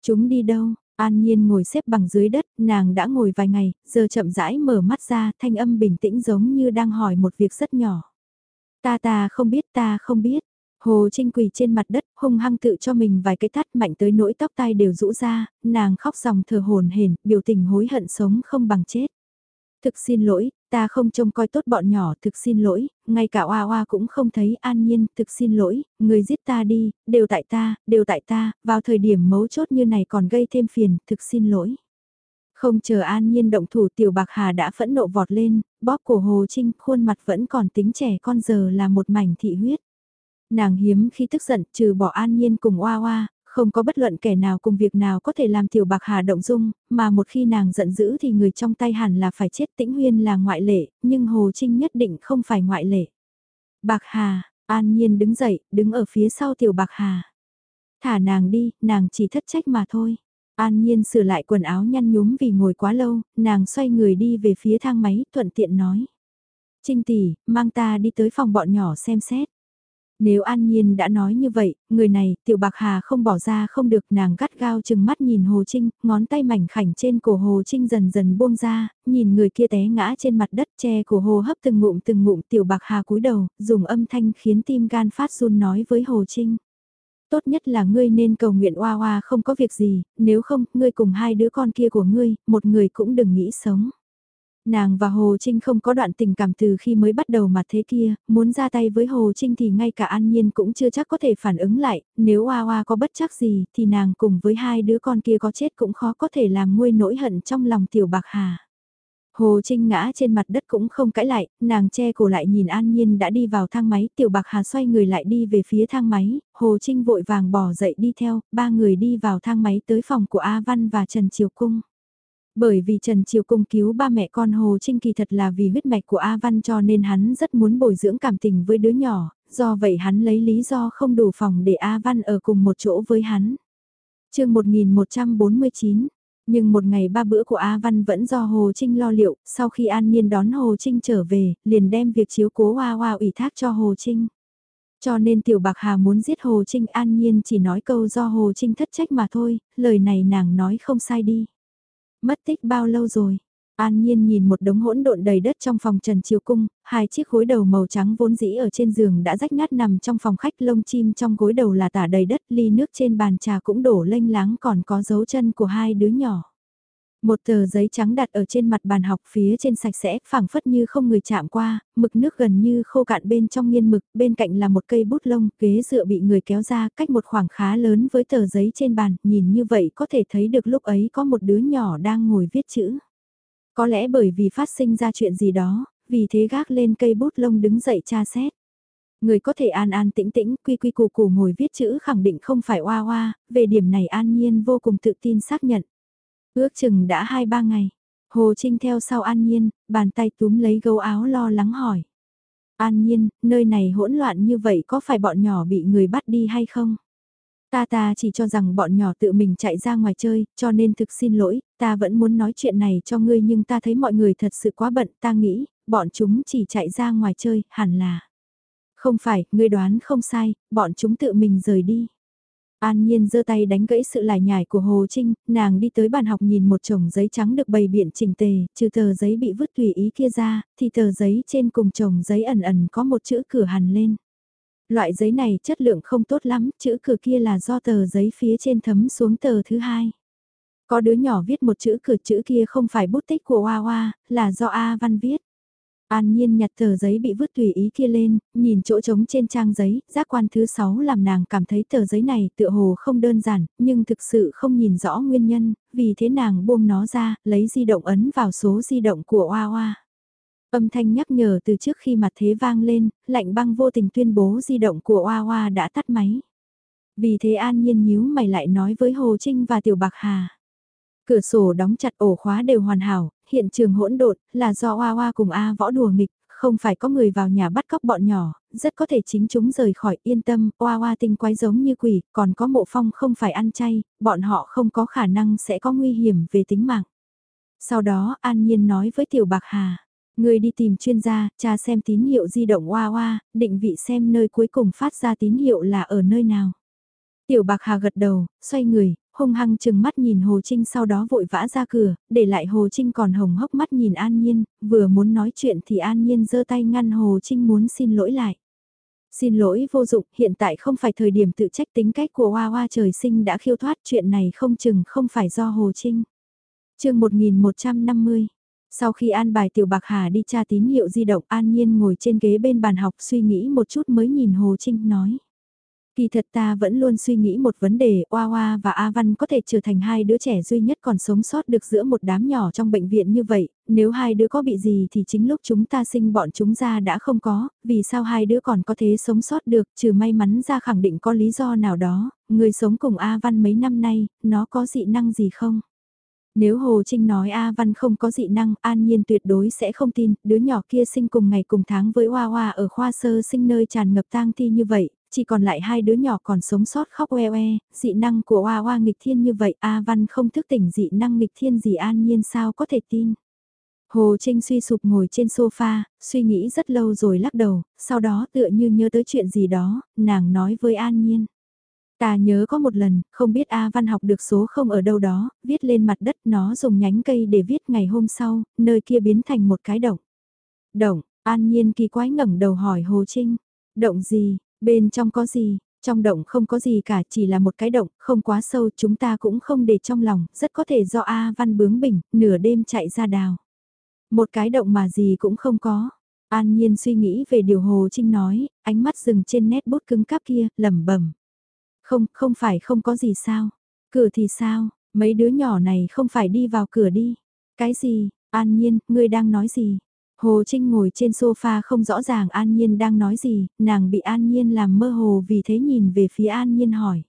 Chúng đi đâu? An Nhiên ngồi xếp bằng dưới đất, nàng đã ngồi vài ngày, giờ chậm rãi mở mắt ra, thanh âm bình tĩnh giống như đang hỏi một việc rất nhỏ. Ta ta không biết, ta không biết. Hồ Trinh quỳ trên mặt đất, hung hăng tự cho mình vài cái tát mạnh tới nỗi tóc tai đều rũ ra, nàng khóc dòng thờ hồn hển, biểu tình hối hận sống không bằng chết. Thực xin lỗi, ta không trông coi tốt bọn nhỏ, thực xin lỗi, ngay cả Oa Oa cũng không thấy an nhiên, thực xin lỗi, người giết ta đi, đều tại ta, đều tại ta, vào thời điểm mấu chốt như này còn gây thêm phiền, thực xin lỗi. Không chờ an nhiên động thủ tiểu bạc hà đã phẫn nộ vọt lên, bóp cổ Hồ Trinh, khuôn mặt vẫn còn tính trẻ con giờ là một mảnh thị huyết. Nàng hiếm khi tức giận trừ bỏ an nhiên cùng oa oa, không có bất luận kẻ nào cùng việc nào có thể làm tiểu bạc hà động dung, mà một khi nàng giận dữ thì người trong tay hẳn là phải chết tĩnh huyên là ngoại lệ, nhưng Hồ Trinh nhất định không phải ngoại lệ. Bạc hà, an nhiên đứng dậy, đứng ở phía sau tiểu bạc hà. Thả nàng đi, nàng chỉ thất trách mà thôi. An nhiên sửa lại quần áo nhăn nhúm vì ngồi quá lâu, nàng xoay người đi về phía thang máy, thuận tiện nói. Trinh tỷ, mang ta đi tới phòng bọn nhỏ xem xét. Nếu An Nhiên đã nói như vậy, người này, Tiểu Bạc Hà không bỏ ra không được nàng gắt gao chừng mắt nhìn Hồ Trinh, ngón tay mảnh khảnh trên cổ Hồ Trinh dần dần buông ra, nhìn người kia té ngã trên mặt đất che cổ Hồ hấp từng ngụm từng ngụm Tiểu Bạc Hà cúi đầu, dùng âm thanh khiến tim gan phát run nói với Hồ Trinh. Tốt nhất là ngươi nên cầu nguyện oa oa không có việc gì, nếu không, ngươi cùng hai đứa con kia của ngươi, một người cũng đừng nghĩ sống. Nàng và Hồ Trinh không có đoạn tình cảm từ khi mới bắt đầu mà thế kia, muốn ra tay với Hồ Trinh thì ngay cả An Nhiên cũng chưa chắc có thể phản ứng lại, nếu Hoa Hoa có bất chắc gì thì nàng cùng với hai đứa con kia có chết cũng khó có thể làm nguôi nỗi hận trong lòng tiểu bạc hà. Hồ Trinh ngã trên mặt đất cũng không cãi lại, nàng che cổ lại nhìn An Nhiên đã đi vào thang máy, tiểu bạc hà xoay người lại đi về phía thang máy, Hồ Trinh vội vàng bỏ dậy đi theo, ba người đi vào thang máy tới phòng của A Văn và Trần Triều Cung. Bởi vì Trần Triều Cung cứu ba mẹ con Hồ Trinh kỳ thật là vì huyết mạch của A Văn cho nên hắn rất muốn bồi dưỡng cảm tình với đứa nhỏ, do vậy hắn lấy lý do không đủ phòng để A Văn ở cùng một chỗ với hắn. chương 1149 nhưng một ngày ba bữa của A Văn vẫn do Hồ Trinh lo liệu, sau khi An nhiên đón Hồ Trinh trở về, liền đem việc chiếu cố Hoa Hoa ủy thác cho Hồ Trinh. Cho nên Tiểu Bạc Hà muốn giết Hồ Trinh An Nhiên chỉ nói câu do Hồ Trinh thất trách mà thôi, lời này nàng nói không sai đi. Mất tích bao lâu rồi? An Nhiên nhìn một đống hỗn độn đầy đất trong phòng Trần Triều Cung, hai chiếc gối đầu màu trắng vốn dĩ ở trên giường đã rách nát nằm trong phòng khách lông chim trong gối đầu là tả đầy đất ly nước trên bàn trà cũng đổ lênh láng còn có dấu chân của hai đứa nhỏ. Một tờ giấy trắng đặt ở trên mặt bàn học phía trên sạch sẽ, phẳng phất như không người chạm qua, mực nước gần như khô cạn bên trong nghiên mực, bên cạnh là một cây bút lông, ghế dựa bị người kéo ra cách một khoảng khá lớn với tờ giấy trên bàn, nhìn như vậy có thể thấy được lúc ấy có một đứa nhỏ đang ngồi viết chữ. Có lẽ bởi vì phát sinh ra chuyện gì đó, vì thế gác lên cây bút lông đứng dậy tra xét. Người có thể an an tĩnh tĩnh, quy quy củ củ ngồi viết chữ khẳng định không phải oa oa, về điểm này an nhiên vô cùng tự tin xác nhận. Ước chừng đã 2-3 ngày, Hồ Trinh theo sau an nhiên, bàn tay túm lấy gấu áo lo lắng hỏi. An nhiên, nơi này hỗn loạn như vậy có phải bọn nhỏ bị người bắt đi hay không? Ta ta chỉ cho rằng bọn nhỏ tự mình chạy ra ngoài chơi, cho nên thực xin lỗi, ta vẫn muốn nói chuyện này cho ngươi nhưng ta thấy mọi người thật sự quá bận, ta nghĩ, bọn chúng chỉ chạy ra ngoài chơi, hẳn là. Không phải, ngươi đoán không sai, bọn chúng tự mình rời đi. An Nhiên giơ tay đánh gãy sự lải nhải của Hồ Trinh, nàng đi tới bàn học nhìn một chồng giấy trắng được bày biện chỉnh tề, trừ tờ giấy bị vứt tùy ý kia ra, thì tờ giấy trên cùng chồng giấy ẩn ẩn có một chữ cửa hằn lên. Loại giấy này chất lượng không tốt lắm, chữ cửa kia là do tờ giấy phía trên thấm xuống tờ thứ hai. Có đứa nhỏ viết một chữ cửa chữ kia không phải bút tích của Hoa Hoa, là do A Văn viết. An Nhiên nhặt tờ giấy bị vứt tùy ý kia lên, nhìn chỗ trống trên trang giấy, giác quan thứ 6 làm nàng cảm thấy tờ giấy này tựa hồ không đơn giản, nhưng thực sự không nhìn rõ nguyên nhân, vì thế nàng buông nó ra, lấy di động ấn vào số di động của Hoa Hoa. Âm thanh nhắc nhở từ trước khi mặt thế vang lên, lạnh băng vô tình tuyên bố di động của Hoa Hoa đã tắt máy. Vì thế An Nhiên nhíu mày lại nói với Hồ Trinh và Tiểu Bạc Hà. Cửa sổ đóng chặt ổ khóa đều hoàn hảo, hiện trường hỗn độn là do Hoa Hoa cùng A võ đùa nghịch, không phải có người vào nhà bắt cóc bọn nhỏ, rất có thể chính chúng rời khỏi yên tâm, Hoa Hoa tinh quái giống như quỷ, còn có mộ phong không phải ăn chay, bọn họ không có khả năng sẽ có nguy hiểm về tính mạng. Sau đó An Nhiên nói với Tiểu Bạc Hà, người đi tìm chuyên gia, tra xem tín hiệu di động Hoa Hoa, định vị xem nơi cuối cùng phát ra tín hiệu là ở nơi nào. Tiểu Bạc Hà gật đầu, xoay người, hung hăng chừng mắt nhìn Hồ Trinh sau đó vội vã ra cửa, để lại Hồ Trinh còn hồng hốc mắt nhìn An Nhiên, vừa muốn nói chuyện thì An Nhiên giơ tay ngăn Hồ Trinh muốn xin lỗi lại. Xin lỗi vô dụng, hiện tại không phải thời điểm tự trách tính cách của Hoa Hoa trời sinh đã khiêu thoát chuyện này không chừng không phải do Hồ Trinh. chương 1150 Sau khi an bài Tiểu Bạc Hà đi tra tín hiệu di động An Nhiên ngồi trên ghế bên bàn học suy nghĩ một chút mới nhìn Hồ Trinh nói. Kỳ thật ta vẫn luôn suy nghĩ một vấn đề, Oa Oa và A Văn có thể trở thành hai đứa trẻ duy nhất còn sống sót được giữa một đám nhỏ trong bệnh viện như vậy, nếu hai đứa có bị gì thì chính lúc chúng ta sinh bọn chúng ra đã không có, vì sao hai đứa còn có thể sống sót được, trừ may mắn ra khẳng định có lý do nào đó, người sống cùng A Văn mấy năm nay, nó có dị năng gì không? Nếu Hồ Trinh nói A Văn không có dị năng, An Nhiên tuyệt đối sẽ không tin, đứa nhỏ kia sinh cùng ngày cùng tháng với Hoa Hoa ở khoa sơ sinh nơi tràn ngập tang thi như vậy, chỉ còn lại hai đứa nhỏ còn sống sót khóc oe oe, dị năng của Hoa Hoa nghịch thiên như vậy, A Văn không thức tỉnh dị năng nghịch thiên gì an nhiên sao có thể tin. Hồ Trinh suy sụp ngồi trên sofa, suy nghĩ rất lâu rồi lắc đầu, sau đó tựa như nhớ tới chuyện gì đó, nàng nói với An Nhiên. Ta nhớ có một lần, không biết A Văn học được số không ở đâu đó, viết lên mặt đất nó dùng nhánh cây để viết ngày hôm sau, nơi kia biến thành một cái động. Động, An Nhiên kỳ quái ngẩng đầu hỏi Hồ Trinh. Động gì, Bên trong có gì, trong động không có gì cả chỉ là một cái động, không quá sâu chúng ta cũng không để trong lòng, rất có thể do A Văn bướng bỉnh, nửa đêm chạy ra đào. Một cái động mà gì cũng không có. An Nhiên suy nghĩ về điều Hồ Trinh nói, ánh mắt dừng trên nét bút cứng cáp kia, lẩm bẩm. Không, không phải không có gì sao. Cửa thì sao, mấy đứa nhỏ này không phải đi vào cửa đi. Cái gì, An Nhiên, ngươi đang nói gì? Hồ Trinh ngồi trên sofa không rõ ràng An Nhiên đang nói gì, nàng bị An Nhiên làm mơ hồ vì thế nhìn về phía An Nhiên hỏi.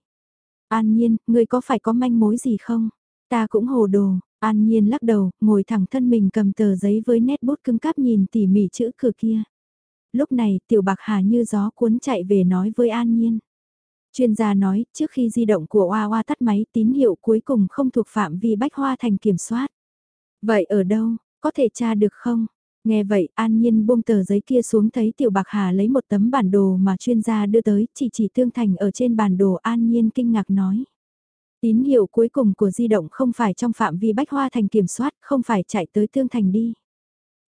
An Nhiên, người có phải có manh mối gì không? Ta cũng hồ đồ, An Nhiên lắc đầu, ngồi thẳng thân mình cầm tờ giấy với nét bút cứng cáp nhìn tỉ mỉ chữ cửa kia. Lúc này, Tiểu Bạc Hà như gió cuốn chạy về nói với An Nhiên. Chuyên gia nói, trước khi di động của Hoa Hoa tắt máy tín hiệu cuối cùng không thuộc phạm vi Bách Hoa Thành kiểm soát. Vậy ở đâu, có thể tra được không? Nghe vậy, An Nhiên buông tờ giấy kia xuống thấy Tiểu Bạc Hà lấy một tấm bản đồ mà chuyên gia đưa tới, chỉ chỉ tương thành ở trên bản đồ An Nhiên kinh ngạc nói. Tín hiệu cuối cùng của di động không phải trong phạm vi bách hoa thành kiểm soát, không phải chạy tới tương thành đi.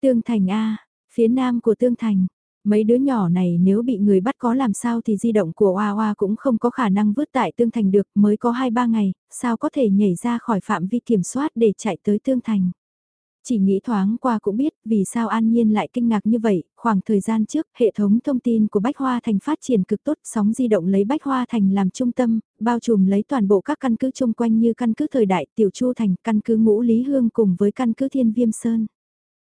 Tương thành A, phía nam của tương thành, Mấy đứa nhỏ này nếu bị người bắt có làm sao thì di động của Hoa Hoa cũng không có khả năng vứt tại Tương Thành được, mới có 2-3 ngày, sao có thể nhảy ra khỏi phạm vi kiểm soát để chạy tới Tương Thành. Chỉ nghĩ thoáng qua cũng biết vì sao An Nhiên lại kinh ngạc như vậy, khoảng thời gian trước hệ thống thông tin của Bách Hoa Thành phát triển cực tốt sóng di động lấy Bách Hoa Thành làm trung tâm, bao trùm lấy toàn bộ các căn cứ chung quanh như căn cứ thời đại Tiểu Chu Thành, căn cứ Ngũ Lý Hương cùng với căn cứ Thiên Viêm Sơn.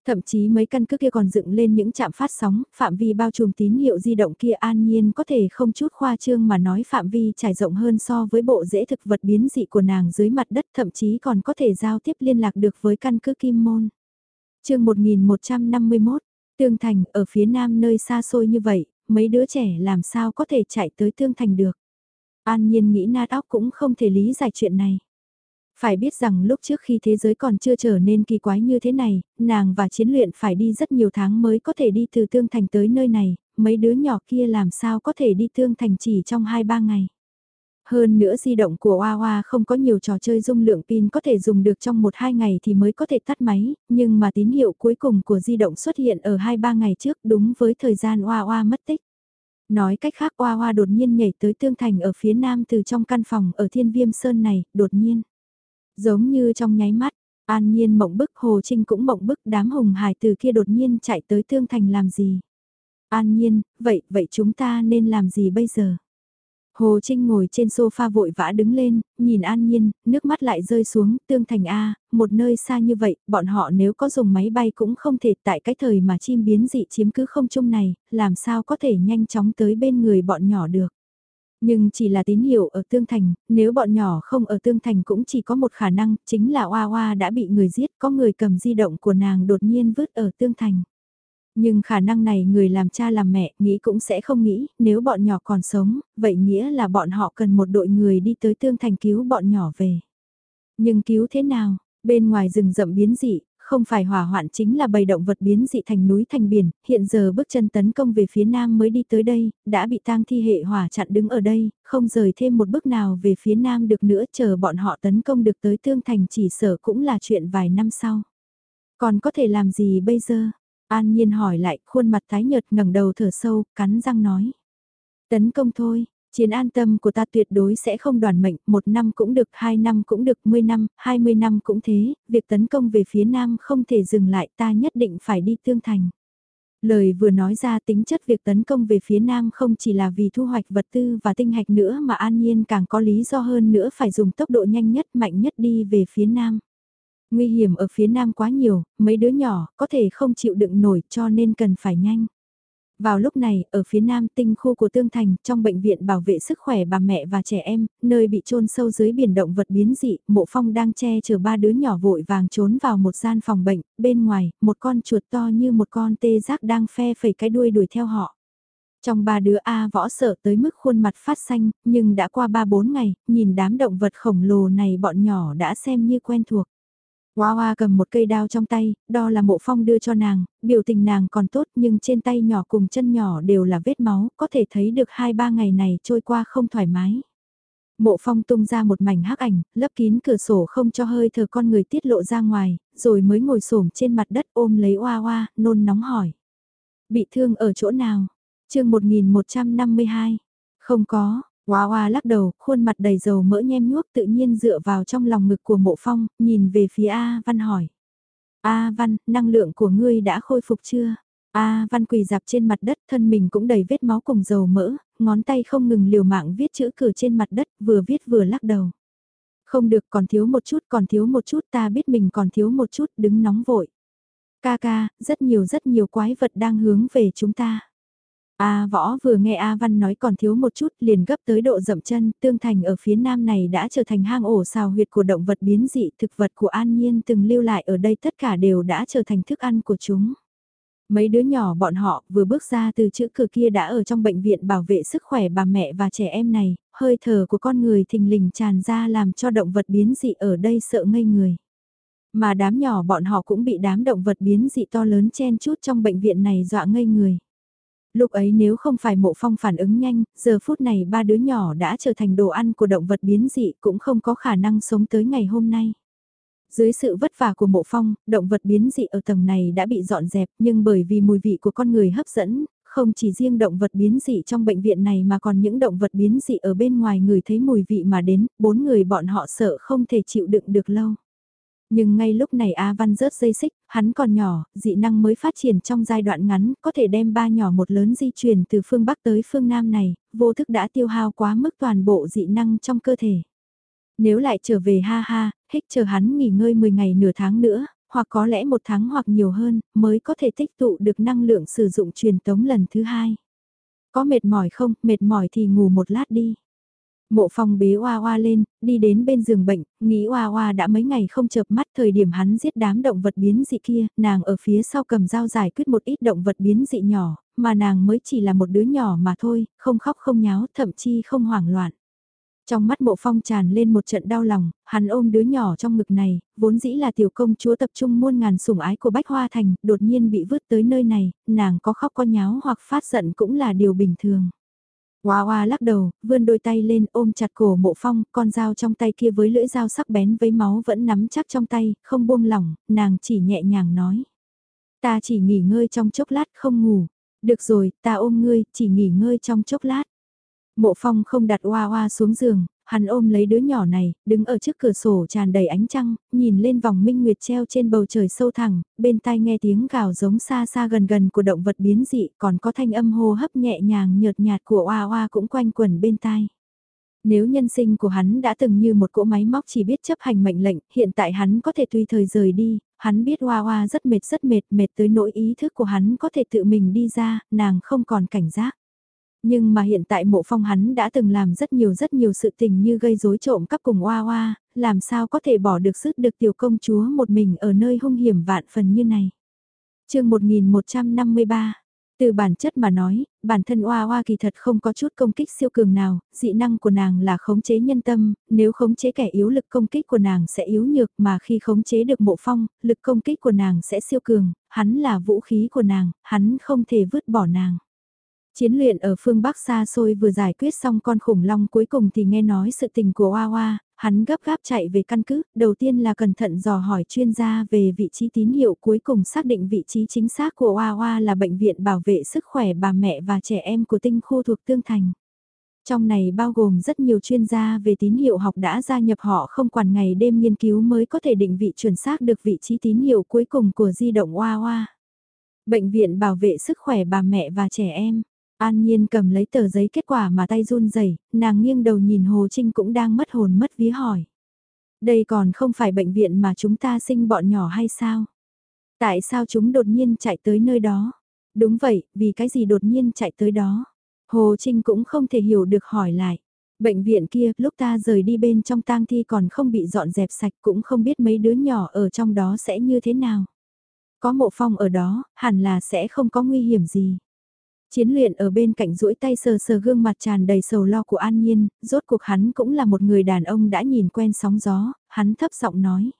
Thậm chí mấy căn cứ kia còn dựng lên những trạm phát sóng, phạm vi bao trùm tín hiệu di động kia an nhiên có thể không chút khoa trương mà nói phạm vi trải rộng hơn so với bộ rễ thực vật biến dị của nàng dưới mặt đất thậm chí còn có thể giao tiếp liên lạc được với căn cứ Kim Môn. chương 1151, Tương Thành ở phía nam nơi xa xôi như vậy, mấy đứa trẻ làm sao có thể chạy tới Tương Thành được. An nhiên nghĩ nát óc cũng không thể lý giải chuyện này. Phải biết rằng lúc trước khi thế giới còn chưa trở nên kỳ quái như thế này, nàng và chiến luyện phải đi rất nhiều tháng mới có thể đi từ Tương Thành tới nơi này, mấy đứa nhỏ kia làm sao có thể đi Tương Thành chỉ trong 2-3 ngày. Hơn nữa di động của Hoa Hoa không có nhiều trò chơi dung lượng pin có thể dùng được trong 1-2 ngày thì mới có thể tắt máy, nhưng mà tín hiệu cuối cùng của di động xuất hiện ở 2-3 ngày trước đúng với thời gian Hoa Hoa mất tích. Nói cách khác Hoa Hoa đột nhiên nhảy tới Tương Thành ở phía nam từ trong căn phòng ở Thiên Viêm Sơn này, đột nhiên. Giống như trong nháy mắt, an nhiên mộng bức Hồ Trinh cũng mộng bức đám hùng hải từ kia đột nhiên chạy tới Tương Thành làm gì. An nhiên, vậy, vậy chúng ta nên làm gì bây giờ? Hồ Trinh ngồi trên sofa vội vã đứng lên, nhìn An Nhiên, nước mắt lại rơi xuống, tương thành A, một nơi xa như vậy, bọn họ nếu có dùng máy bay cũng không thể tại cái thời mà chim biến dị chiếm cứ không chung này, làm sao có thể nhanh chóng tới bên người bọn nhỏ được. Nhưng chỉ là tín hiệu ở Tương Thành, nếu bọn nhỏ không ở Tương Thành cũng chỉ có một khả năng, chính là Oa Oa đã bị người giết, có người cầm di động của nàng đột nhiên vứt ở Tương Thành. Nhưng khả năng này người làm cha làm mẹ nghĩ cũng sẽ không nghĩ, nếu bọn nhỏ còn sống, vậy nghĩa là bọn họ cần một đội người đi tới Tương Thành cứu bọn nhỏ về. Nhưng cứu thế nào? Bên ngoài rừng rậm biến dị, không phải hỏa hoạn chính là bầy động vật biến dị thành núi thành biển, hiện giờ bước chân tấn công về phía nam mới đi tới đây, đã bị tang thi hệ hỏa chặn đứng ở đây, không rời thêm một bước nào về phía nam được nữa chờ bọn họ tấn công được tới tương thành chỉ sở cũng là chuyện vài năm sau. Còn có thể làm gì bây giờ? An Nhiên hỏi lại, khuôn mặt tái nhợt ngẩng đầu thở sâu, cắn răng nói. Tấn công thôi, Chiến an tâm của ta tuyệt đối sẽ không đoàn mệnh, một năm cũng được, hai năm cũng được, mười năm, hai mươi năm cũng thế, việc tấn công về phía nam không thể dừng lại ta nhất định phải đi tương thành. Lời vừa nói ra tính chất việc tấn công về phía nam không chỉ là vì thu hoạch vật tư và tinh hạch nữa mà an nhiên càng có lý do hơn nữa phải dùng tốc độ nhanh nhất mạnh nhất đi về phía nam. Nguy hiểm ở phía nam quá nhiều, mấy đứa nhỏ có thể không chịu đựng nổi cho nên cần phải nhanh. Vào lúc này, ở phía nam tinh khu của Tương Thành, trong bệnh viện bảo vệ sức khỏe bà mẹ và trẻ em, nơi bị chôn sâu dưới biển động vật biến dị, mộ phong đang che chở ba đứa nhỏ vội vàng trốn vào một gian phòng bệnh, bên ngoài, một con chuột to như một con tê giác đang phe phẩy cái đuôi đuổi theo họ. Trong ba đứa A võ sợ tới mức khuôn mặt phát xanh, nhưng đã qua ba bốn ngày, nhìn đám động vật khổng lồ này bọn nhỏ đã xem như quen thuộc. Hoa Hoa cầm một cây đao trong tay, đo là mộ phong đưa cho nàng, biểu tình nàng còn tốt nhưng trên tay nhỏ cùng chân nhỏ đều là vết máu, có thể thấy được hai ba ngày này trôi qua không thoải mái. Mộ phong tung ra một mảnh hắc ảnh, lấp kín cửa sổ không cho hơi thở con người tiết lộ ra ngoài, rồi mới ngồi xổm trên mặt đất ôm lấy Hoa Hoa, nôn nóng hỏi. Bị thương ở chỗ nào? chương 1152. Không có, Hoa hoa lắc đầu, khuôn mặt đầy dầu mỡ nhem nhuốc tự nhiên dựa vào trong lòng ngực của mộ phong, nhìn về phía A Văn hỏi. A Văn, năng lượng của ngươi đã khôi phục chưa? A Văn quỳ dạp trên mặt đất, thân mình cũng đầy vết máu cùng dầu mỡ, ngón tay không ngừng liều mạng viết chữ cử trên mặt đất, vừa viết vừa lắc đầu. Không được còn thiếu một chút, còn thiếu một chút, ta biết mình còn thiếu một chút, đứng nóng vội. Ca ca, rất nhiều rất nhiều quái vật đang hướng về chúng ta. A võ vừa nghe A Văn nói còn thiếu một chút liền gấp tới độ dậm chân, tương thành ở phía nam này đã trở thành hang ổ xào huyệt của động vật biến dị, thực vật của An Nhiên từng lưu lại ở đây tất cả đều đã trở thành thức ăn của chúng. Mấy đứa nhỏ bọn họ vừa bước ra từ chữ cửa kia đã ở trong bệnh viện bảo vệ sức khỏe bà mẹ và trẻ em này, hơi thở của con người thình lình tràn ra làm cho động vật biến dị ở đây sợ ngây người. Mà đám nhỏ bọn họ cũng bị đám động vật biến dị to lớn chen chút trong bệnh viện này dọa ngây người. Lúc ấy nếu không phải mộ phong phản ứng nhanh, giờ phút này ba đứa nhỏ đã trở thành đồ ăn của động vật biến dị cũng không có khả năng sống tới ngày hôm nay. Dưới sự vất vả của mộ phong, động vật biến dị ở tầng này đã bị dọn dẹp nhưng bởi vì mùi vị của con người hấp dẫn, không chỉ riêng động vật biến dị trong bệnh viện này mà còn những động vật biến dị ở bên ngoài người thấy mùi vị mà đến, bốn người bọn họ sợ không thể chịu đựng được lâu. Nhưng ngay lúc này A Văn rớt dây xích, hắn còn nhỏ, dị năng mới phát triển trong giai đoạn ngắn, có thể đem ba nhỏ một lớn di chuyển từ phương Bắc tới phương Nam này, vô thức đã tiêu hao quá mức toàn bộ dị năng trong cơ thể. Nếu lại trở về ha ha, hích chờ hắn nghỉ ngơi 10 ngày nửa tháng nữa, hoặc có lẽ một tháng hoặc nhiều hơn, mới có thể tích tụ được năng lượng sử dụng truyền tống lần thứ hai. Có mệt mỏi không, mệt mỏi thì ngủ một lát đi. Mộ phong bế oa oa lên, đi đến bên giường bệnh, nghĩ oa oa đã mấy ngày không chợp mắt thời điểm hắn giết đám động vật biến dị kia, nàng ở phía sau cầm dao giải quyết một ít động vật biến dị nhỏ, mà nàng mới chỉ là một đứa nhỏ mà thôi, không khóc không nháo, thậm chí không hoảng loạn. Trong mắt mộ phong tràn lên một trận đau lòng, hắn ôm đứa nhỏ trong ngực này, vốn dĩ là tiểu công chúa tập trung muôn ngàn sủng ái của Bách Hoa Thành, đột nhiên bị vứt tới nơi này, nàng có khóc có nháo hoặc phát giận cũng là điều bình thường. Hoa hoa lắc đầu, vươn đôi tay lên ôm chặt cổ mộ phong, con dao trong tay kia với lưỡi dao sắc bén với máu vẫn nắm chắc trong tay, không buông lỏng, nàng chỉ nhẹ nhàng nói. Ta chỉ nghỉ ngơi trong chốc lát không ngủ. Được rồi, ta ôm ngươi, chỉ nghỉ ngơi trong chốc lát. Mộ phong không đặt hoa hoa xuống giường, hắn ôm lấy đứa nhỏ này, đứng ở trước cửa sổ tràn đầy ánh trăng, nhìn lên vòng minh nguyệt treo trên bầu trời sâu thẳng, bên tai nghe tiếng gào giống xa xa gần gần của động vật biến dị, còn có thanh âm hô hấp nhẹ nhàng nhợt nhạt của oa oa cũng quanh quẩn bên tai. Nếu nhân sinh của hắn đã từng như một cỗ máy móc chỉ biết chấp hành mệnh lệnh, hiện tại hắn có thể tùy thời rời đi, hắn biết Hoa Hoa rất mệt rất mệt, mệt tới nỗi ý thức của hắn có thể tự mình đi ra, nàng không còn cảnh giác. Nhưng mà hiện tại mộ phong hắn đã từng làm rất nhiều rất nhiều sự tình như gây rối trộm cắp cùng oa oa, làm sao có thể bỏ được sức được tiểu công chúa một mình ở nơi hung hiểm vạn phần như này. chương 1153 từ bản chất mà nói, bản thân Oa Oa kỳ thật không có chút công kích siêu cường nào, dị năng của nàng là khống chế nhân tâm, nếu khống chế kẻ yếu lực công kích của nàng sẽ yếu nhược mà khi khống chế được mộ phong, lực công kích của nàng sẽ siêu cường, hắn là vũ khí của nàng, hắn không thể vứt bỏ nàng. Chiến luyện ở phương Bắc xa xôi vừa giải quyết xong con khủng long cuối cùng thì nghe nói sự tình của Hoa Hoa, hắn gấp gáp chạy về căn cứ, đầu tiên là cẩn thận dò hỏi chuyên gia về vị trí tín hiệu cuối cùng xác định vị trí chính xác của Hoa Hoa là bệnh viện bảo vệ sức khỏe bà mẹ và trẻ em của tinh khu thuộc Tương Thành. Trong này bao gồm rất nhiều chuyên gia về tín hiệu học đã gia nhập họ không quản ngày đêm nghiên cứu mới có thể định vị chuẩn xác được vị trí tín hiệu cuối cùng của di động Hoa Hoa. Bệnh viện bảo vệ sức khỏe bà mẹ và trẻ em. An Nhiên cầm lấy tờ giấy kết quả mà tay run rẩy, nàng nghiêng đầu nhìn Hồ Trinh cũng đang mất hồn mất vía hỏi. Đây còn không phải bệnh viện mà chúng ta sinh bọn nhỏ hay sao? Tại sao chúng đột nhiên chạy tới nơi đó? Đúng vậy, vì cái gì đột nhiên chạy tới đó? Hồ Trinh cũng không thể hiểu được hỏi lại. Bệnh viện kia, lúc ta rời đi bên trong tang thi còn không bị dọn dẹp sạch cũng không biết mấy đứa nhỏ ở trong đó sẽ như thế nào. Có mộ phong ở đó, hẳn là sẽ không có nguy hiểm gì. Chiến luyện ở bên cạnh duỗi tay sờ sờ gương mặt tràn đầy sầu lo của An Nhiên, rốt cuộc hắn cũng là một người đàn ông đã nhìn quen sóng gió, hắn thấp giọng nói.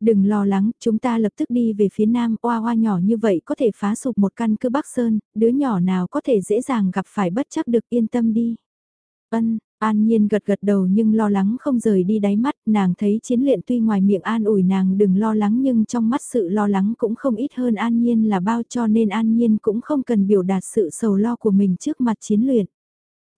Đừng lo lắng, chúng ta lập tức đi về phía nam, oa oa nhỏ như vậy có thể phá sụp một căn cứ Bắc Sơn, đứa nhỏ nào có thể dễ dàng gặp phải bất chắc được yên tâm đi. Ân, An Nhiên gật gật đầu nhưng lo lắng không rời đi đáy mắt, nàng thấy chiến luyện tuy ngoài miệng an ủi nàng đừng lo lắng nhưng trong mắt sự lo lắng cũng không ít hơn An Nhiên là bao cho nên An Nhiên cũng không cần biểu đạt sự sầu lo của mình trước mặt chiến luyện.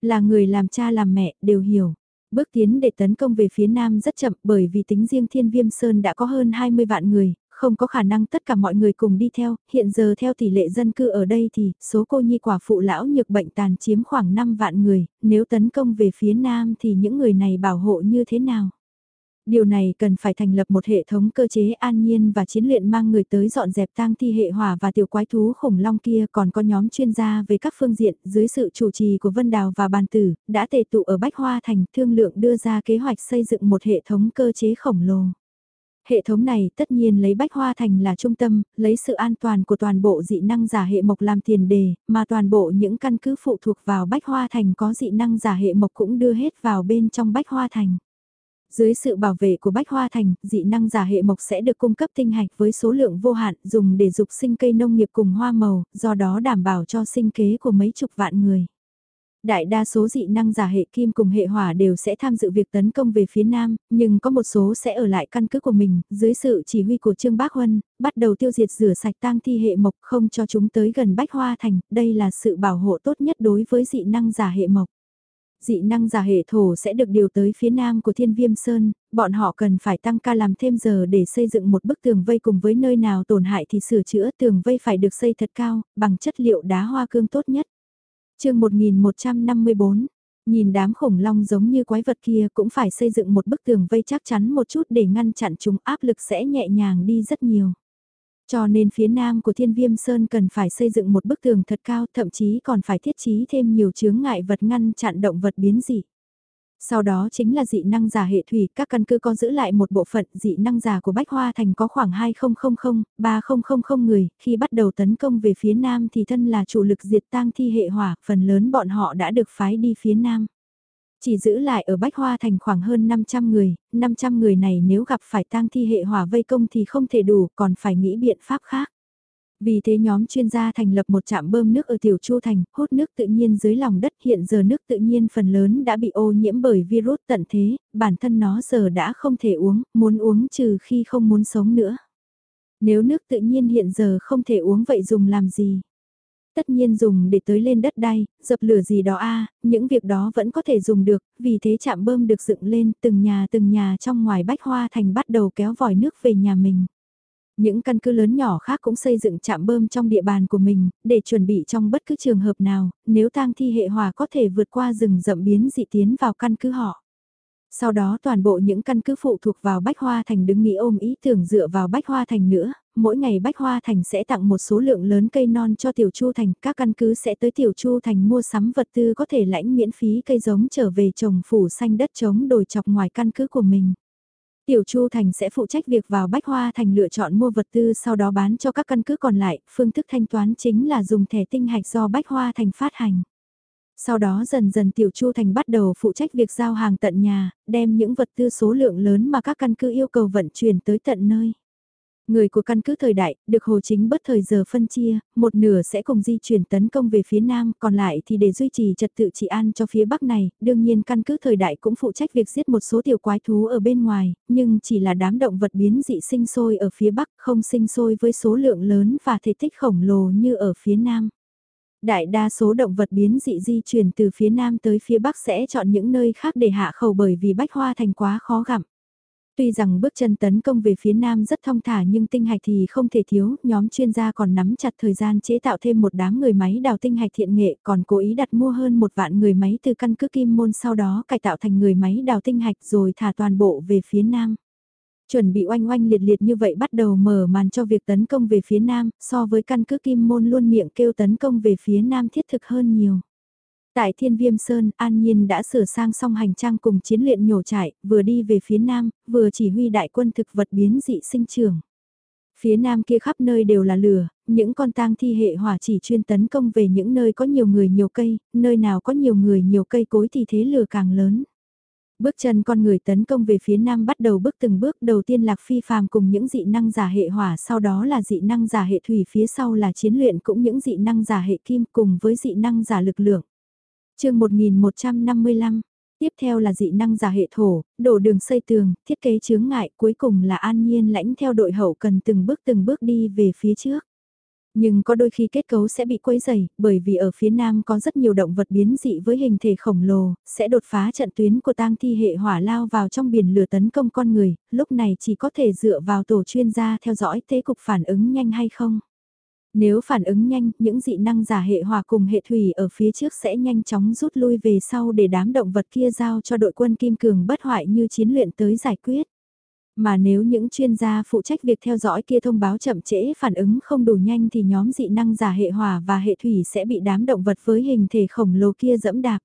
Là người làm cha làm mẹ đều hiểu. Bước tiến để tấn công về phía nam rất chậm bởi vì tính riêng Thiên Viêm Sơn đã có hơn 20 vạn người, không có khả năng tất cả mọi người cùng đi theo, hiện giờ theo tỷ lệ dân cư ở đây thì số cô nhi quả phụ lão nhược bệnh tàn chiếm khoảng 5 vạn người, nếu tấn công về phía nam thì những người này bảo hộ như thế nào? Điều này cần phải thành lập một hệ thống cơ chế an nhiên và chiến luyện mang người tới dọn dẹp tang thi hệ hỏa và tiểu quái thú khủng long kia còn có nhóm chuyên gia về các phương diện dưới sự chủ trì của Vân Đào và Bàn Tử, đã tề tụ ở Bách Hoa Thành thương lượng đưa ra kế hoạch xây dựng một hệ thống cơ chế khổng lồ. Hệ thống này tất nhiên lấy Bách Hoa Thành là trung tâm, lấy sự an toàn của toàn bộ dị năng giả hệ mộc làm tiền đề, mà toàn bộ những căn cứ phụ thuộc vào Bách Hoa Thành có dị năng giả hệ mộc cũng đưa hết vào bên trong Bách Hoa Thành. Dưới sự bảo vệ của Bách Hoa Thành, dị năng giả hệ mộc sẽ được cung cấp tinh hạch với số lượng vô hạn dùng để dục sinh cây nông nghiệp cùng hoa màu, do đó đảm bảo cho sinh kế của mấy chục vạn người. Đại đa số dị năng giả hệ kim cùng hệ hỏa đều sẽ tham dự việc tấn công về phía nam, nhưng có một số sẽ ở lại căn cứ của mình, dưới sự chỉ huy của Trương Bác Huân, bắt đầu tiêu diệt rửa sạch tang thi hệ mộc không cho chúng tới gần Bách Hoa Thành, đây là sự bảo hộ tốt nhất đối với dị năng giả hệ mộc dị năng giả hệ thổ sẽ được điều tới phía nam của thiên viêm sơn, bọn họ cần phải tăng ca làm thêm giờ để xây dựng một bức tường vây cùng với nơi nào tổn hại thì sửa chữa tường vây phải được xây thật cao, bằng chất liệu đá hoa cương tốt nhất chương 1154 Nhìn đám khủng long giống như quái vật kia cũng phải xây dựng một bức tường vây chắc chắn một chút để ngăn chặn chúng áp lực sẽ nhẹ nhàng đi rất nhiều. Cho nên phía nam của Thiên Viêm Sơn cần phải xây dựng một bức tường thật cao, thậm chí còn phải thiết trí thêm nhiều chướng ngại vật ngăn chặn động vật biến dị. Sau đó chính là dị năng giả hệ thủy, các căn cứ có giữ lại một bộ phận dị năng giả của Bách Hoa Thành có khoảng 2000, 3000 người, khi bắt đầu tấn công về phía nam thì thân là chủ lực diệt tang thi hệ hỏa, phần lớn bọn họ đã được phái đi phía nam. Chỉ giữ lại ở Bách Hoa Thành khoảng hơn 500 người, 500 người này nếu gặp phải tang thi hệ hỏa vây công thì không thể đủ, còn phải nghĩ biện pháp khác. Vì thế nhóm chuyên gia thành lập một trạm bơm nước ở Tiểu Chu Thành, hút nước tự nhiên dưới lòng đất hiện giờ nước tự nhiên phần lớn đã bị ô nhiễm bởi virus tận thế, bản thân nó giờ đã không thể uống, muốn uống trừ khi không muốn sống nữa. Nếu nước tự nhiên hiện giờ không thể uống vậy dùng làm gì? tất nhiên dùng để tới lên đất đai, dập lửa gì đó a những việc đó vẫn có thể dùng được, vì thế chạm bơm được dựng lên từng nhà từng nhà trong ngoài bách hoa thành bắt đầu kéo vòi nước về nhà mình. Những căn cứ lớn nhỏ khác cũng xây dựng trạm bơm trong địa bàn của mình, để chuẩn bị trong bất cứ trường hợp nào, nếu tang thi hệ hòa có thể vượt qua rừng rậm biến dị tiến vào căn cứ họ. Sau đó toàn bộ những căn cứ phụ thuộc vào Bách Hoa Thành đứng nghĩ ôm ý tưởng dựa vào Bách Hoa Thành nữa, mỗi ngày Bách Hoa Thành sẽ tặng một số lượng lớn cây non cho Tiểu Chu Thành, các căn cứ sẽ tới Tiểu Chu Thành mua sắm vật tư có thể lãnh miễn phí cây giống trở về trồng phủ xanh đất trống đồi chọc ngoài căn cứ của mình. Tiểu Chu Thành sẽ phụ trách việc vào Bách Hoa Thành lựa chọn mua vật tư sau đó bán cho các căn cứ còn lại, phương thức thanh toán chính là dùng thẻ tinh hạch do Bách Hoa Thành phát hành. Sau đó dần dần Tiểu Chu Thành bắt đầu phụ trách việc giao hàng tận nhà, đem những vật tư số lượng lớn mà các căn cứ yêu cầu vận chuyển tới tận nơi. Người của căn cứ thời đại, được Hồ Chính bất thời giờ phân chia, một nửa sẽ cùng di chuyển tấn công về phía Nam, còn lại thì để duy trì trật tự trị an cho phía Bắc này, đương nhiên căn cứ thời đại cũng phụ trách việc giết một số tiểu quái thú ở bên ngoài, nhưng chỉ là đám động vật biến dị sinh sôi ở phía Bắc, không sinh sôi với số lượng lớn và thể tích khổng lồ như ở phía Nam. Đại đa số động vật biến dị di chuyển từ phía Nam tới phía Bắc sẽ chọn những nơi khác để hạ khẩu bởi vì bách hoa thành quá khó gặm. Tuy rằng bước chân tấn công về phía nam rất thong thả nhưng tinh hạch thì không thể thiếu, nhóm chuyên gia còn nắm chặt thời gian chế tạo thêm một đám người máy đào tinh hạch thiện nghệ còn cố ý đặt mua hơn một vạn người máy từ căn cứ kim môn sau đó cải tạo thành người máy đào tinh hạch rồi thả toàn bộ về phía nam. Chuẩn bị oanh oanh liệt liệt như vậy bắt đầu mở màn cho việc tấn công về phía nam, so với căn cứ kim môn luôn miệng kêu tấn công về phía nam thiết thực hơn nhiều. Tại Thiên Viêm Sơn, An Nhiên đã sửa sang xong hành trang cùng chiến luyện nhổ trại, vừa đi về phía nam, vừa chỉ huy đại quân thực vật biến dị sinh trưởng. Phía nam kia khắp nơi đều là lửa, những con tang thi hệ hỏa chỉ chuyên tấn công về những nơi có nhiều người nhiều cây, nơi nào có nhiều người nhiều cây cối thì thế lửa càng lớn. Bước chân con người tấn công về phía nam bắt đầu bước từng bước đầu tiên lạc phi phàm cùng những dị năng giả hệ hỏa sau đó là dị năng giả hệ thủy phía sau là chiến luyện cũng những dị năng giả hệ kim cùng với dị năng giả lực lượng chương 1155, tiếp theo là dị năng giả hệ thổ, đổ đường xây tường, thiết kế chướng ngại, cuối cùng là an nhiên lãnh theo đội hậu cần từng bước từng bước đi về phía trước. Nhưng có đôi khi kết cấu sẽ bị quấy dày, bởi vì ở phía nam có rất nhiều động vật biến dị với hình thể khổng lồ, sẽ đột phá trận tuyến của tang thi hệ hỏa lao vào trong biển lửa tấn công con người, lúc này chỉ có thể dựa vào tổ chuyên gia theo dõi thế cục phản ứng nhanh hay không. Nếu phản ứng nhanh, những dị năng giả hệ hỏa cùng hệ thủy ở phía trước sẽ nhanh chóng rút lui về sau để đám động vật kia giao cho đội quân kim cường bất hoại như chiến luyện tới giải quyết. Mà nếu những chuyên gia phụ trách việc theo dõi kia thông báo chậm trễ phản ứng không đủ nhanh thì nhóm dị năng giả hệ hỏa và hệ thủy sẽ bị đám động vật với hình thể khổng lồ kia dẫm đạp.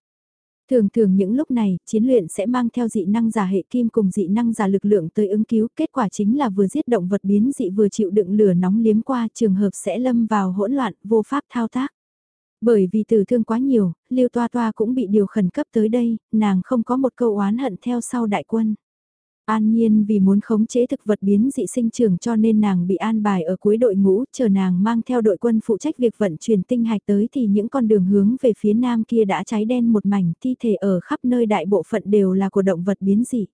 Thường thường những lúc này, chiến luyện sẽ mang theo dị năng giả hệ kim cùng dị năng giả lực lượng tới ứng cứu, kết quả chính là vừa giết động vật biến dị vừa chịu đựng lửa nóng liếm qua trường hợp sẽ lâm vào hỗn loạn, vô pháp thao tác. Bởi vì tử thương quá nhiều, Lưu Toa Toa cũng bị điều khẩn cấp tới đây, nàng không có một câu oán hận theo sau đại quân. An Nhiên vì muốn khống chế thực vật biến dị sinh trưởng cho nên nàng bị an bài ở cuối đội ngũ, chờ nàng mang theo đội quân phụ trách việc vận chuyển tinh hạch tới thì những con đường hướng về phía nam kia đã cháy đen một mảnh, thi thể ở khắp nơi đại bộ phận đều là của động vật biến dị.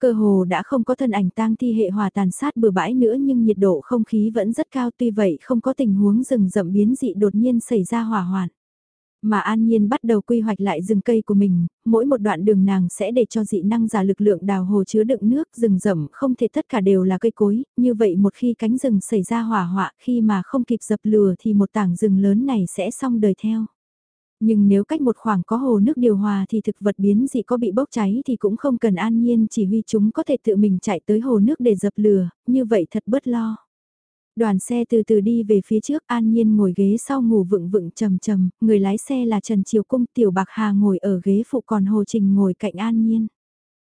Cơ hồ đã không có thân ảnh tang thi hệ hòa tàn sát bừa bãi nữa nhưng nhiệt độ không khí vẫn rất cao tuy vậy không có tình huống rừng rậm biến dị đột nhiên xảy ra hỏa hoạn. Mà An Nhiên bắt đầu quy hoạch lại rừng cây của mình, mỗi một đoạn đường nàng sẽ để cho dị năng giả lực lượng đào hồ chứa đựng nước rừng rậm không thể tất cả đều là cây cối, như vậy một khi cánh rừng xảy ra hỏa hoạ khi mà không kịp dập lửa thì một tảng rừng lớn này sẽ xong đời theo. Nhưng nếu cách một khoảng có hồ nước điều hòa thì thực vật biến dị có bị bốc cháy thì cũng không cần an nhiên chỉ huy chúng có thể tự mình chạy tới hồ nước để dập lửa, như vậy thật bớt lo. Đoàn xe từ từ đi về phía trước, An Nhiên ngồi ghế sau ngủ vựng vựng trầm trầm, người lái xe là Trần Triều Cung, Tiểu Bạc Hà ngồi ở ghế phụ còn Hồ Trình ngồi cạnh An Nhiên.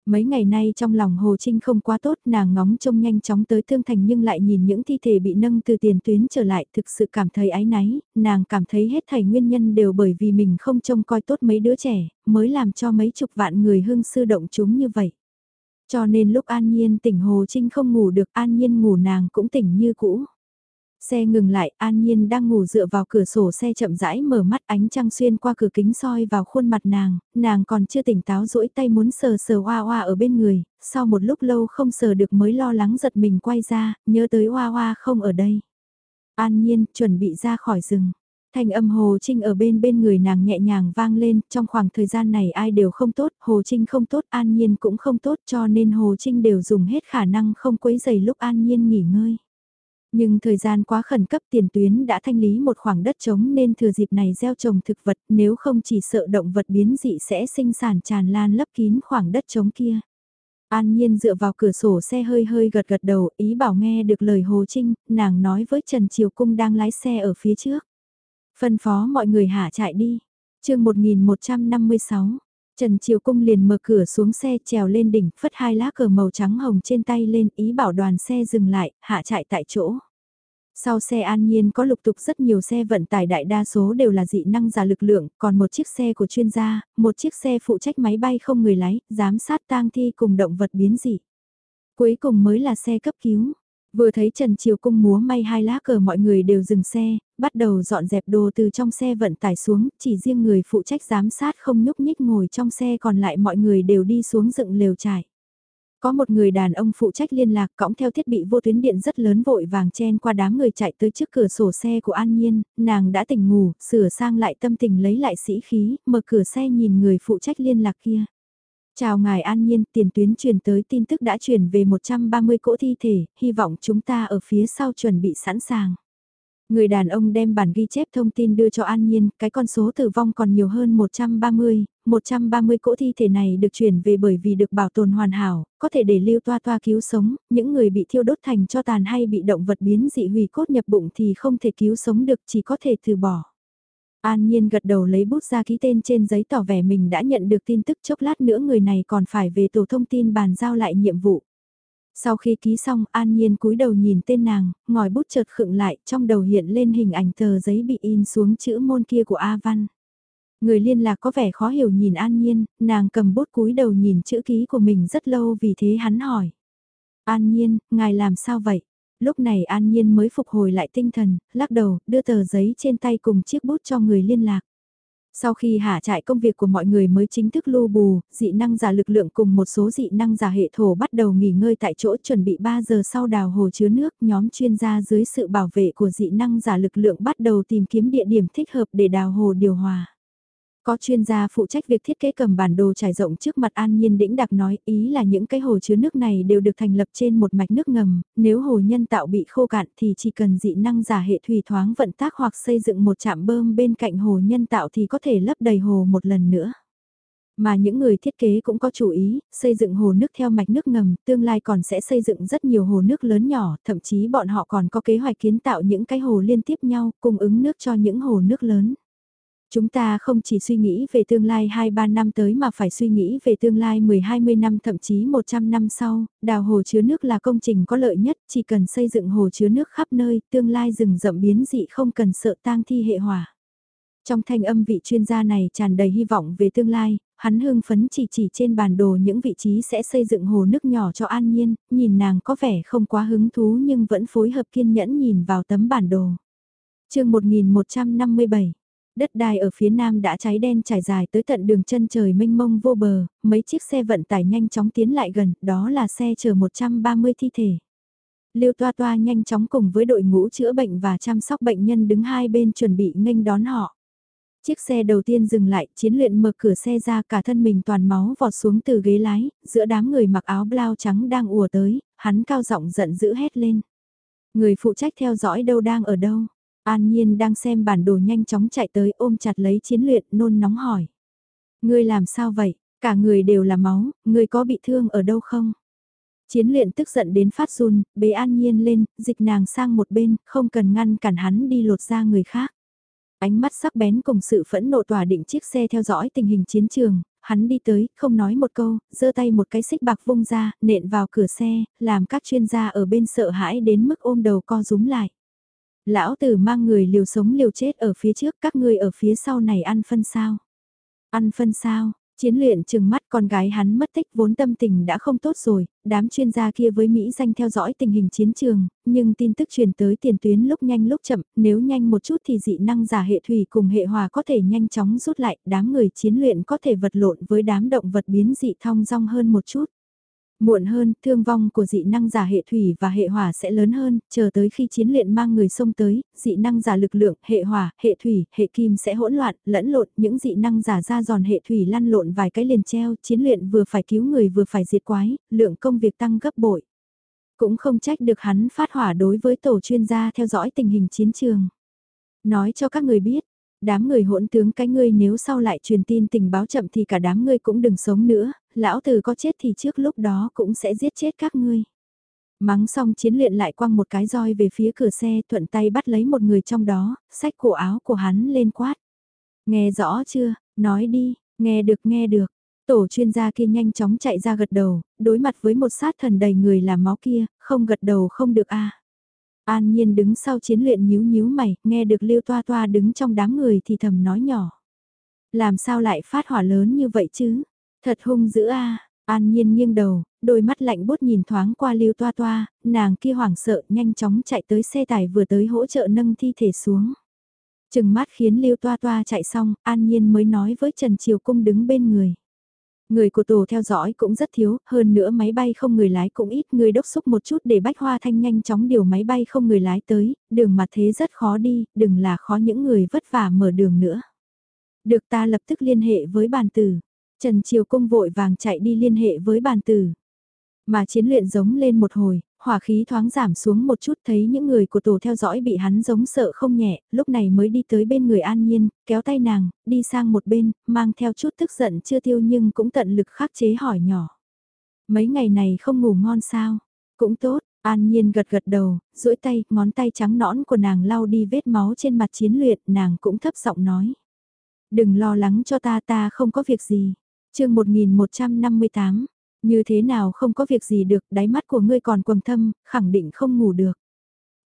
Mấy ngày nay trong lòng Hồ Trinh không quá tốt, nàng ngóng trông nhanh chóng tới Thương Thành nhưng lại nhìn những thi thể bị nâng từ tiền tuyến trở lại, thực sự cảm thấy ái náy, nàng cảm thấy hết thảy nguyên nhân đều bởi vì mình không trông coi tốt mấy đứa trẻ, mới làm cho mấy chục vạn người hưng sư động chúng như vậy. Cho nên lúc An Nhiên tỉnh Hồ Trinh không ngủ được An Nhiên ngủ nàng cũng tỉnh như cũ. Xe ngừng lại, An Nhiên đang ngủ dựa vào cửa sổ xe chậm rãi mở mắt ánh trăng xuyên qua cửa kính soi vào khuôn mặt nàng, nàng còn chưa tỉnh táo duỗi tay muốn sờ sờ hoa hoa ở bên người, sau một lúc lâu không sờ được mới lo lắng giật mình quay ra, nhớ tới hoa hoa không ở đây. An Nhiên chuẩn bị ra khỏi rừng. Thanh âm Hồ Trinh ở bên bên người nàng nhẹ nhàng vang lên, trong khoảng thời gian này ai đều không tốt, Hồ Trinh không tốt, An Nhiên cũng không tốt cho nên Hồ Trinh đều dùng hết khả năng không quấy dày lúc An Nhiên nghỉ ngơi. Nhưng thời gian quá khẩn cấp tiền tuyến đã thanh lý một khoảng đất trống nên thừa dịp này gieo trồng thực vật nếu không chỉ sợ động vật biến dị sẽ sinh sản tràn lan lấp kín khoảng đất trống kia. An Nhiên dựa vào cửa sổ xe hơi hơi gật gật đầu, ý bảo nghe được lời Hồ Trinh, nàng nói với Trần Triều Cung đang lái xe ở phía trước. Phân phó mọi người hạ chạy đi. chương 1156, Trần Triều Cung liền mở cửa xuống xe trèo lên đỉnh, phất hai lá cờ màu trắng hồng trên tay lên ý bảo đoàn xe dừng lại, hạ chạy tại chỗ. Sau xe an nhiên có lục tục rất nhiều xe vận tải đại đa số đều là dị năng giả lực lượng, còn một chiếc xe của chuyên gia, một chiếc xe phụ trách máy bay không người lái, giám sát tang thi cùng động vật biến dị. Cuối cùng mới là xe cấp cứu. Vừa thấy Trần Triều Cung múa may hai lá cờ mọi người đều dừng xe, bắt đầu dọn dẹp đồ từ trong xe vận tải xuống, chỉ riêng người phụ trách giám sát không nhúc nhích ngồi trong xe còn lại mọi người đều đi xuống dựng lều trải. Có một người đàn ông phụ trách liên lạc cõng theo thiết bị vô tuyến điện rất lớn vội vàng chen qua đám người chạy tới trước cửa sổ xe của An Nhiên, nàng đã tỉnh ngủ, sửa sang lại tâm tình lấy lại sĩ khí, mở cửa xe nhìn người phụ trách liên lạc kia. Chào ngài An Nhiên, tiền tuyến truyền tới tin tức đã chuyển về 130 cỗ thi thể, hy vọng chúng ta ở phía sau chuẩn bị sẵn sàng. Người đàn ông đem bản ghi chép thông tin đưa cho An Nhiên, cái con số tử vong còn nhiều hơn 130, 130 cỗ thi thể này được chuyển về bởi vì được bảo tồn hoàn hảo, có thể để lưu toa toa cứu sống, những người bị thiêu đốt thành cho tàn hay bị động vật biến dị hủy cốt nhập bụng thì không thể cứu sống được chỉ có thể từ bỏ. An Nhiên gật đầu lấy bút ra ký tên trên giấy tỏ vẻ mình đã nhận được tin tức chốc lát nữa người này còn phải về tổ thông tin bàn giao lại nhiệm vụ. Sau khi ký xong An Nhiên cúi đầu nhìn tên nàng, ngòi bút chợt khựng lại trong đầu hiện lên hình ảnh tờ giấy bị in xuống chữ môn kia của A Văn. Người liên lạc có vẻ khó hiểu nhìn An Nhiên, nàng cầm bút cúi đầu nhìn chữ ký của mình rất lâu vì thế hắn hỏi. An Nhiên, ngài làm sao vậy? Lúc này An Nhiên mới phục hồi lại tinh thần, lắc đầu, đưa tờ giấy trên tay cùng chiếc bút cho người liên lạc. Sau khi hạ trại công việc của mọi người mới chính thức lưu bù, dị năng giả lực lượng cùng một số dị năng giả hệ thổ bắt đầu nghỉ ngơi tại chỗ chuẩn bị 3 giờ sau đào hồ chứa nước, nhóm chuyên gia dưới sự bảo vệ của dị năng giả lực lượng bắt đầu tìm kiếm địa điểm thích hợp để đào hồ điều hòa. Có chuyên gia phụ trách việc thiết kế cầm bản đồ trải rộng trước mặt An Nhiên Đĩnh Đặc nói ý là những cái hồ chứa nước này đều được thành lập trên một mạch nước ngầm, nếu hồ nhân tạo bị khô cạn thì chỉ cần dị năng giả hệ thủy thoáng vận tác hoặc xây dựng một trạm bơm bên cạnh hồ nhân tạo thì có thể lấp đầy hồ một lần nữa. Mà những người thiết kế cũng có chủ ý, xây dựng hồ nước theo mạch nước ngầm, tương lai còn sẽ xây dựng rất nhiều hồ nước lớn nhỏ, thậm chí bọn họ còn có kế hoạch kiến tạo những cái hồ liên tiếp nhau, cung ứng nước cho những hồ nước lớn. Chúng ta không chỉ suy nghĩ về tương lai 2-3 năm tới mà phải suy nghĩ về tương lai 10-20 năm thậm chí 100 năm sau, đào hồ chứa nước là công trình có lợi nhất, chỉ cần xây dựng hồ chứa nước khắp nơi, tương lai rừng rậm biến dị không cần sợ tang thi hệ hỏa. Trong thanh âm vị chuyên gia này tràn đầy hy vọng về tương lai, hắn hưng phấn chỉ chỉ trên bản đồ những vị trí sẽ xây dựng hồ nước nhỏ cho An Nhiên, nhìn nàng có vẻ không quá hứng thú nhưng vẫn phối hợp kiên nhẫn nhìn vào tấm bản đồ. chương 1157 Đất đai ở phía nam đã cháy đen trải dài tới tận đường chân trời mênh mông vô bờ, mấy chiếc xe vận tải nhanh chóng tiến lại gần, đó là xe chở 130 thi thể. Lưu Toa Toa nhanh chóng cùng với đội ngũ chữa bệnh và chăm sóc bệnh nhân đứng hai bên chuẩn bị nghênh đón họ. Chiếc xe đầu tiên dừng lại, chiến luyện mở cửa xe ra cả thân mình toàn máu vọt xuống từ ghế lái, giữa đám người mặc áo blau trắng đang ùa tới, hắn cao giọng giận dữ hét lên. Người phụ trách theo dõi đâu đang ở đâu. An Nhiên đang xem bản đồ nhanh chóng chạy tới ôm chặt lấy chiến luyện nôn nóng hỏi. Ngươi làm sao vậy? Cả người đều là máu, ngươi có bị thương ở đâu không? Chiến luyện tức giận đến phát run, bế An Nhiên lên, dịch nàng sang một bên, không cần ngăn cản hắn đi lột ra người khác. Ánh mắt sắc bén cùng sự phẫn nộ tỏa định chiếc xe theo dõi tình hình chiến trường, hắn đi tới, không nói một câu, giơ tay một cái xích bạc vung ra, nện vào cửa xe, làm các chuyên gia ở bên sợ hãi đến mức ôm đầu co rúm lại. Lão tử mang người liều sống liều chết ở phía trước, các ngươi ở phía sau này ăn phân sao? Ăn phân sao? Chiến luyện chừng mắt con gái hắn mất tích vốn tâm tình đã không tốt rồi, đám chuyên gia kia với Mỹ danh theo dõi tình hình chiến trường, nhưng tin tức truyền tới tiền tuyến lúc nhanh lúc chậm, nếu nhanh một chút thì dị năng giả hệ thủy cùng hệ hòa có thể nhanh chóng rút lại, đám người chiến luyện có thể vật lộn với đám động vật biến dị thong dong hơn một chút. Muộn hơn, thương vong của dị năng giả hệ thủy và hệ hỏa sẽ lớn hơn, chờ tới khi chiến luyện mang người sông tới, dị năng giả lực lượng, hệ hỏa, hệ thủy, hệ kim sẽ hỗn loạn, lẫn lộn, những dị năng giả ra giòn hệ thủy lăn lộn vài cái liền treo, chiến luyện vừa phải cứu người vừa phải diệt quái, lượng công việc tăng gấp bội. Cũng không trách được hắn phát hỏa đối với tổ chuyên gia theo dõi tình hình chiến trường. Nói cho các người biết, đám người hỗn tướng cái ngươi nếu sau lại truyền tin tình báo chậm thì cả đám ngươi cũng đừng sống nữa, lão tử có chết thì trước lúc đó cũng sẽ giết chết các ngươi. Mắng xong chiến luyện lại quăng một cái roi về phía cửa xe thuận tay bắt lấy một người trong đó, xách cổ áo của hắn lên quát. Nghe rõ chưa, nói đi, nghe được nghe được. Tổ chuyên gia kia nhanh chóng chạy ra gật đầu, đối mặt với một sát thần đầy người là máu kia, không gật đầu không được a. An Nhiên đứng sau chiến luyện nhíu nhíu mày, nghe được Lưu Toa Toa đứng trong đám người thì thầm nói nhỏ. Làm sao lại phát hỏa lớn như vậy chứ? Thật hung dữ a. An Nhiên nghiêng đầu, đôi mắt lạnh bút nhìn thoáng qua Lưu Toa Toa, nàng kia hoảng sợ nhanh chóng chạy tới xe tải vừa tới hỗ trợ nâng thi thể xuống. Chừng mắt khiến Lưu Toa Toa chạy xong, An Nhiên mới nói với Trần Triều Cung đứng bên người. Người của tổ theo dõi cũng rất thiếu, hơn nữa máy bay không người lái cũng ít, người đốc xúc một chút để Bách Hoa Thanh nhanh chóng điều máy bay không người lái tới, đường mặt thế rất khó đi, đừng là khó những người vất vả mở đường nữa. Được ta lập tức liên hệ với bàn tử. Trần Triều Cung vội vàng chạy đi liên hệ với bàn tử. Mà chiến luyện giống lên một hồi, hỏa khí thoáng giảm xuống một chút thấy những người của tổ theo dõi bị hắn giống sợ không nhẹ, lúc này mới đi tới bên người an nhiên, kéo tay nàng, đi sang một bên, mang theo chút tức giận chưa tiêu nhưng cũng tận lực khắc chế hỏi nhỏ. Mấy ngày này không ngủ ngon sao? Cũng tốt, an nhiên gật gật đầu, duỗi tay, ngón tay trắng nõn của nàng lau đi vết máu trên mặt chiến luyện, nàng cũng thấp giọng nói. Đừng lo lắng cho ta ta không có việc gì chương 1158 như thế nào không có việc gì được, đáy mắt của ngươi còn quầng thâm, khẳng định không ngủ được.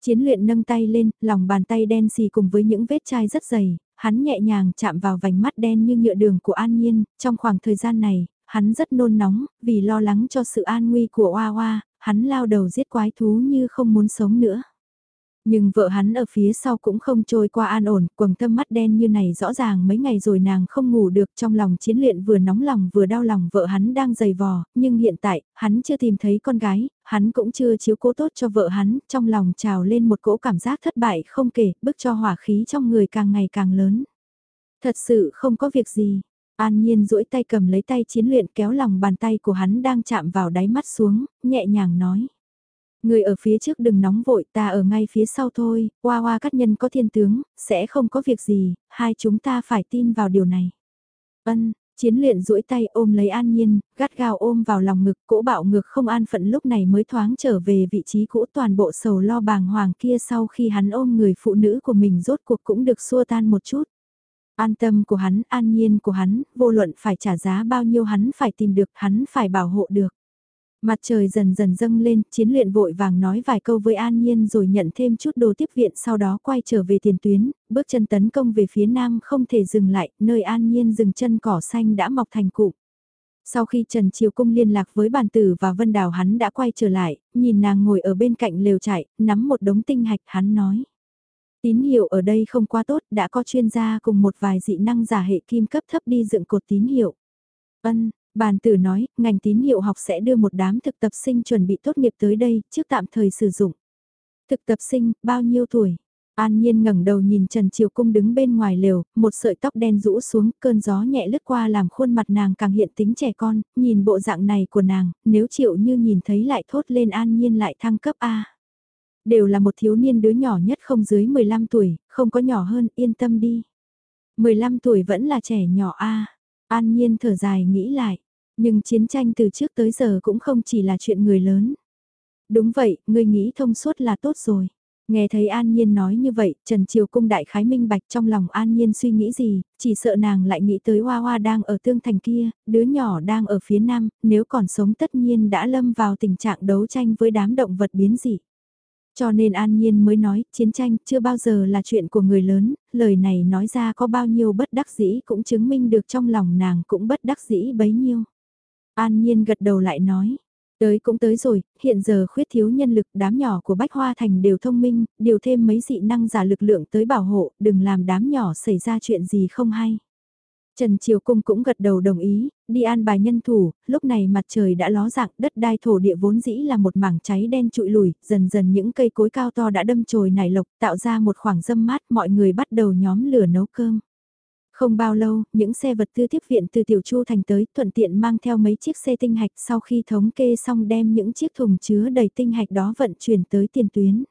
Chiến luyện nâng tay lên, lòng bàn tay đen xì cùng với những vết chai rất dày, hắn nhẹ nhàng chạm vào vành mắt đen như nhựa đường của An Nhiên, trong khoảng thời gian này, hắn rất nôn nóng, vì lo lắng cho sự an nguy của Hoa Hoa, hắn lao đầu giết quái thú như không muốn sống nữa. Nhưng vợ hắn ở phía sau cũng không trôi qua an ổn, quầng tâm mắt đen như này rõ ràng mấy ngày rồi nàng không ngủ được trong lòng chiến luyện vừa nóng lòng vừa đau lòng vợ hắn đang dày vò, nhưng hiện tại, hắn chưa tìm thấy con gái, hắn cũng chưa chiếu cố tốt cho vợ hắn, trong lòng trào lên một cỗ cảm giác thất bại không kể, bức cho hỏa khí trong người càng ngày càng lớn. Thật sự không có việc gì, An Nhiên duỗi tay cầm lấy tay chiến luyện kéo lòng bàn tay của hắn đang chạm vào đáy mắt xuống, nhẹ nhàng nói. Người ở phía trước đừng nóng vội ta ở ngay phía sau thôi, hoa hoa các nhân có thiên tướng, sẽ không có việc gì, hai chúng ta phải tin vào điều này. Ân, chiến luyện duỗi tay ôm lấy an nhiên, gắt gao ôm vào lòng ngực, cỗ bạo ngực không an phận lúc này mới thoáng trở về vị trí cũ toàn bộ sầu lo bàng hoàng kia sau khi hắn ôm người phụ nữ của mình rốt cuộc cũng được xua tan một chút. An tâm của hắn, an nhiên của hắn, vô luận phải trả giá bao nhiêu hắn phải tìm được, hắn phải bảo hộ được. Mặt trời dần dần dâng lên, chiến luyện vội vàng nói vài câu với An Nhiên rồi nhận thêm chút đồ tiếp viện sau đó quay trở về tiền tuyến, bước chân tấn công về phía nam không thể dừng lại, nơi An Nhiên dừng chân cỏ xanh đã mọc thành cụm. Sau khi Trần Triều Cung liên lạc với bàn tử và Vân Đào hắn đã quay trở lại, nhìn nàng ngồi ở bên cạnh lều chạy, nắm một đống tinh hạch hắn nói. Tín hiệu ở đây không quá tốt, đã có chuyên gia cùng một vài dị năng giả hệ kim cấp thấp đi dựng cột tín hiệu. Ân, bàn tử nói, ngành tín hiệu học sẽ đưa một đám thực tập sinh chuẩn bị tốt nghiệp tới đây, trước tạm thời sử dụng. Thực tập sinh, bao nhiêu tuổi? An Nhiên ngẩng đầu nhìn Trần Triều Cung đứng bên ngoài lều, một sợi tóc đen rũ xuống, cơn gió nhẹ lướt qua làm khuôn mặt nàng càng hiện tính trẻ con, nhìn bộ dạng này của nàng, nếu Triệu Như nhìn thấy lại thốt lên An Nhiên lại thăng cấp A. Đều là một thiếu niên đứa nhỏ nhất không dưới 15 tuổi, không có nhỏ hơn, yên tâm đi. 15 tuổi vẫn là trẻ nhỏ A. An Nhiên thở dài nghĩ lại, nhưng chiến tranh từ trước tới giờ cũng không chỉ là chuyện người lớn. Đúng vậy, ngươi nghĩ thông suốt là tốt rồi. Nghe thấy An Nhiên nói như vậy, Trần Triều Cung đại khái minh bạch trong lòng An Nhiên suy nghĩ gì, chỉ sợ nàng lại nghĩ tới Hoa Hoa đang ở tương thành kia, đứa nhỏ đang ở phía nam, nếu còn sống tất nhiên đã lâm vào tình trạng đấu tranh với đám động vật biến dị. Cho nên An Nhiên mới nói, chiến tranh chưa bao giờ là chuyện của người lớn, lời này nói ra có bao nhiêu bất đắc dĩ cũng chứng minh được trong lòng nàng cũng bất đắc dĩ bấy nhiêu. An Nhiên gật đầu lại nói, Tới cũng tới rồi, hiện giờ khuyết thiếu nhân lực đám nhỏ của Bách Hoa Thành đều thông minh, điều thêm mấy dị năng giả lực lượng tới bảo hộ, đừng làm đám nhỏ xảy ra chuyện gì không hay. Trần Triều Cung cũng gật đầu đồng ý, đi an bài nhân thủ, lúc này mặt trời đã ló dạng đất đai thổ địa vốn dĩ là một mảng cháy đen trụi lùi, dần dần những cây cối cao to đã đâm chồi nảy lộc tạo ra một khoảng dâm mát mọi người bắt đầu nhóm lửa nấu cơm. Không bao lâu, những xe vật tư tiếp viện từ Tiểu Chu Thành tới thuận tiện mang theo mấy chiếc xe tinh hạch sau khi thống kê xong đem những chiếc thùng chứa đầy tinh hạch đó vận chuyển tới tiền tuyến.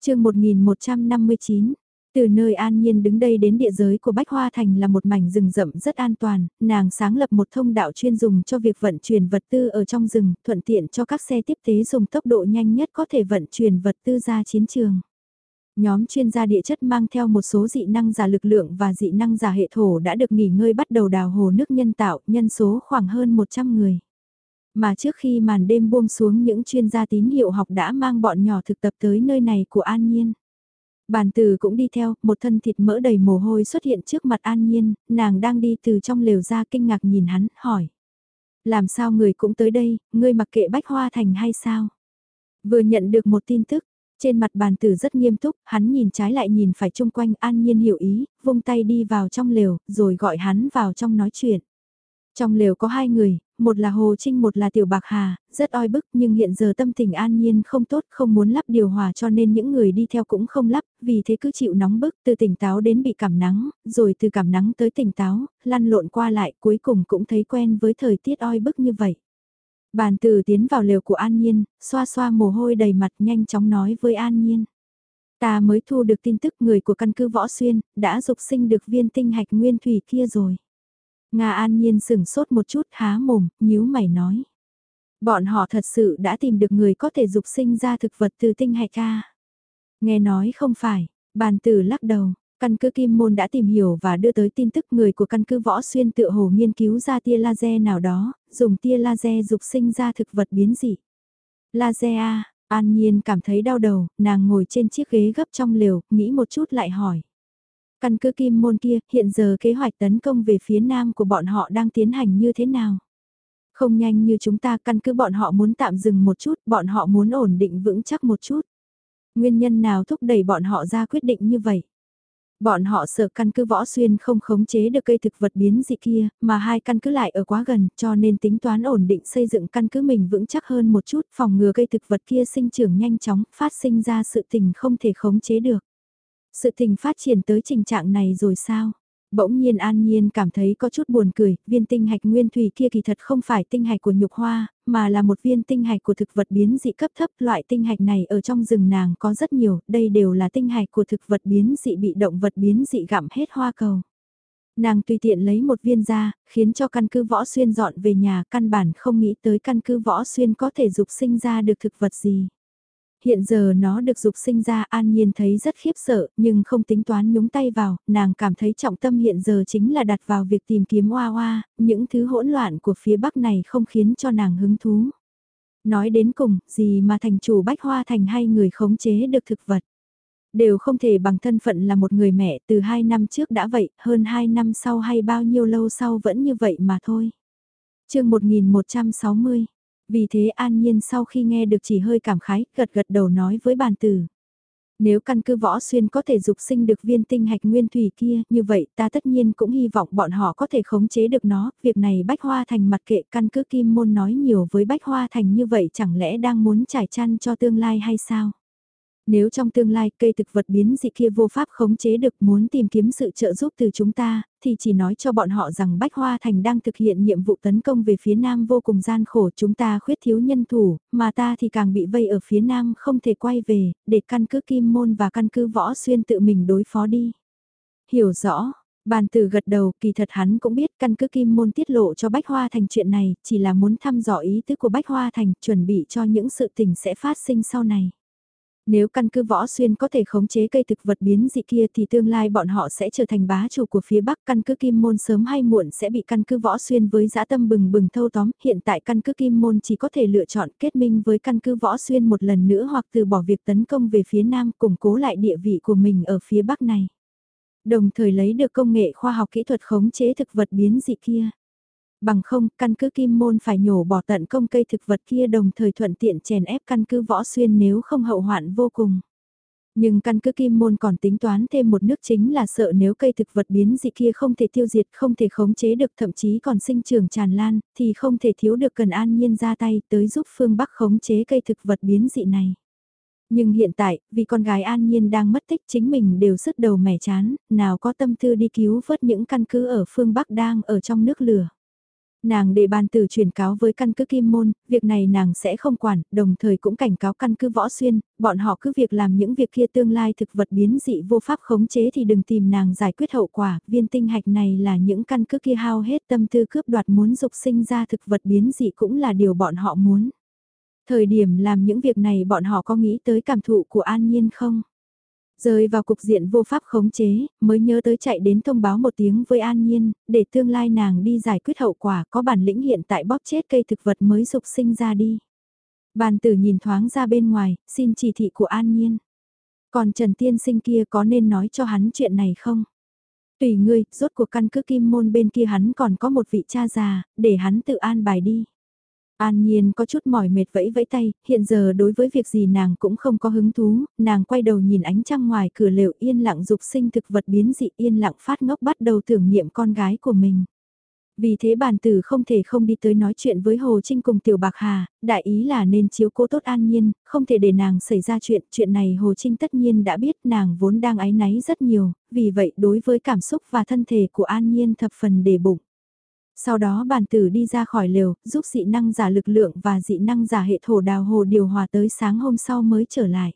chương 1159 từ nơi an nhiên đứng đây đến địa giới của Bách Hoa Thành là một mảnh rừng rậm rất an toàn, nàng sáng lập một thông đạo chuyên dùng cho việc vận chuyển vật tư ở trong rừng, thuận tiện cho các xe tiếp tế dùng tốc độ nhanh nhất có thể vận chuyển vật tư ra chiến trường. Nhóm chuyên gia địa chất mang theo một số dị năng giả lực lượng và dị năng giả hệ thổ đã được nghỉ ngơi bắt đầu đào hồ nước nhân tạo, nhân số khoảng hơn 100 người. Mà trước khi màn đêm buông xuống những chuyên gia tín hiệu học đã mang bọn nhỏ thực tập tới nơi này của An Nhiên. Bàn từ cũng đi theo, một thân thịt mỡ đầy mồ hôi xuất hiện trước mặt An Nhiên, nàng đang đi từ trong lều ra kinh ngạc nhìn hắn, hỏi. Làm sao người cũng tới đây, ngươi mặc kệ bách hoa thành hay sao? Vừa nhận được một tin tức, trên mặt bàn tử rất nghiêm túc, hắn nhìn trái lại nhìn phải chung quanh an nhiên hiểu ý, vung tay đi vào trong lều, rồi gọi hắn vào trong nói chuyện. Trong lều có hai người, một là Hồ Trinh một là Tiểu Bạc Hà, rất oi bức nhưng hiện giờ tâm tình an nhiên không tốt không muốn lắp điều hòa cho nên những người đi theo cũng không lắp, vì thế cứ chịu nóng bức từ tỉnh táo đến bị cảm nắng, rồi từ cảm nắng tới tỉnh táo, lăn lộn qua lại cuối cùng cũng thấy quen với thời tiết oi bức như vậy. Bàn tử tiến vào lều của An Nhiên, xoa xoa mồ hôi đầy mặt nhanh chóng nói với An Nhiên. Ta mới thu được tin tức người của căn cứ Võ Xuyên, đã dục sinh được viên tinh hạch nguyên thủy kia rồi. Nga An Nhiên sửng sốt một chút há mồm, nhíu mày nói. Bọn họ thật sự đã tìm được người có thể dục sinh ra thực vật từ tinh hạch ca. Nghe nói không phải, bàn tử lắc đầu, Căn cứ Kim Môn đã tìm hiểu và đưa tới tin tức người của căn cứ Võ Xuyên tự hồ nghiên cứu ra tia laser nào đó, dùng tia laser dục sinh ra thực vật biến dị. Laser A, An Nhiên cảm thấy đau đầu, nàng ngồi trên chiếc ghế gấp trong lều, nghĩ một chút lại hỏi. Căn cứ Kim Môn kia, hiện giờ kế hoạch tấn công về phía nam của bọn họ đang tiến hành như thế nào? Không nhanh như chúng ta căn cứ bọn họ muốn tạm dừng một chút, bọn họ muốn ổn định vững chắc một chút. Nguyên nhân nào thúc đẩy bọn họ ra quyết định như vậy? Bọn họ sợ căn cứ võ xuyên không khống chế được cây thực vật biến dị kia, mà hai căn cứ lại ở quá gần, cho nên tính toán ổn định xây dựng căn cứ mình vững chắc hơn một chút, phòng ngừa cây thực vật kia sinh trưởng nhanh chóng, phát sinh ra sự tình không thể khống chế được. Sự tình phát triển tới trình trạng này rồi sao? Bỗng nhiên An Nhiên cảm thấy có chút buồn cười, viên tinh hạch nguyên thủy kia kỳ thật không phải tinh hạch của nhục hoa, mà là một viên tinh hạch của thực vật biến dị cấp thấp. Loại tinh hạch này ở trong rừng nàng có rất nhiều, đây đều là tinh hạch của thực vật biến dị bị động vật biến dị gặm hết hoa cầu. Nàng tùy tiện lấy một viên ra, khiến cho căn cứ võ xuyên dọn về nhà căn bản không nghĩ tới căn cứ võ xuyên có thể dục sinh ra được thực vật gì. Hiện giờ nó được dục sinh ra an nhiên thấy rất khiếp sợ, nhưng không tính toán nhúng tay vào, nàng cảm thấy trọng tâm hiện giờ chính là đặt vào việc tìm kiếm oa oa, những thứ hỗn loạn của phía bắc này không khiến cho nàng hứng thú. Nói đến cùng, gì mà thành chủ bách hoa thành hay người khống chế được thực vật. Đều không thể bằng thân phận là một người mẹ từ hai năm trước đã vậy, hơn hai năm sau hay bao nhiêu lâu sau vẫn như vậy mà thôi. chương 1160, vì thế an nhiên sau khi nghe được chỉ hơi cảm khái, gật gật đầu nói với bàn tử. Nếu căn cứ võ xuyên có thể dục sinh được viên tinh hạch nguyên thủy kia, như vậy ta tất nhiên cũng hy vọng bọn họ có thể khống chế được nó, việc này Bách Hoa Thành mặt kệ căn cứ Kim Môn nói nhiều với Bách Hoa Thành như vậy chẳng lẽ đang muốn trải chăn cho tương lai hay sao? Nếu trong tương lai cây thực vật biến dị kia vô pháp khống chế được muốn tìm kiếm sự trợ giúp từ chúng ta, thì chỉ nói cho bọn họ rằng Bách Hoa Thành đang thực hiện nhiệm vụ tấn công về phía Nam vô cùng gian khổ chúng ta khuyết thiếu nhân thủ, mà ta thì càng bị vây ở phía Nam không thể quay về, để căn cứ Kim Môn và căn cứ Võ Xuyên tự mình đối phó đi. Hiểu rõ, Bàn tử gật đầu, kỳ thật hắn cũng biết căn cứ kim môn tiết lộ cho Bách Hoa Thành chuyện này, chỉ là muốn thăm dò ý tứ của Bách Hoa Thành, chuẩn bị cho những sự tình sẽ phát sinh sau này. Nếu căn cứ võ xuyên có thể khống chế cây thực vật biến dị kia thì tương lai bọn họ sẽ trở thành bá chủ của phía Bắc căn cứ Kim Môn sớm hay muộn sẽ bị căn cứ võ xuyên với dã tâm bừng bừng thâu tóm. Hiện tại căn cứ Kim Môn chỉ có thể lựa chọn kết minh với căn cứ võ xuyên một lần nữa hoặc từ bỏ việc tấn công về phía Nam, củng cố lại địa vị của mình ở phía Bắc này. Đồng thời lấy được công nghệ khoa học kỹ thuật khống chế thực vật biến dị kia. Bằng không, căn cứ kim môn phải nhổ bỏ tận công cây thực vật kia đồng thời thuận tiện chèn ép căn cứ võ xuyên nếu không hậu hoạn vô cùng. Nhưng căn cứ kim môn còn tính toán thêm một nước chính là sợ nếu cây thực vật biến dị kia không thể tiêu diệt, không thể khống chế được thậm chí còn sinh trưởng tràn lan, thì không thể thiếu được cần an nhiên ra tay tới giúp phương Bắc khống chế cây thực vật biến dị này. Nhưng hiện tại, vì con gái an nhiên đang mất tích chính mình đều sứt đầu mẻ chán, nào có tâm tư đi cứu vớt những căn cứ ở phương Bắc đang ở trong nước lửa. Nàng để ban tử truyền cáo với căn cứ Kim Môn, việc này nàng sẽ không quản, đồng thời cũng cảnh cáo căn cứ Võ Xuyên, bọn họ cứ việc làm những việc kia tương lai thực vật biến dị vô pháp khống chế thì đừng tìm nàng giải quyết hậu quả, viên tinh hạch này là những căn cứ kia hao hết tâm tư cướp đoạt muốn dục sinh ra thực vật biến dị cũng là điều bọn họ muốn. Thời điểm làm những việc này bọn họ có nghĩ tới cảm thụ của An Nhiên không? Rơi vào cục diện vô pháp khống chế, mới nhớ tới chạy đến thông báo một tiếng với An Nhiên, để tương lai nàng đi giải quyết hậu quả có bản lĩnh hiện tại bóp chết cây thực vật mới dục sinh ra đi. Bàn tử nhìn thoáng ra bên ngoài, xin chỉ thị của An Nhiên. Còn Trần Tiên Sinh kia có nên nói cho hắn chuyện này không? Tùy ngươi, rốt cuộc căn cứ kim môn bên kia hắn còn có một vị cha già, để hắn tự an bài đi. An Nhiên có chút mỏi mệt vẫy vẫy tay, hiện giờ đối với việc gì nàng cũng không có hứng thú, nàng quay đầu nhìn ánh trăng ngoài cửa lều yên lặng dục sinh thực vật biến dị yên lặng phát ngốc bắt đầu tưởng niệm con gái của mình. Vì thế bàn tử không thể không đi tới nói chuyện với Hồ Trinh cùng Tiểu Bạc Hà, đại ý là nên chiếu cố tốt An Nhiên, không thể để nàng xảy ra chuyện, chuyện này Hồ Trinh tất nhiên đã biết nàng vốn đang ái náy rất nhiều, vì vậy đối với cảm xúc và thân thể của An Nhiên thập phần đề bụng. Sau đó bàn tử đi ra khỏi lều, giúp dị năng giả lực lượng và dị năng giả hệ thổ đào hồ điều hòa tới sáng hôm sau mới trở lại.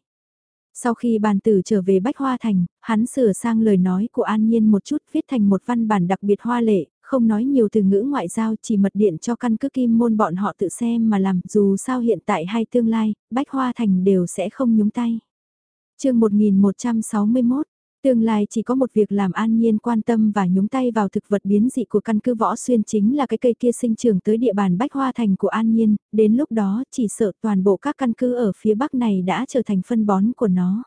Sau khi bàn tử trở về Bách Hoa Thành, hắn sửa sang lời nói của An Nhiên một chút viết thành một văn bản đặc biệt hoa lệ, không nói nhiều từ ngữ ngoại giao chỉ mật điện cho căn cứ kim môn bọn họ tự xem mà làm dù sao hiện tại hay tương lai, Bách Hoa Thành đều sẽ không nhúng tay. chương 1161 Tương lai chỉ có một việc làm an nhiên quan tâm và nhúng tay vào thực vật biến dị của căn cứ võ xuyên chính là cái cây kia sinh trưởng tới địa bàn Bách Hoa Thành của an nhiên, đến lúc đó chỉ sợ toàn bộ các căn cứ ở phía bắc này đã trở thành phân bón của nó.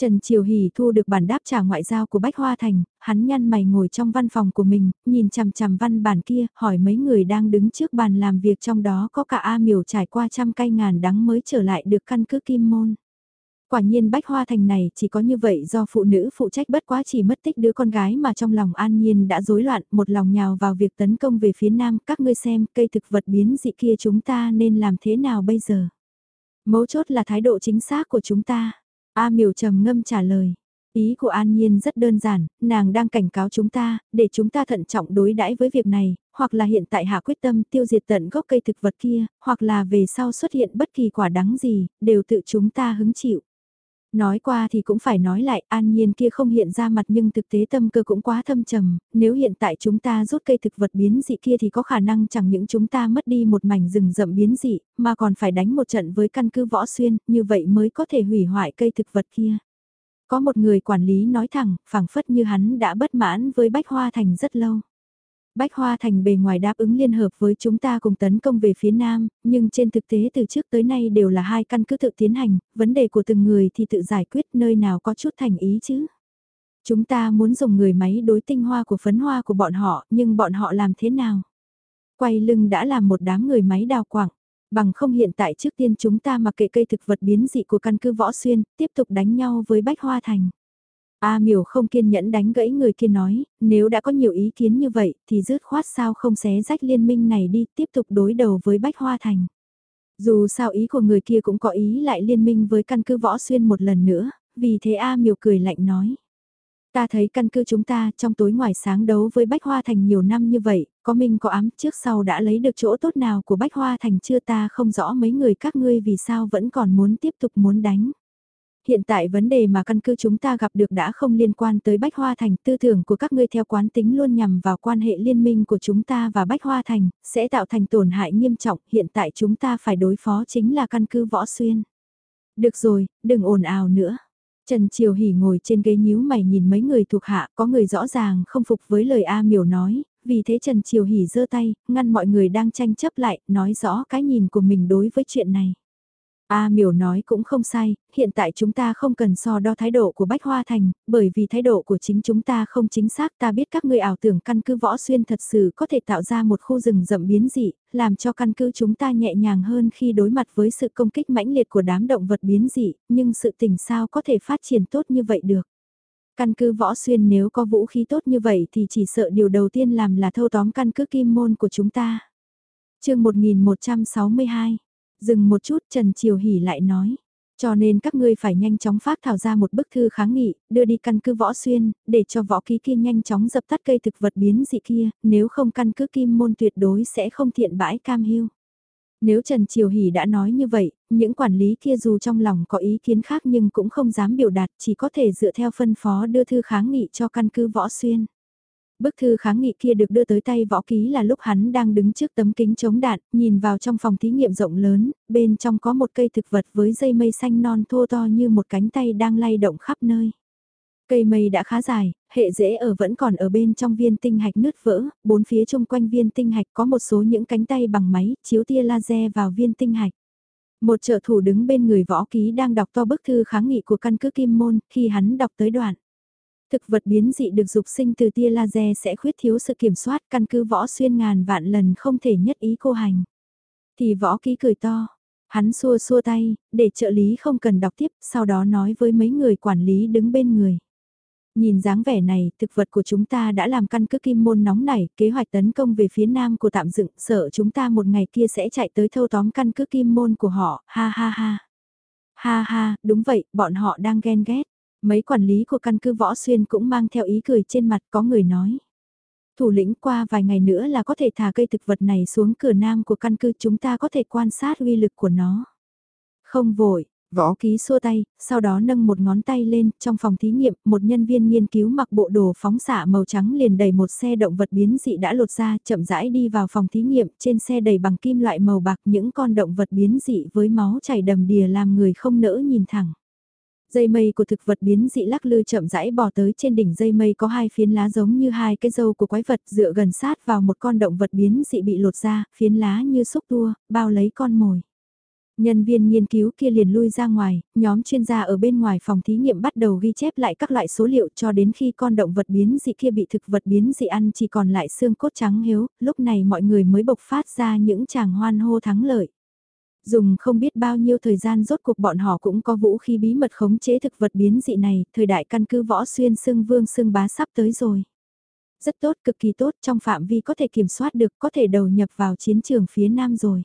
Trần Triều Hỷ thu được bản đáp trả ngoại giao của Bách Hoa Thành, hắn nhăn mày ngồi trong văn phòng của mình, nhìn chằm chằm văn bản kia, hỏi mấy người đang đứng trước bàn làm việc trong đó có cả A miểu trải qua trăm cây ngàn đắng mới trở lại được căn cứ Kim Môn. Quả nhiên Bách Hoa Thành này chỉ có như vậy do phụ nữ phụ trách bất quá chỉ mất tích đứa con gái mà trong lòng an nhiên đã rối loạn, một lòng nhào vào việc tấn công về phía nam, các ngươi xem cây thực vật biến dị kia chúng ta nên làm thế nào bây giờ. Mấu chốt là thái độ chính xác của chúng ta. A miểu trầm ngâm trả lời. Ý của An Nhiên rất đơn giản, nàng đang cảnh cáo chúng ta, để chúng ta thận trọng đối đãi với việc này, hoặc là hiện tại hạ quyết tâm tiêu diệt tận gốc cây thực vật kia, hoặc là về sau xuất hiện bất kỳ quả đắng gì, đều tự chúng ta hứng chịu. Nói qua thì cũng phải nói lại, an nhiên kia không hiện ra mặt nhưng thực tế tâm cơ cũng quá thâm trầm, nếu hiện tại chúng ta rút cây thực vật biến dị kia thì có khả năng chẳng những chúng ta mất đi một mảnh rừng rậm biến dị, mà còn phải đánh một trận với căn cứ võ xuyên, như vậy mới có thể hủy hoại cây thực vật kia. Có một người quản lý nói thẳng, phảng phất như hắn đã bất mãn với Bách Hoa Thành rất lâu. Bách Hoa Thành bề ngoài đáp ứng liên hợp với chúng ta cùng tấn công về phía Nam, nhưng trên thực tế từ trước tới nay đều là hai căn cứ tự tiến hành, vấn đề của từng người thì tự giải quyết nơi nào có chút thành ý chứ. Chúng ta muốn dùng người máy đối tinh hoa của phấn hoa của bọn họ, nhưng bọn họ làm thế nào? Quay lưng đã làm một đám người máy đào quảng. Bằng không hiện tại trước tiên chúng ta mặc kệ cây thực vật biến dị của căn cứ Võ Xuyên, tiếp tục đánh nhau với Bách Hoa Thành. A miểu không kiên nhẫn đánh gãy người kia nói, nếu đã có nhiều ý kiến như vậy thì rứt khoát sao không xé rách liên minh này đi tiếp tục đối đầu với Bách Hoa Thành. Dù sao ý của người kia cũng có ý lại liên minh với căn cứ Võ Xuyên một lần nữa, vì thế A Miều cười lạnh nói. Ta thấy căn cứ chúng ta trong tối ngoài sáng đấu với Bách Hoa Thành nhiều năm như vậy, có minh có ám trước sau đã lấy được chỗ tốt nào của Bách Hoa Thành chưa ta không rõ mấy người các ngươi vì sao vẫn còn muốn tiếp tục muốn đánh. Hiện tại vấn đề mà căn cứ chúng ta gặp được đã không liên quan tới Bách Hoa Thành, tư tưởng của các ngươi theo quán tính luôn nhằm vào quan hệ liên minh của chúng ta và Bách Hoa Thành, sẽ tạo thành tổn hại nghiêm trọng, hiện tại chúng ta phải đối phó chính là căn cứ Võ Xuyên. Được rồi, đừng ồn ào nữa. Trần Triều Hỷ ngồi trên ghế nhíu mày nhìn mấy người thuộc hạ, có người rõ ràng không phục với lời A miểu nói, vì thế Trần Triều Hỷ giơ tay, ngăn mọi người đang tranh chấp lại, nói rõ cái nhìn của mình đối với chuyện này. A miểu nói cũng không sai, hiện tại chúng ta không cần so đo thái độ của Bách Hoa Thành, bởi vì thái độ của chính chúng ta không chính xác ta biết các ngươi ảo tưởng căn cứ võ xuyên thật sự có thể tạo ra một khu rừng rậm biến dị, làm cho căn cứ chúng ta nhẹ nhàng hơn khi đối mặt với sự công kích mãnh liệt của đám động vật biến dị, nhưng sự tình sao có thể phát triển tốt như vậy được. Căn cứ võ xuyên nếu có vũ khí tốt như vậy thì chỉ sợ điều đầu tiên làm là thâu tóm căn cứ kim môn của chúng ta. chương 1162 Dừng một chút Trần Triều Hỷ lại nói. Cho nên các ngươi phải nhanh chóng phát thảo ra một bức thư kháng nghị, đưa đi căn cứ võ xuyên, để cho võ ký kia nhanh chóng dập tắt cây thực vật biến dị kia, nếu không căn cứ kim môn tuyệt đối sẽ không thiện bãi cam hiu. Nếu Trần Triều Hỷ đã nói như vậy, những quản lý kia dù trong lòng có ý kiến khác nhưng cũng không dám biểu đạt, chỉ có thể dựa theo phân phó đưa thư kháng nghị cho căn cứ võ xuyên. Bức thư kháng nghị kia được đưa tới tay võ ký là lúc hắn đang đứng trước tấm kính chống đạn, nhìn vào trong phòng thí nghiệm rộng lớn, bên trong có một cây thực vật với dây mây xanh non thô to như một cánh tay đang lay động khắp nơi. Cây mây đã khá dài, hệ rễ ở vẫn còn ở bên trong viên tinh hạch nứt vỡ, bốn phía chung quanh viên tinh hạch có một số những cánh tay bằng máy, chiếu tia laser vào viên tinh hạch. Một trợ thủ đứng bên người võ ký đang đọc to bức thư kháng nghị của căn cứ Kim Môn, khi hắn đọc tới đoạn. Thực vật biến dị được dục sinh từ tia laser sẽ khuyết thiếu sự kiểm soát căn cứ võ xuyên ngàn vạn lần không thể nhất ý cô hành. Thì võ ký cười to, hắn xua xua tay, để trợ lý không cần đọc tiếp, sau đó nói với mấy người quản lý đứng bên người. Nhìn dáng vẻ này, thực vật của chúng ta đã làm căn cứ kim môn nóng nảy, kế hoạch tấn công về phía nam của tạm dựng, sợ chúng ta một ngày kia sẽ chạy tới thâu tóm căn cứ kim môn của họ, ha ha ha. Ha ha, đúng vậy, bọn họ đang ghen ghét. Mấy quản lý của căn cứ Võ Xuyên cũng mang theo ý cười trên mặt có người nói. Thủ lĩnh qua vài ngày nữa là có thể thả cây thực vật này xuống cửa nam của căn cứ chúng ta có thể quan sát uy lực của nó. Không vội, Võ ký xua tay, sau đó nâng một ngón tay lên, trong phòng thí nghiệm, một nhân viên nghiên cứu mặc bộ đồ phóng xạ màu trắng liền đẩy một xe động vật biến dị đã lột ra, chậm rãi đi vào phòng thí nghiệm, trên xe đầy bằng kim loại màu bạc những con động vật biến dị với máu chảy đầm đìa làm người không nỡ nhìn thẳng. Dây mây của thực vật biến dị lắc lư chậm rãi bò tới trên đỉnh dây mây có hai phiến lá giống như hai cái dâu của quái vật dựa gần sát vào một con động vật biến dị bị lột ra, phiến lá như xúc tua, bao lấy con mồi. Nhân viên nghiên cứu kia liền lui ra ngoài, nhóm chuyên gia ở bên ngoài phòng thí nghiệm bắt đầu ghi chép lại các loại số liệu cho đến khi con động vật biến dị kia bị thực vật biến dị ăn chỉ còn lại xương cốt trắng hiếu, lúc này mọi người mới bộc phát ra những chàng hoan hô thắng lợi. Dùng không biết bao nhiêu thời gian rốt cuộc bọn họ cũng có vũ khí bí mật khống chế thực vật biến dị này, thời đại căn cứ võ xuyên xương vương xương bá sắp tới rồi. Rất tốt, cực kỳ tốt, trong phạm vi có thể kiểm soát được, có thể đầu nhập vào chiến trường phía nam rồi.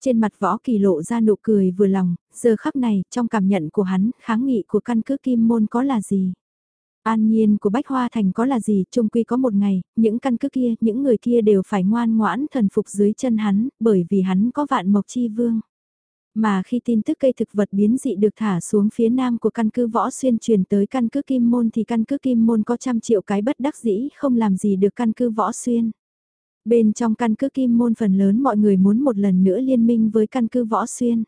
Trên mặt võ kỳ lộ ra nụ cười vừa lòng, giờ khắc này, trong cảm nhận của hắn, kháng nghị của căn cứ kim môn có là gì? An nhiên của Bách Hoa Thành có là gì, trung quy có một ngày, những căn cứ kia, những người kia đều phải ngoan ngoãn thần phục dưới chân hắn, bởi vì hắn có vạn mộc chi vương. Mà khi tin tức cây thực vật biến dị được thả xuống phía nam của căn cứ võ xuyên truyền tới căn cứ kim môn thì căn cứ kim môn có trăm triệu cái bất đắc dĩ không làm gì được căn cứ võ xuyên. Bên trong căn cứ kim môn phần lớn mọi người muốn một lần nữa liên minh với căn cứ võ xuyên.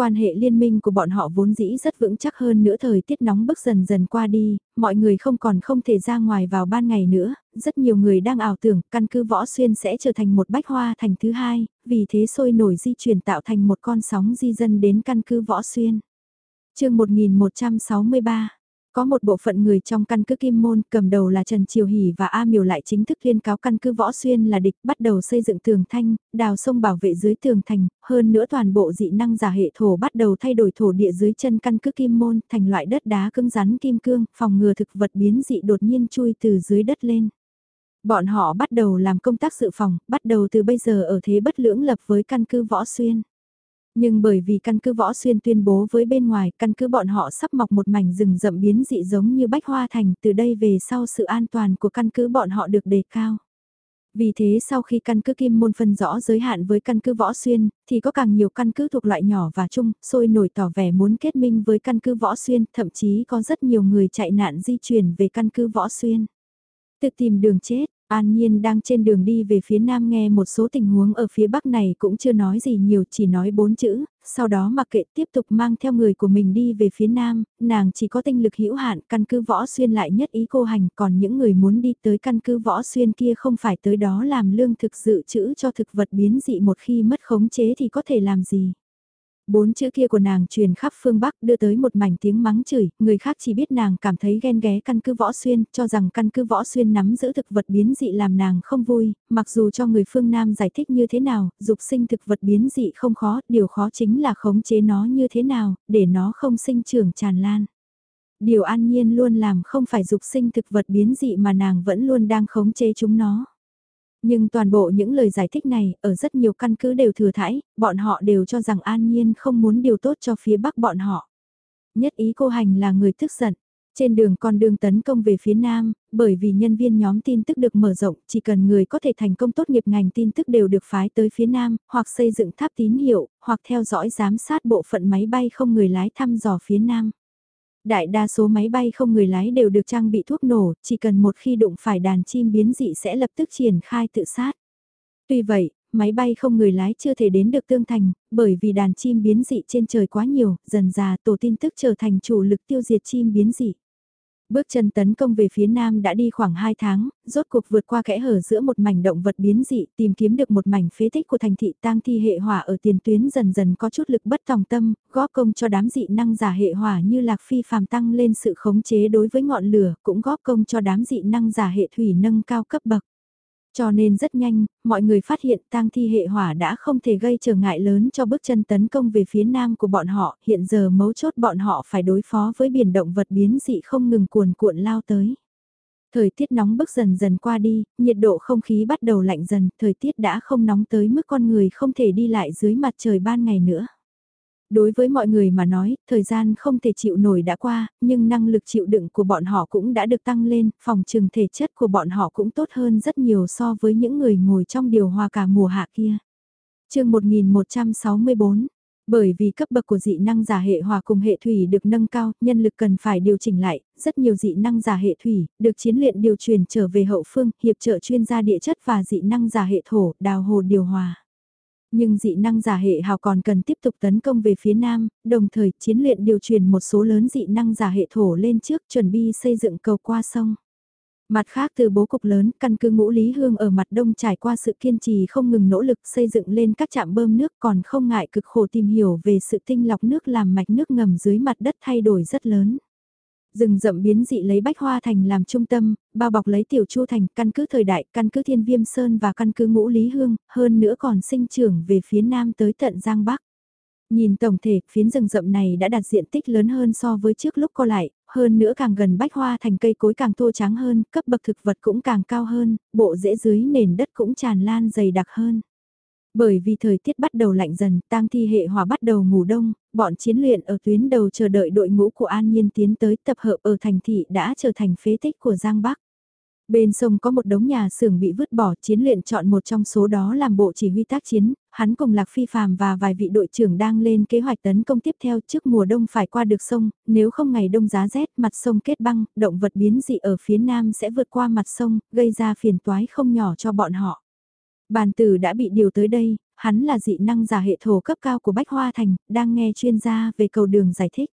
Quan hệ liên minh của bọn họ vốn dĩ rất vững chắc hơn nữa thời tiết nóng bức dần dần qua đi, mọi người không còn không thể ra ngoài vào ban ngày nữa, rất nhiều người đang ảo tưởng căn cứ võ xuyên sẽ trở thành một bách hoa thành thứ hai, vì thế sôi nổi di chuyển tạo thành một con sóng di dân đến căn cứ võ xuyên. chương 1163 có một bộ phận người trong căn cứ Kim Môn cầm đầu là Trần Triều Hỷ và A Miều lại chính thức liên cáo căn cứ Võ Xuyên là địch bắt đầu xây dựng tường thanh, đào sông bảo vệ dưới tường thành, hơn nữa toàn bộ dị năng giả hệ thổ bắt đầu thay đổi thổ địa dưới chân căn cứ Kim Môn thành loại đất đá cứng rắn kim cương, phòng ngừa thực vật biến dị đột nhiên chui từ dưới đất lên. Bọn họ bắt đầu làm công tác dự phòng, bắt đầu từ bây giờ ở thế bất lưỡng lập với căn cứ Võ Xuyên. Nhưng bởi vì căn cứ võ xuyên tuyên bố với bên ngoài, căn cứ bọn họ sắp mọc một mảnh rừng rậm biến dị giống như bách hoa thành, từ đây về sau sự an toàn của căn cứ bọn họ được đề cao. Vì thế sau khi căn cứ kim môn phân rõ giới hạn với căn cứ võ xuyên, thì có càng nhiều căn cứ thuộc loại nhỏ và chung, sôi nổi tỏ vẻ muốn kết minh với căn cứ võ xuyên, thậm chí có rất nhiều người chạy nạn di chuyển về căn cứ võ xuyên. Tự tìm đường chết, An Nhiên đang trên đường đi về phía nam nghe một số tình huống ở phía bắc này cũng chưa nói gì nhiều chỉ nói bốn chữ, sau đó mặc kệ tiếp tục mang theo người của mình đi về phía nam, nàng chỉ có tinh lực hữu hạn căn cứ võ xuyên lại nhất ý cô hành còn những người muốn đi tới căn cứ võ xuyên kia không phải tới đó làm lương thực dự trữ cho thực vật biến dị một khi mất khống chế thì có thể làm gì. Bốn chữ kia của nàng truyền khắp phương Bắc đưa tới một mảnh tiếng mắng chửi, người khác chỉ biết nàng cảm thấy ghen ghé căn cứ võ xuyên, cho rằng căn cứ võ xuyên nắm giữ thực vật biến dị làm nàng không vui, mặc dù cho người phương Nam giải thích như thế nào, dục sinh thực vật biến dị không khó, điều khó chính là khống chế nó như thế nào, để nó không sinh trưởng tràn lan. Điều an nhiên luôn làm không phải dục sinh thực vật biến dị mà nàng vẫn luôn đang khống chế chúng nó. Nhưng toàn bộ những lời giải thích này, ở rất nhiều căn cứ đều thừa thãi, bọn họ đều cho rằng An Nhiên không muốn điều tốt cho phía Bắc bọn họ. Nhất ý cô hành là người tức giận. Trên đường con đường tấn công về phía Nam, bởi vì nhân viên nhóm tin tức được mở rộng, chỉ cần người có thể thành công tốt nghiệp ngành tin tức đều được phái tới phía Nam, hoặc xây dựng tháp tín hiệu, hoặc theo dõi giám sát bộ phận máy bay không người lái thăm dò phía Nam. Đại đa số máy bay không người lái đều được trang bị thuốc nổ, chỉ cần một khi đụng phải đàn chim biến dị sẽ lập tức triển khai tự sát. Tuy vậy, máy bay không người lái chưa thể đến được tương thành, bởi vì đàn chim biến dị trên trời quá nhiều, dần già tổ tin tức trở thành chủ lực tiêu diệt chim biến dị. Bước chân tấn công về phía nam đã đi khoảng 2 tháng, rốt cuộc vượt qua kẽ hở giữa một mảnh động vật biến dị, tìm kiếm được một mảnh phế tích của thành thị tang thi hệ hỏa ở tiền tuyến dần dần có chút lực bất tòng tâm, góp công cho đám dị năng giả hệ hỏa như lạc phi phàm tăng lên sự khống chế đối với ngọn lửa, cũng góp công cho đám dị năng giả hệ thủy nâng cao cấp bậc. Cho nên rất nhanh, mọi người phát hiện tang thi hệ hỏa đã không thể gây trở ngại lớn cho bước chân tấn công về phía nam của bọn họ, hiện giờ mấu chốt bọn họ phải đối phó với biển động vật biến dị không ngừng cuồn cuộn lao tới. Thời tiết nóng bức dần dần qua đi, nhiệt độ không khí bắt đầu lạnh dần, thời tiết đã không nóng tới mức con người không thể đi lại dưới mặt trời ban ngày nữa. Đối với mọi người mà nói, thời gian không thể chịu nổi đã qua, nhưng năng lực chịu đựng của bọn họ cũng đã được tăng lên, phòng trừng thể chất của bọn họ cũng tốt hơn rất nhiều so với những người ngồi trong điều hòa cả mùa hạ kia. chương 1164 bởi vì cấp bậc của dị năng giả hệ hòa cùng hệ thủy được nâng cao, nhân lực cần phải điều chỉnh lại, rất nhiều dị năng giả hệ thủy, được chiến luyện điều truyền trở về hậu phương, hiệp trợ chuyên gia địa chất và dị năng giả hệ thổ, đào hồ điều hòa. Nhưng dị năng giả hệ hào còn cần tiếp tục tấn công về phía nam, đồng thời chiến luyện điều truyền một số lớn dị năng giả hệ thổ lên trước chuẩn bị xây dựng cầu qua sông. Mặt khác từ bố cục lớn, căn cứ ngũ Lý Hương ở mặt đông trải qua sự kiên trì không ngừng nỗ lực xây dựng lên các trạm bơm nước còn không ngại cực khổ tìm hiểu về sự tinh lọc nước làm mạch nước ngầm dưới mặt đất thay đổi rất lớn. Rừng rậm biến dị lấy Bách Hoa Thành làm trung tâm, bao bọc lấy Tiểu Chu Thành, căn cứ thời đại, căn cứ Thiên Viêm Sơn và căn cứ Ngũ Lý Hương, hơn nữa còn sinh trưởng về phía nam tới tận Giang Bắc. Nhìn tổng thể, phiến rừng rậm này đã đạt diện tích lớn hơn so với trước lúc co lại, hơn nữa càng gần Bách Hoa Thành cây cối càng thô trắng hơn, cấp bậc thực vật cũng càng cao hơn, bộ rễ dưới nền đất cũng tràn lan dày đặc hơn. Bởi vì thời tiết bắt đầu lạnh dần, tang thi hệ hòa bắt đầu ngủ đông, bọn chiến luyện ở tuyến đầu chờ đợi đội ngũ của An Nhiên tiến tới tập hợp ở thành thị đã trở thành phế tích của Giang Bắc. Bên sông có một đống nhà xưởng bị vứt bỏ, chiến luyện chọn một trong số đó làm bộ chỉ huy tác chiến, hắn cùng Lạc Phi Phàm và vài vị đội trưởng đang lên kế hoạch tấn công tiếp theo trước mùa đông phải qua được sông, nếu không ngày đông giá rét, mặt sông kết băng, động vật biến dị ở phía nam sẽ vượt qua mặt sông, gây ra phiền toái không nhỏ cho bọn họ. Bàn tử đã bị điều tới đây, hắn là dị năng giả hệ thổ cấp cao của Bách Hoa Thành, đang nghe chuyên gia về cầu đường giải thích.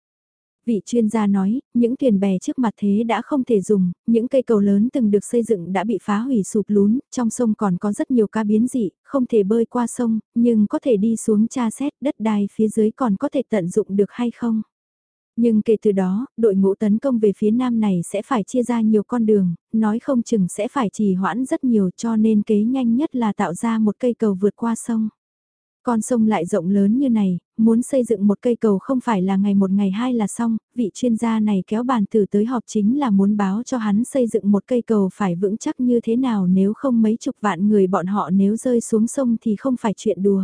Vị chuyên gia nói, những thuyền bè trước mặt thế đã không thể dùng, những cây cầu lớn từng được xây dựng đã bị phá hủy sụp lún, trong sông còn có rất nhiều cá biến dị, không thể bơi qua sông, nhưng có thể đi xuống tra xét đất đai phía dưới còn có thể tận dụng được hay không. Nhưng kể từ đó, đội ngũ tấn công về phía nam này sẽ phải chia ra nhiều con đường, nói không chừng sẽ phải trì hoãn rất nhiều cho nên kế nhanh nhất là tạo ra một cây cầu vượt qua sông. Con sông lại rộng lớn như này, muốn xây dựng một cây cầu không phải là ngày một ngày hai là xong, vị chuyên gia này kéo bàn tử tới họp chính là muốn báo cho hắn xây dựng một cây cầu phải vững chắc như thế nào nếu không mấy chục vạn người bọn họ nếu rơi xuống sông thì không phải chuyện đùa.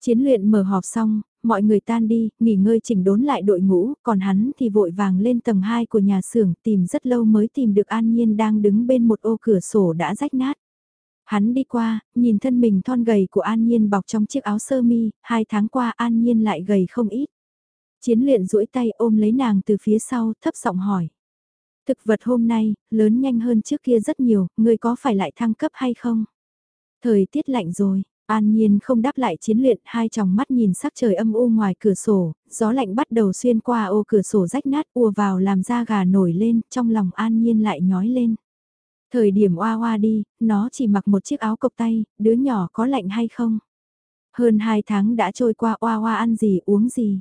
Chiến luyện mở họp xong, mọi người tan đi, nghỉ ngơi chỉnh đốn lại đội ngũ, còn hắn thì vội vàng lên tầng 2 của nhà xưởng tìm rất lâu mới tìm được An Nhiên đang đứng bên một ô cửa sổ đã rách nát. Hắn đi qua, nhìn thân mình thon gầy của An Nhiên bọc trong chiếc áo sơ mi, hai tháng qua An Nhiên lại gầy không ít. Chiến luyện duỗi tay ôm lấy nàng từ phía sau, thấp giọng hỏi. Thực vật hôm nay, lớn nhanh hơn trước kia rất nhiều, người có phải lại thăng cấp hay không? Thời tiết lạnh rồi, An Nhiên không đáp lại chiến luyện, hai tròng mắt nhìn sắc trời âm u ngoài cửa sổ, gió lạnh bắt đầu xuyên qua ô cửa sổ rách nát ùa vào làm da gà nổi lên, trong lòng An Nhiên lại nhói lên. Thời điểm oa oa đi, nó chỉ mặc một chiếc áo cộc tay, đứa nhỏ có lạnh hay không? Hơn hai tháng đã trôi qua oa oa ăn gì uống gì?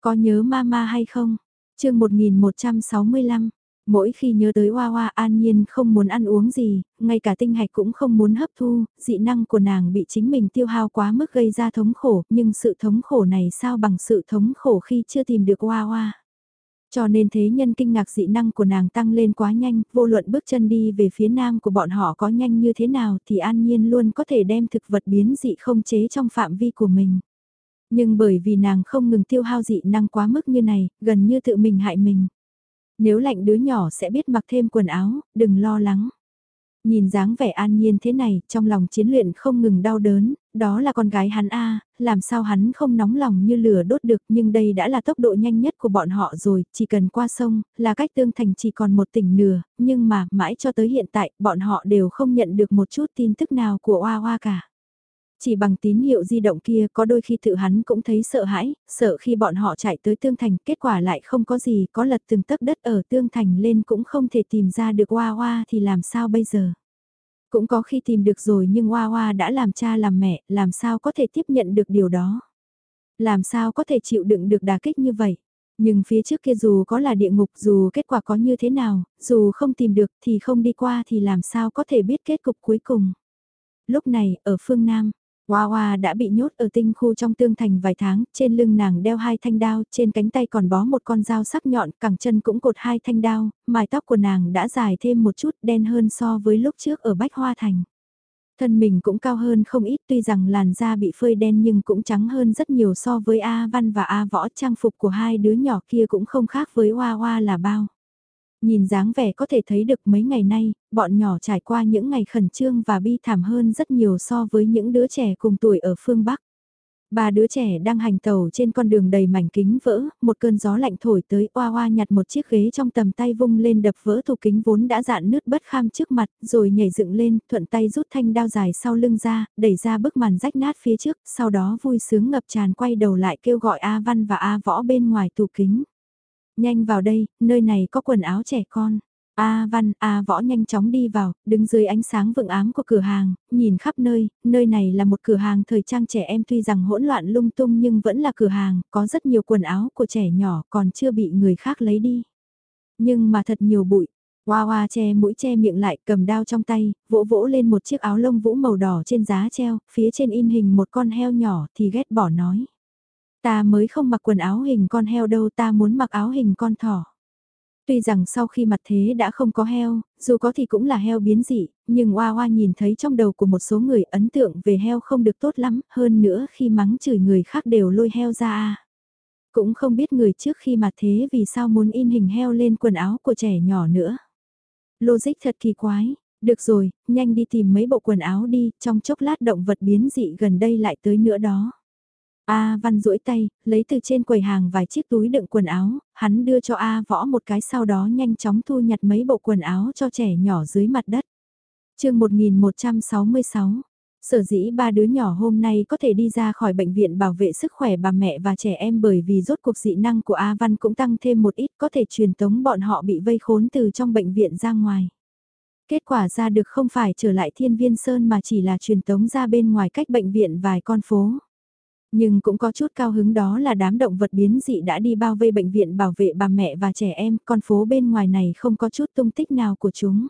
Có nhớ mama hay không? chương 1165, mỗi khi nhớ tới Hoa Hoa an nhiên không muốn ăn uống gì, ngay cả tinh hạch cũng không muốn hấp thu, dị năng của nàng bị chính mình tiêu hao quá mức gây ra thống khổ, nhưng sự thống khổ này sao bằng sự thống khổ khi chưa tìm được Hoa Hoa. Cho nên thế nhân kinh ngạc dị năng của nàng tăng lên quá nhanh, vô luận bước chân đi về phía nam của bọn họ có nhanh như thế nào thì an nhiên luôn có thể đem thực vật biến dị không chế trong phạm vi của mình. Nhưng bởi vì nàng không ngừng tiêu hao dị năng quá mức như này, gần như tự mình hại mình. Nếu lạnh đứa nhỏ sẽ biết mặc thêm quần áo, đừng lo lắng. Nhìn dáng vẻ an nhiên thế này, trong lòng chiến luyện không ngừng đau đớn, đó là con gái hắn a làm sao hắn không nóng lòng như lửa đốt được nhưng đây đã là tốc độ nhanh nhất của bọn họ rồi, chỉ cần qua sông, là cách tương thành chỉ còn một tỉnh nửa, nhưng mà mãi cho tới hiện tại bọn họ đều không nhận được một chút tin tức nào của Hoa Hoa cả. Chỉ bằng tín hiệu di động kia có đôi khi tự hắn cũng thấy sợ hãi, sợ khi bọn họ chạy tới Tương Thành kết quả lại không có gì, có lật từng tấc đất ở Tương Thành lên cũng không thể tìm ra được Hoa Hoa thì làm sao bây giờ. Cũng có khi tìm được rồi nhưng Hoa Hoa đã làm cha làm mẹ, làm sao có thể tiếp nhận được điều đó. Làm sao có thể chịu đựng được đà kích như vậy. Nhưng phía trước kia dù có là địa ngục dù kết quả có như thế nào, dù không tìm được thì không đi qua thì làm sao có thể biết kết cục cuối cùng. Lúc này, ở phương Nam, Hoa Hoa đã bị nhốt ở tinh khu trong tương thành vài tháng, trên lưng nàng đeo hai thanh đao, trên cánh tay còn bó một con dao sắc nhọn, cẳng chân cũng cột hai thanh đao, mái tóc của nàng đã dài thêm một chút đen hơn so với lúc trước ở Bách Hoa Thành. Thân mình cũng cao hơn không ít tuy rằng làn da bị phơi đen nhưng cũng trắng hơn rất nhiều so với A Văn và A Võ trang phục của hai đứa nhỏ kia cũng không khác với Hoa Hoa là bao. Nhìn dáng vẻ có thể thấy được mấy ngày nay, bọn nhỏ trải qua những ngày khẩn trương và bi thảm hơn rất nhiều so với những đứa trẻ cùng tuổi ở phương Bắc. Ba đứa trẻ đang hành tàu trên con đường đầy mảnh kính vỡ, một cơn gió lạnh thổi tới oa oa nhặt một chiếc ghế trong tầm tay vung lên đập vỡ tủ kính vốn đã dạn nứt bất kham trước mặt, rồi nhảy dựng lên, thuận tay rút thanh đao dài sau lưng ra, đẩy ra bức màn rách nát phía trước, sau đó vui sướng ngập tràn quay đầu lại kêu gọi A Văn và A Võ bên ngoài tủ kính. Nhanh vào đây, nơi này có quần áo trẻ con. A Văn, A Võ nhanh chóng đi vào, đứng dưới ánh sáng vượng ám của cửa hàng, nhìn khắp nơi, nơi này là một cửa hàng thời trang trẻ em tuy rằng hỗn loạn lung tung nhưng vẫn là cửa hàng, có rất nhiều quần áo của trẻ nhỏ còn chưa bị người khác lấy đi. Nhưng mà thật nhiều bụi, Hoa hoa che mũi che miệng lại cầm đao trong tay, vỗ vỗ lên một chiếc áo lông vũ màu đỏ trên giá treo, phía trên in hình một con heo nhỏ thì ghét bỏ nói. Ta mới không mặc quần áo hình con heo đâu ta muốn mặc áo hình con thỏ. Tuy rằng sau khi mặt thế đã không có heo, dù có thì cũng là heo biến dị, nhưng Hoa Hoa nhìn thấy trong đầu của một số người ấn tượng về heo không được tốt lắm, hơn nữa khi mắng chửi người khác đều lôi heo ra. Cũng không biết người trước khi mặt thế vì sao muốn in hình heo lên quần áo của trẻ nhỏ nữa. Logic thật kỳ quái, được rồi, nhanh đi tìm mấy bộ quần áo đi, trong chốc lát động vật biến dị gần đây lại tới nữa đó. A Văn duỗi tay, lấy từ trên quầy hàng vài chiếc túi đựng quần áo, hắn đưa cho A Võ một cái sau đó nhanh chóng thu nhặt mấy bộ quần áo cho trẻ nhỏ dưới mặt đất. chương 1166, Sở dĩ ba đứa nhỏ hôm nay có thể đi ra khỏi bệnh viện bảo vệ sức khỏe bà mẹ và trẻ em bởi vì rốt cuộc dị năng của A Văn cũng tăng thêm một ít có thể truyền tống bọn họ bị vây khốn từ trong bệnh viện ra ngoài. Kết quả ra được không phải trở lại thiên viên sơn mà chỉ là truyền tống ra bên ngoài cách bệnh viện vài con phố. Nhưng cũng có chút cao hứng đó là đám động vật biến dị đã đi bao vây bệnh viện bảo vệ bà mẹ và trẻ em, con phố bên ngoài này không có chút tung tích nào của chúng.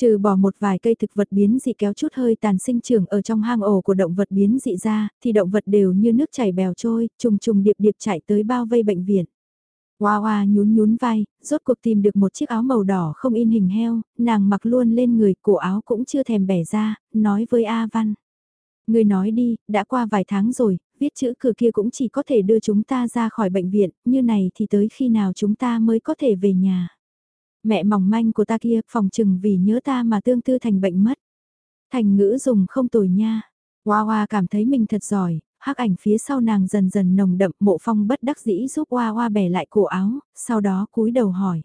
Trừ bỏ một vài cây thực vật biến dị kéo chút hơi tàn sinh trưởng ở trong hang ổ của động vật biến dị ra, thì động vật đều như nước chảy bèo trôi, trùng trùng điệp điệp chạy tới bao vây bệnh viện. Hoa hoa nhún nhún vai, rốt cuộc tìm được một chiếc áo màu đỏ không in hình heo, nàng mặc luôn lên người, cổ áo cũng chưa thèm bẻ ra, nói với A Văn. Người nói đi, đã qua vài tháng rồi, viết chữ cửa kia cũng chỉ có thể đưa chúng ta ra khỏi bệnh viện, như này thì tới khi nào chúng ta mới có thể về nhà. Mẹ mỏng manh của ta kia, phòng chừng vì nhớ ta mà tương tư thành bệnh mất. Thành ngữ dùng không tồi nha. Hoa hoa cảm thấy mình thật giỏi, hắc ảnh phía sau nàng dần dần nồng đậm mộ phong bất đắc dĩ giúp hoa hoa bẻ lại cổ áo, sau đó cúi đầu hỏi.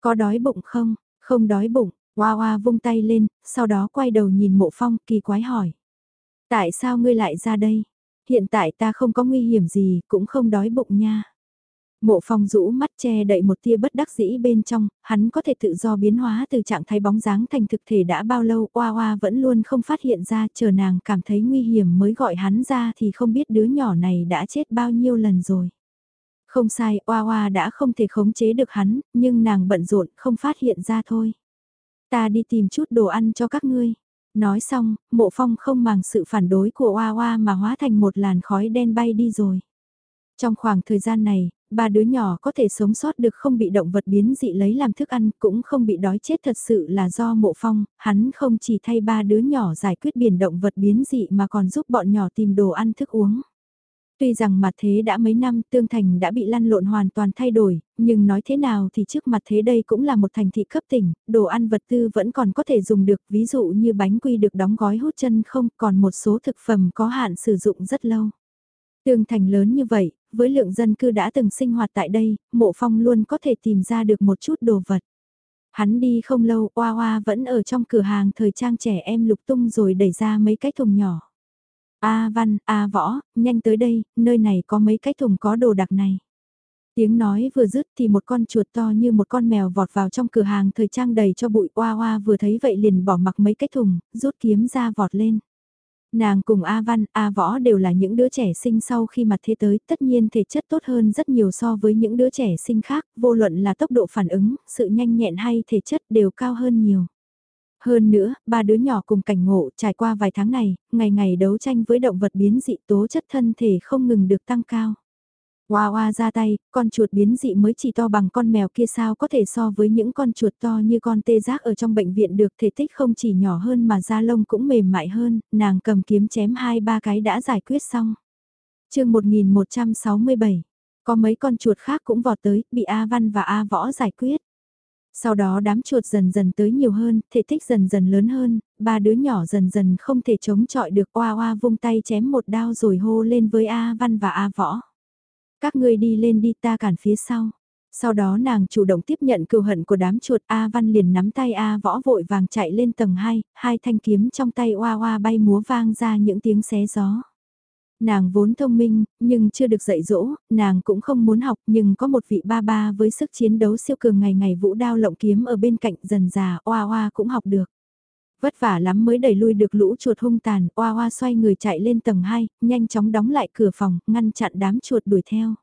Có đói bụng không? Không đói bụng, hoa hoa vung tay lên, sau đó quay đầu nhìn mộ phong kỳ quái hỏi. Tại sao ngươi lại ra đây? Hiện tại ta không có nguy hiểm gì, cũng không đói bụng nha. Mộ phong rũ mắt che đậy một tia bất đắc dĩ bên trong, hắn có thể tự do biến hóa từ trạng thái bóng dáng thành thực thể đã bao lâu, oa oa vẫn luôn không phát hiện ra, chờ nàng cảm thấy nguy hiểm mới gọi hắn ra thì không biết đứa nhỏ này đã chết bao nhiêu lần rồi. Không sai, oa oa đã không thể khống chế được hắn, nhưng nàng bận rộn không phát hiện ra thôi. Ta đi tìm chút đồ ăn cho các ngươi. Nói xong, mộ phong không màng sự phản đối của oa oa mà hóa thành một làn khói đen bay đi rồi. Trong khoảng thời gian này, ba đứa nhỏ có thể sống sót được không bị động vật biến dị lấy làm thức ăn cũng không bị đói chết thật sự là do mộ phong, hắn không chỉ thay ba đứa nhỏ giải quyết biển động vật biến dị mà còn giúp bọn nhỏ tìm đồ ăn thức uống. Tuy rằng mặt thế đã mấy năm tương thành đã bị lăn lộn hoàn toàn thay đổi, nhưng nói thế nào thì trước mặt thế đây cũng là một thành thị cấp tỉnh, đồ ăn vật tư vẫn còn có thể dùng được, ví dụ như bánh quy được đóng gói hút chân không, còn một số thực phẩm có hạn sử dụng rất lâu. Tương thành lớn như vậy, với lượng dân cư đã từng sinh hoạt tại đây, mộ phong luôn có thể tìm ra được một chút đồ vật. Hắn đi không lâu, Oa Oa vẫn ở trong cửa hàng thời trang trẻ em lục tung rồi đẩy ra mấy cái thùng nhỏ. A Văn, A Võ, nhanh tới đây, nơi này có mấy cái thùng có đồ đặc này. Tiếng nói vừa dứt thì một con chuột to như một con mèo vọt vào trong cửa hàng thời trang đầy cho bụi Oa Oa vừa thấy vậy liền bỏ mặc mấy cái thùng, rút kiếm ra vọt lên. Nàng cùng A Văn, A Võ đều là những đứa trẻ sinh sau khi mặt thế tới, tất nhiên thể chất tốt hơn rất nhiều so với những đứa trẻ sinh khác, vô luận là tốc độ phản ứng, sự nhanh nhẹn hay thể chất đều cao hơn nhiều. Hơn nữa, ba đứa nhỏ cùng cảnh ngộ trải qua vài tháng này, ngày ngày đấu tranh với động vật biến dị tố chất thân thể không ngừng được tăng cao. Hoa hoa ra tay, con chuột biến dị mới chỉ to bằng con mèo kia sao có thể so với những con chuột to như con tê giác ở trong bệnh viện được thể tích không chỉ nhỏ hơn mà da lông cũng mềm mại hơn, nàng cầm kiếm chém hai ba cái đã giải quyết xong. chương 1167, có mấy con chuột khác cũng vọt tới, bị A Văn và A Võ giải quyết. Sau đó đám chuột dần dần tới nhiều hơn, thể tích dần dần lớn hơn, ba đứa nhỏ dần dần không thể chống chọi được oa oa vung tay chém một đao rồi hô lên với A Văn và A Võ. Các ngươi đi lên đi ta cản phía sau. Sau đó nàng chủ động tiếp nhận cừu hận của đám chuột A Văn liền nắm tay A võ vội vàng chạy lên tầng 2, hai thanh kiếm trong tay oa oa bay múa vang ra những tiếng xé gió. Nàng vốn thông minh, nhưng chưa được dạy dỗ, nàng cũng không muốn học nhưng có một vị ba ba với sức chiến đấu siêu cường ngày ngày vũ đao lộng kiếm ở bên cạnh dần già oa oa cũng học được. Vất vả lắm mới đẩy lui được lũ chuột hung tàn, oa oa xoay người chạy lên tầng 2, nhanh chóng đóng lại cửa phòng, ngăn chặn đám chuột đuổi theo.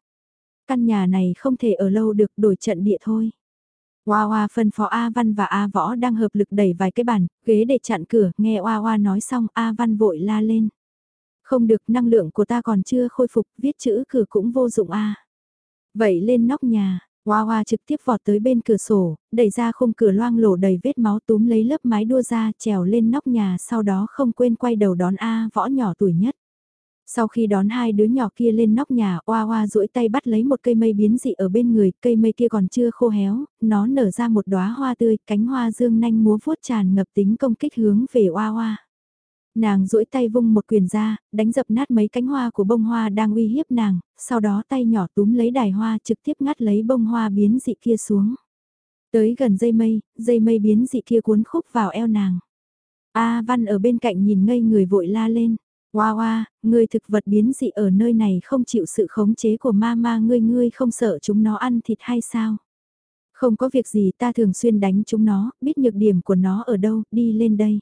Căn nhà này không thể ở lâu được đổi trận địa thôi. Oa oa phân phó A Văn và A Võ đang hợp lực đẩy vài cái bàn, ghế để chặn cửa, nghe Oa oa nói xong A Văn vội la lên. Không được, năng lượng của ta còn chưa khôi phục, viết chữ cửa cũng vô dụng A. Vậy lên nóc nhà, Hoa hoa trực tiếp vọt tới bên cửa sổ, đẩy ra khung cửa loang lổ đầy vết máu túm lấy lớp mái đua ra trèo lên nóc nhà sau đó không quên quay đầu đón A võ nhỏ tuổi nhất. Sau khi đón hai đứa nhỏ kia lên nóc nhà, Oa Oa duỗi tay bắt lấy một cây mây biến dị ở bên người, cây mây kia còn chưa khô héo, nó nở ra một đóa hoa tươi, cánh hoa dương nanh múa vuốt tràn ngập tính công kích hướng về Oa Oa. Nàng duỗi tay vung một quyền ra, đánh dập nát mấy cánh hoa của bông hoa đang uy hiếp nàng, sau đó tay nhỏ túm lấy đài hoa trực tiếp ngắt lấy bông hoa biến dị kia xuống. Tới gần dây mây, dây mây biến dị kia cuốn khúc vào eo nàng. A Văn ở bên cạnh nhìn ngây người vội la lên. Hoa hoa, người thực vật biến dị ở nơi này không chịu sự khống chế của ma ma ngươi ngươi không sợ chúng nó ăn thịt hay sao? Không có việc gì ta thường xuyên đánh chúng nó, biết nhược điểm của nó ở đâu, đi lên đây.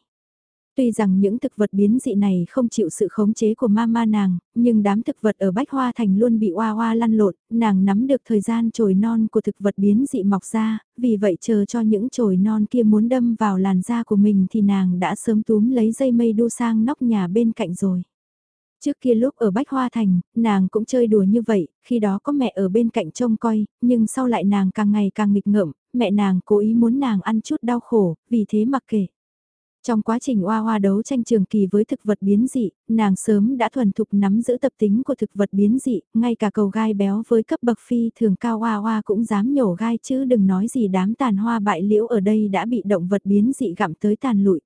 Tuy rằng những thực vật biến dị này không chịu sự khống chế của mama nàng, nhưng đám thực vật ở Bách Hoa Thành luôn bị oa oa lăn lộn, nàng nắm được thời gian trồi non của thực vật biến dị mọc ra, vì vậy chờ cho những trồi non kia muốn đâm vào làn da của mình thì nàng đã sớm túm lấy dây mây đu sang nóc nhà bên cạnh rồi. Trước kia lúc ở Bách Hoa Thành, nàng cũng chơi đùa như vậy, khi đó có mẹ ở bên cạnh trông coi, nhưng sau lại nàng càng ngày càng nghịch ngợm, mẹ nàng cố ý muốn nàng ăn chút đau khổ, vì thế mặc kệ. Trong quá trình oa oa đấu tranh trường kỳ với thực vật biến dị, nàng sớm đã thuần thục nắm giữ tập tính của thực vật biến dị, ngay cả cầu gai béo với cấp bậc phi thường cao oa oa cũng dám nhổ gai chứ đừng nói gì đám tàn hoa bại liễu ở đây đã bị động vật biến dị gặm tới tàn lụi.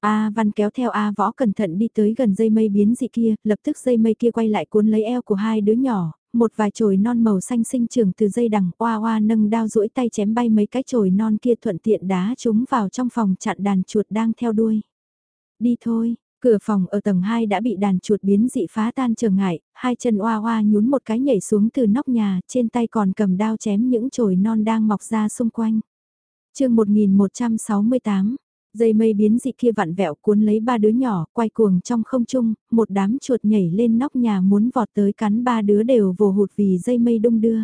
A Văn kéo theo A Võ cẩn thận đi tới gần dây mây biến dị kia, lập tức dây mây kia quay lại cuốn lấy eo của hai đứa nhỏ, một vài chồi non màu xanh sinh trưởng từ dây đằng, oa oa nâng đao duỗi tay chém bay mấy cái chồi non kia thuận tiện đá chúng vào trong phòng chặn đàn chuột đang theo đuôi. Đi thôi, cửa phòng ở tầng 2 đã bị đàn chuột biến dị phá tan trở ngại, hai chân oa oa nhún một cái nhảy xuống từ nóc nhà, trên tay còn cầm đao chém những chồi non đang mọc ra xung quanh. chương 1168 Dây mây biến dị kia vặn vẹo cuốn lấy ba đứa nhỏ, quay cuồng trong không trung, một đám chuột nhảy lên nóc nhà muốn vọt tới cắn ba đứa đều vồ hụt vì dây mây đung đưa.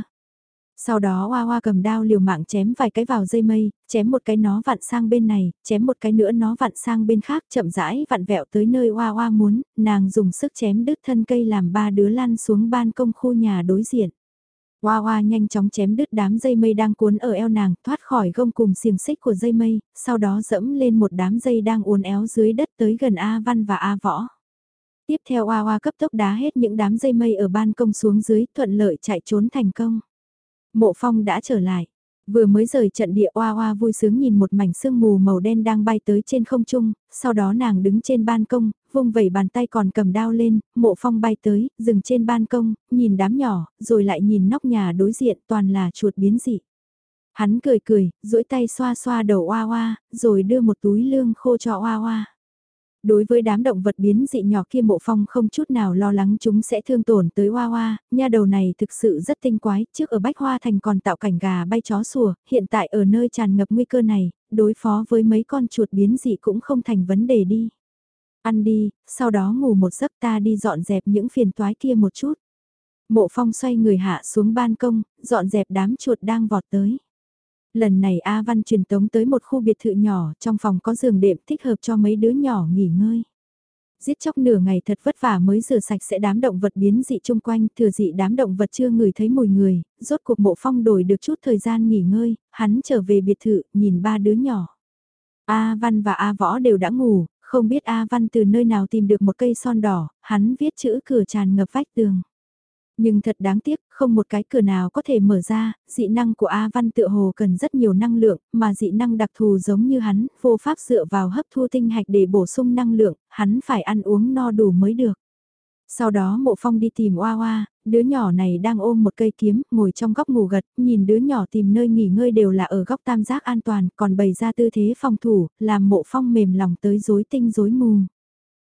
Sau đó Hoa Hoa cầm đao liều mạng chém vài cái vào dây mây, chém một cái nó vặn sang bên này, chém một cái nữa nó vặn sang bên khác, chậm rãi vặn vẹo tới nơi Hoa Hoa muốn, nàng dùng sức chém đứt thân cây làm ba đứa lăn xuống ban công khu nhà đối diện. Hoa hoa nhanh chóng chém đứt đám dây mây đang cuốn ở eo nàng, thoát khỏi gông cùng xiềng xích của dây mây, sau đó dẫm lên một đám dây đang uốn éo dưới đất tới gần A Văn và A Võ. Tiếp theo Hoa Hoa cấp tốc đá hết những đám dây mây ở ban công xuống dưới, thuận lợi chạy trốn thành công. Mộ Phong đã trở lại. Vừa mới rời trận địa oa oa vui sướng nhìn một mảnh sương mù màu đen đang bay tới trên không trung, sau đó nàng đứng trên ban công, vung vẩy bàn tay còn cầm đao lên, mộ phong bay tới, dừng trên ban công, nhìn đám nhỏ, rồi lại nhìn nóc nhà đối diện toàn là chuột biến dị. Hắn cười cười, duỗi tay xoa xoa đầu oa oa, rồi đưa một túi lương khô cho oa oa. Đối với đám động vật biến dị nhỏ kia mộ phong không chút nào lo lắng chúng sẽ thương tổn tới hoa hoa, nha đầu này thực sự rất tinh quái, trước ở Bách Hoa Thành còn tạo cảnh gà bay chó sủa, hiện tại ở nơi tràn ngập nguy cơ này, đối phó với mấy con chuột biến dị cũng không thành vấn đề đi. Ăn đi, sau đó ngủ một giấc ta đi dọn dẹp những phiền toái kia một chút. Mộ phong xoay người hạ xuống ban công, dọn dẹp đám chuột đang vọt tới. Lần này A Văn truyền tống tới một khu biệt thự nhỏ, trong phòng có giường đệm thích hợp cho mấy đứa nhỏ nghỉ ngơi. Giết chóc nửa ngày thật vất vả mới rửa sạch sẽ đám động vật biến dị chung quanh, thừa dị đám động vật chưa ngửi thấy mùi người, rốt cuộc mộ phong đổi được chút thời gian nghỉ ngơi, hắn trở về biệt thự, nhìn ba đứa nhỏ. A Văn và A Võ đều đã ngủ, không biết A Văn từ nơi nào tìm được một cây son đỏ, hắn viết chữ cửa tràn ngập vách tường. Nhưng thật đáng tiếc, không một cái cửa nào có thể mở ra, dị năng của A Văn tựa hồ cần rất nhiều năng lượng, mà dị năng đặc thù giống như hắn, vô pháp dựa vào hấp thu tinh hạch để bổ sung năng lượng, hắn phải ăn uống no đủ mới được. Sau đó mộ phong đi tìm Oa Oa, đứa nhỏ này đang ôm một cây kiếm, ngồi trong góc ngủ gật, nhìn đứa nhỏ tìm nơi nghỉ ngơi đều là ở góc tam giác an toàn, còn bày ra tư thế phòng thủ, làm mộ phong mềm lòng tới rối tinh rối mù.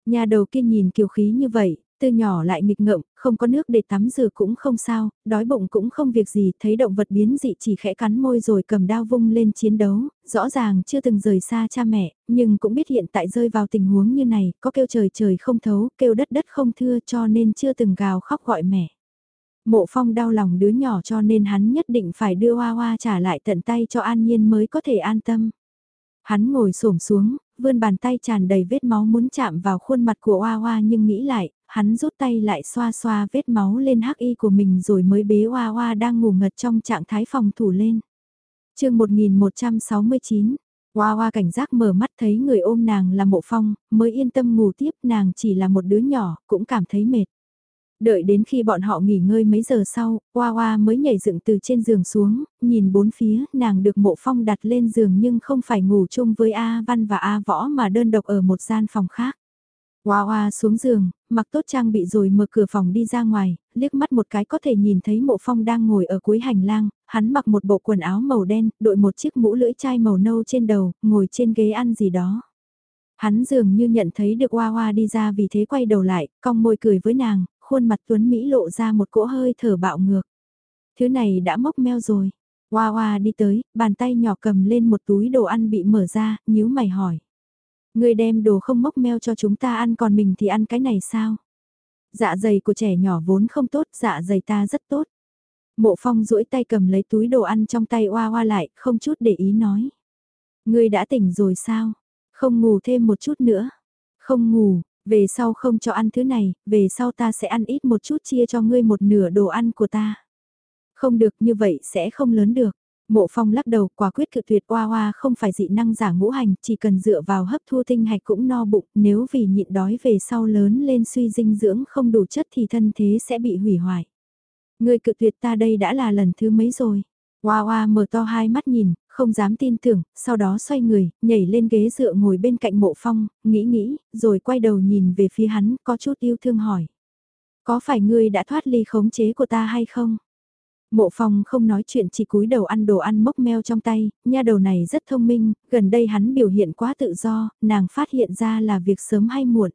Nhà đầu kia nhìn kiều khí như vậy, từ nhỏ lại nghịch ngợm, không có nước để tắm rửa cũng không sao, đói bụng cũng không việc gì, thấy động vật biến dị chỉ khẽ cắn môi rồi cầm đao vung lên chiến đấu, rõ ràng chưa từng rời xa cha mẹ, nhưng cũng biết hiện tại rơi vào tình huống như này, có kêu trời trời không thấu, kêu đất đất không thưa cho nên chưa từng gào khóc gọi mẹ. Mộ phong đau lòng đứa nhỏ cho nên hắn nhất định phải đưa Hoa Hoa trả lại tận tay cho An Nhiên mới có thể an tâm. Hắn ngồi xổm xuống, vươn bàn tay tràn đầy vết máu muốn chạm vào khuôn mặt của Hoa Hoa nhưng nghĩ lại, hắn rút tay lại xoa xoa vết máu lên hắc y của mình rồi mới bế Hoa Hoa đang ngủ ngật trong trạng thái phòng thủ lên. chương 1169, Hoa Hoa cảnh giác mở mắt thấy người ôm nàng là mộ phong, mới yên tâm ngủ tiếp nàng chỉ là một đứa nhỏ, cũng cảm thấy mệt. Đợi đến khi bọn họ nghỉ ngơi mấy giờ sau, Hoa Hoa mới nhảy dựng từ trên giường xuống, nhìn bốn phía, nàng được mộ phong đặt lên giường nhưng không phải ngủ chung với A Văn và A Võ mà đơn độc ở một gian phòng khác. Hoa Hoa xuống giường, mặc tốt trang bị rồi mở cửa phòng đi ra ngoài, liếc mắt một cái có thể nhìn thấy mộ phong đang ngồi ở cuối hành lang, hắn mặc một bộ quần áo màu đen, đội một chiếc mũ lưỡi chai màu nâu trên đầu, ngồi trên ghế ăn gì đó. Hắn dường như nhận thấy được Hoa Hoa đi ra vì thế quay đầu lại, cong môi cười với nàng, khuôn mặt Tuấn Mỹ lộ ra một cỗ hơi thở bạo ngược. Thứ này đã mốc meo rồi. Hoa Hoa đi tới, bàn tay nhỏ cầm lên một túi đồ ăn bị mở ra, nhíu mày hỏi. Người đem đồ không mốc meo cho chúng ta ăn còn mình thì ăn cái này sao? Dạ dày của trẻ nhỏ vốn không tốt, dạ dày ta rất tốt. Mộ phong duỗi tay cầm lấy túi đồ ăn trong tay oa oa lại, không chút để ý nói. Ngươi đã tỉnh rồi sao? Không ngủ thêm một chút nữa. Không ngủ, về sau không cho ăn thứ này, về sau ta sẽ ăn ít một chút chia cho ngươi một nửa đồ ăn của ta. Không được như vậy sẽ không lớn được. Mộ phong lắc đầu quả quyết cự tuyệt oa oa không phải dị năng giả ngũ hành, chỉ cần dựa vào hấp thu tinh hạch cũng no bụng, nếu vì nhịn đói về sau lớn lên suy dinh dưỡng không đủ chất thì thân thế sẽ bị hủy hoại. Người cự tuyệt ta đây đã là lần thứ mấy rồi. Hoa hoa mở to hai mắt nhìn, không dám tin tưởng, sau đó xoay người, nhảy lên ghế dựa ngồi bên cạnh mộ phong, nghĩ nghĩ, rồi quay đầu nhìn về phía hắn, có chút yêu thương hỏi. Có phải ngươi đã thoát ly khống chế của ta hay không? Mộ phong không nói chuyện chỉ cúi đầu ăn đồ ăn mốc meo trong tay, nha đầu này rất thông minh, gần đây hắn biểu hiện quá tự do, nàng phát hiện ra là việc sớm hay muộn.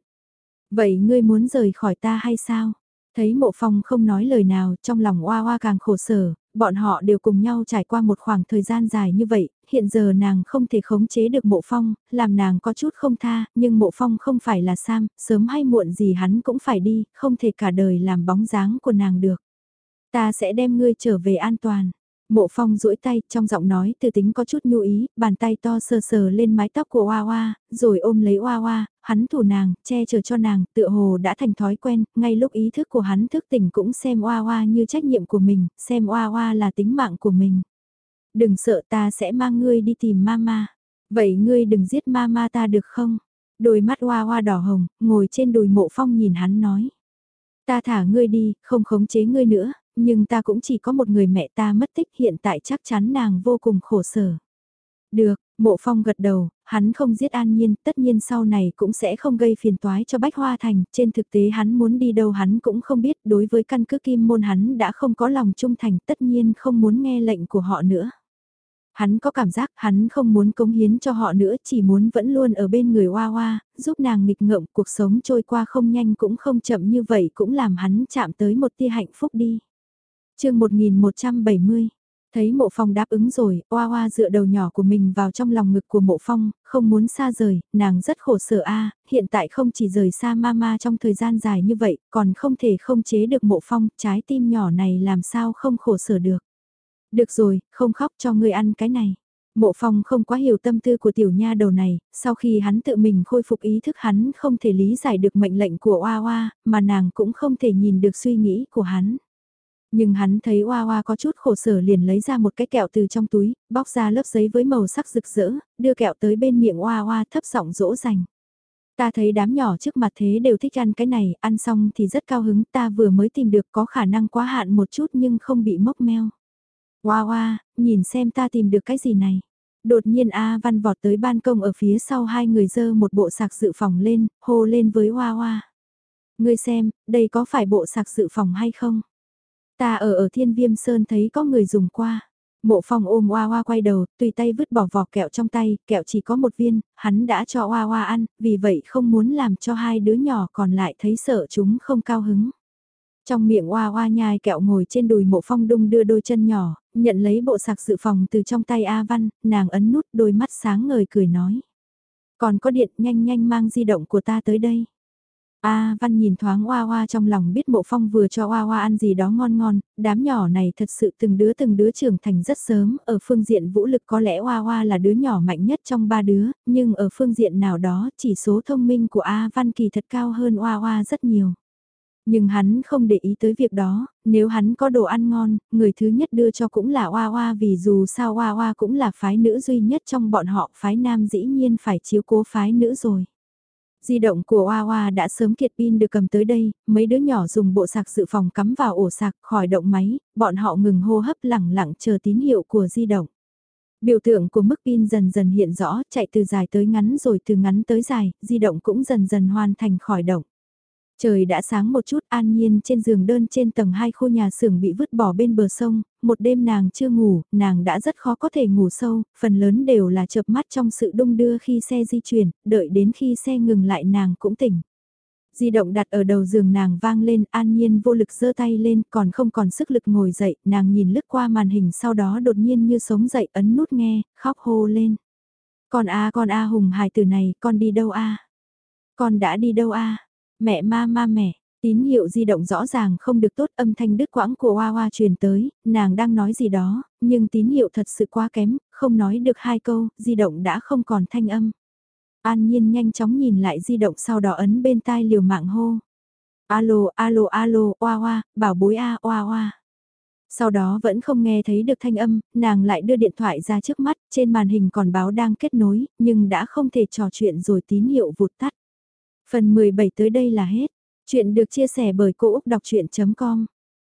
Vậy ngươi muốn rời khỏi ta hay sao? Thấy mộ phong không nói lời nào, trong lòng oa oa càng khổ sở, bọn họ đều cùng nhau trải qua một khoảng thời gian dài như vậy, hiện giờ nàng không thể khống chế được mộ phong, làm nàng có chút không tha, nhưng mộ phong không phải là Sam, sớm hay muộn gì hắn cũng phải đi, không thể cả đời làm bóng dáng của nàng được. Ta sẽ đem ngươi trở về an toàn. Mộ phong duỗi tay, trong giọng nói từ tính có chút nhu ý, bàn tay to sờ sờ lên mái tóc của Hoa Hoa, rồi ôm lấy Hoa Hoa, hắn thủ nàng, che chở cho nàng, tựa hồ đã thành thói quen, ngay lúc ý thức của hắn thức tỉnh cũng xem Hoa Hoa như trách nhiệm của mình, xem Hoa Hoa là tính mạng của mình. Đừng sợ ta sẽ mang ngươi đi tìm mama. Vậy ngươi đừng giết mama ta được không? Đôi mắt Hoa Hoa đỏ hồng, ngồi trên đùi mộ phong nhìn hắn nói. Ta thả ngươi đi, không khống chế ngươi nữa, nhưng ta cũng chỉ có một người mẹ ta mất tích hiện tại chắc chắn nàng vô cùng khổ sở. Được, mộ phong gật đầu, hắn không giết an nhiên, tất nhiên sau này cũng sẽ không gây phiền toái cho Bách Hoa Thành, trên thực tế hắn muốn đi đâu hắn cũng không biết, đối với căn cứ kim môn hắn đã không có lòng trung thành, tất nhiên không muốn nghe lệnh của họ nữa. Hắn có cảm giác hắn không muốn cống hiến cho họ nữa, chỉ muốn vẫn luôn ở bên người Hoa Hoa, giúp nàng nghịch ngợm cuộc sống trôi qua không nhanh cũng không chậm như vậy cũng làm hắn chạm tới một tia hạnh phúc đi chương 1170 Thấy mộ phong đáp ứng rồi, oa oa dựa đầu nhỏ của mình vào trong lòng ngực của mộ phong, không muốn xa rời, nàng rất khổ sở a hiện tại không chỉ rời xa mama trong thời gian dài như vậy, còn không thể không chế được mộ phong, trái tim nhỏ này làm sao không khổ sở được. Được rồi, không khóc cho người ăn cái này. Mộ phong không quá hiểu tâm tư của tiểu nha đầu này, sau khi hắn tự mình khôi phục ý thức hắn không thể lý giải được mệnh lệnh của oa oa, mà nàng cũng không thể nhìn được suy nghĩ của hắn. Nhưng hắn thấy Hoa Hoa có chút khổ sở liền lấy ra một cái kẹo từ trong túi, bóc ra lớp giấy với màu sắc rực rỡ, đưa kẹo tới bên miệng Hoa Hoa thấp giọng dỗ dành. Ta thấy đám nhỏ trước mặt thế đều thích ăn cái này, ăn xong thì rất cao hứng, ta vừa mới tìm được có khả năng quá hạn một chút nhưng không bị mốc meo. Hoa hoa, nhìn xem ta tìm được cái gì này. Đột nhiên A Văn vọt tới ban công ở phía sau hai người dơ một bộ sạc dự phòng lên, hô lên với Hoa Hoa. Ngươi xem, đây có phải bộ sạc dự phòng hay không? Ta ở ở thiên viêm sơn thấy có người dùng qua. Mộ phong ôm Hoa Hoa quay đầu, tùy tay vứt bỏ vỏ kẹo trong tay, kẹo chỉ có một viên, hắn đã cho Hoa Hoa ăn, vì vậy không muốn làm cho hai đứa nhỏ còn lại thấy sợ chúng không cao hứng. Trong miệng Hoa Hoa nhai kẹo ngồi trên đùi mộ phong đung đưa đôi chân nhỏ, nhận lấy bộ sạc dự phòng từ trong tay A Văn, nàng ấn nút đôi mắt sáng ngời cười nói. Còn có điện nhanh nhanh mang di động của ta tới đây. A Văn nhìn thoáng Hoa Hoa trong lòng biết Mộ Phong vừa cho Hoa Hoa ăn gì đó ngon ngon, đám nhỏ này thật sự từng đứa từng đứa trưởng thành rất sớm, ở phương diện vũ lực có lẽ Hoa Hoa là đứa nhỏ mạnh nhất trong ba đứa, nhưng ở phương diện nào đó chỉ số thông minh của A Văn kỳ thật cao hơn Hoa Hoa rất nhiều. Nhưng hắn không để ý tới việc đó, nếu hắn có đồ ăn ngon, người thứ nhất đưa cho cũng là Hoa Hoa vì dù sao Hoa Hoa cũng là phái nữ duy nhất trong bọn họ, phái nam dĩ nhiên phải chiếu cố phái nữ rồi. Di động của Hoa Hoa đã sớm kiệt pin được cầm tới đây, mấy đứa nhỏ dùng bộ sạc dự phòng cắm vào ổ sạc khỏi động máy, bọn họ ngừng hô hấp lẳng lặng chờ tín hiệu của di động. Biểu tượng của mức pin dần dần hiện rõ, chạy từ dài tới ngắn rồi từ ngắn tới dài, di động cũng dần dần hoàn thành khỏi động. Trời đã sáng một chút an nhiên trên giường đơn trên tầng 2 khu nhà xưởng bị vứt bỏ bên bờ sông, một đêm nàng chưa ngủ, nàng đã rất khó có thể ngủ sâu, phần lớn đều là chợp mắt trong sự đung đưa khi xe di chuyển, đợi đến khi xe ngừng lại nàng cũng tỉnh. Di động đặt ở đầu giường nàng vang lên, an nhiên vô lực giơ tay lên, còn không còn sức lực ngồi dậy, nàng nhìn lướt qua màn hình sau đó đột nhiên như sống dậy ấn nút nghe, khóc hô lên. Con a con a hùng hài từ này, con đi đâu a Con đã đi đâu a Mẹ ma ma mẹ, tín hiệu di động rõ ràng không được tốt âm thanh đứt quãng của Hoa Hoa truyền tới, nàng đang nói gì đó, nhưng tín hiệu thật sự quá kém, không nói được hai câu, di động đã không còn thanh âm. An Nhiên nhanh chóng nhìn lại di động sau đó ấn bên tai liều mạng hô. Alo, alo, alo, oa oa, bảo bối a, oa oa. Sau đó vẫn không nghe thấy được thanh âm, nàng lại đưa điện thoại ra trước mắt, trên màn hình còn báo đang kết nối, nhưng đã không thể trò chuyện rồi tín hiệu vụt tắt. Phần 17 tới đây là hết. Chuyện được chia sẻ bởi Cô Úc Đọc Chuyện.com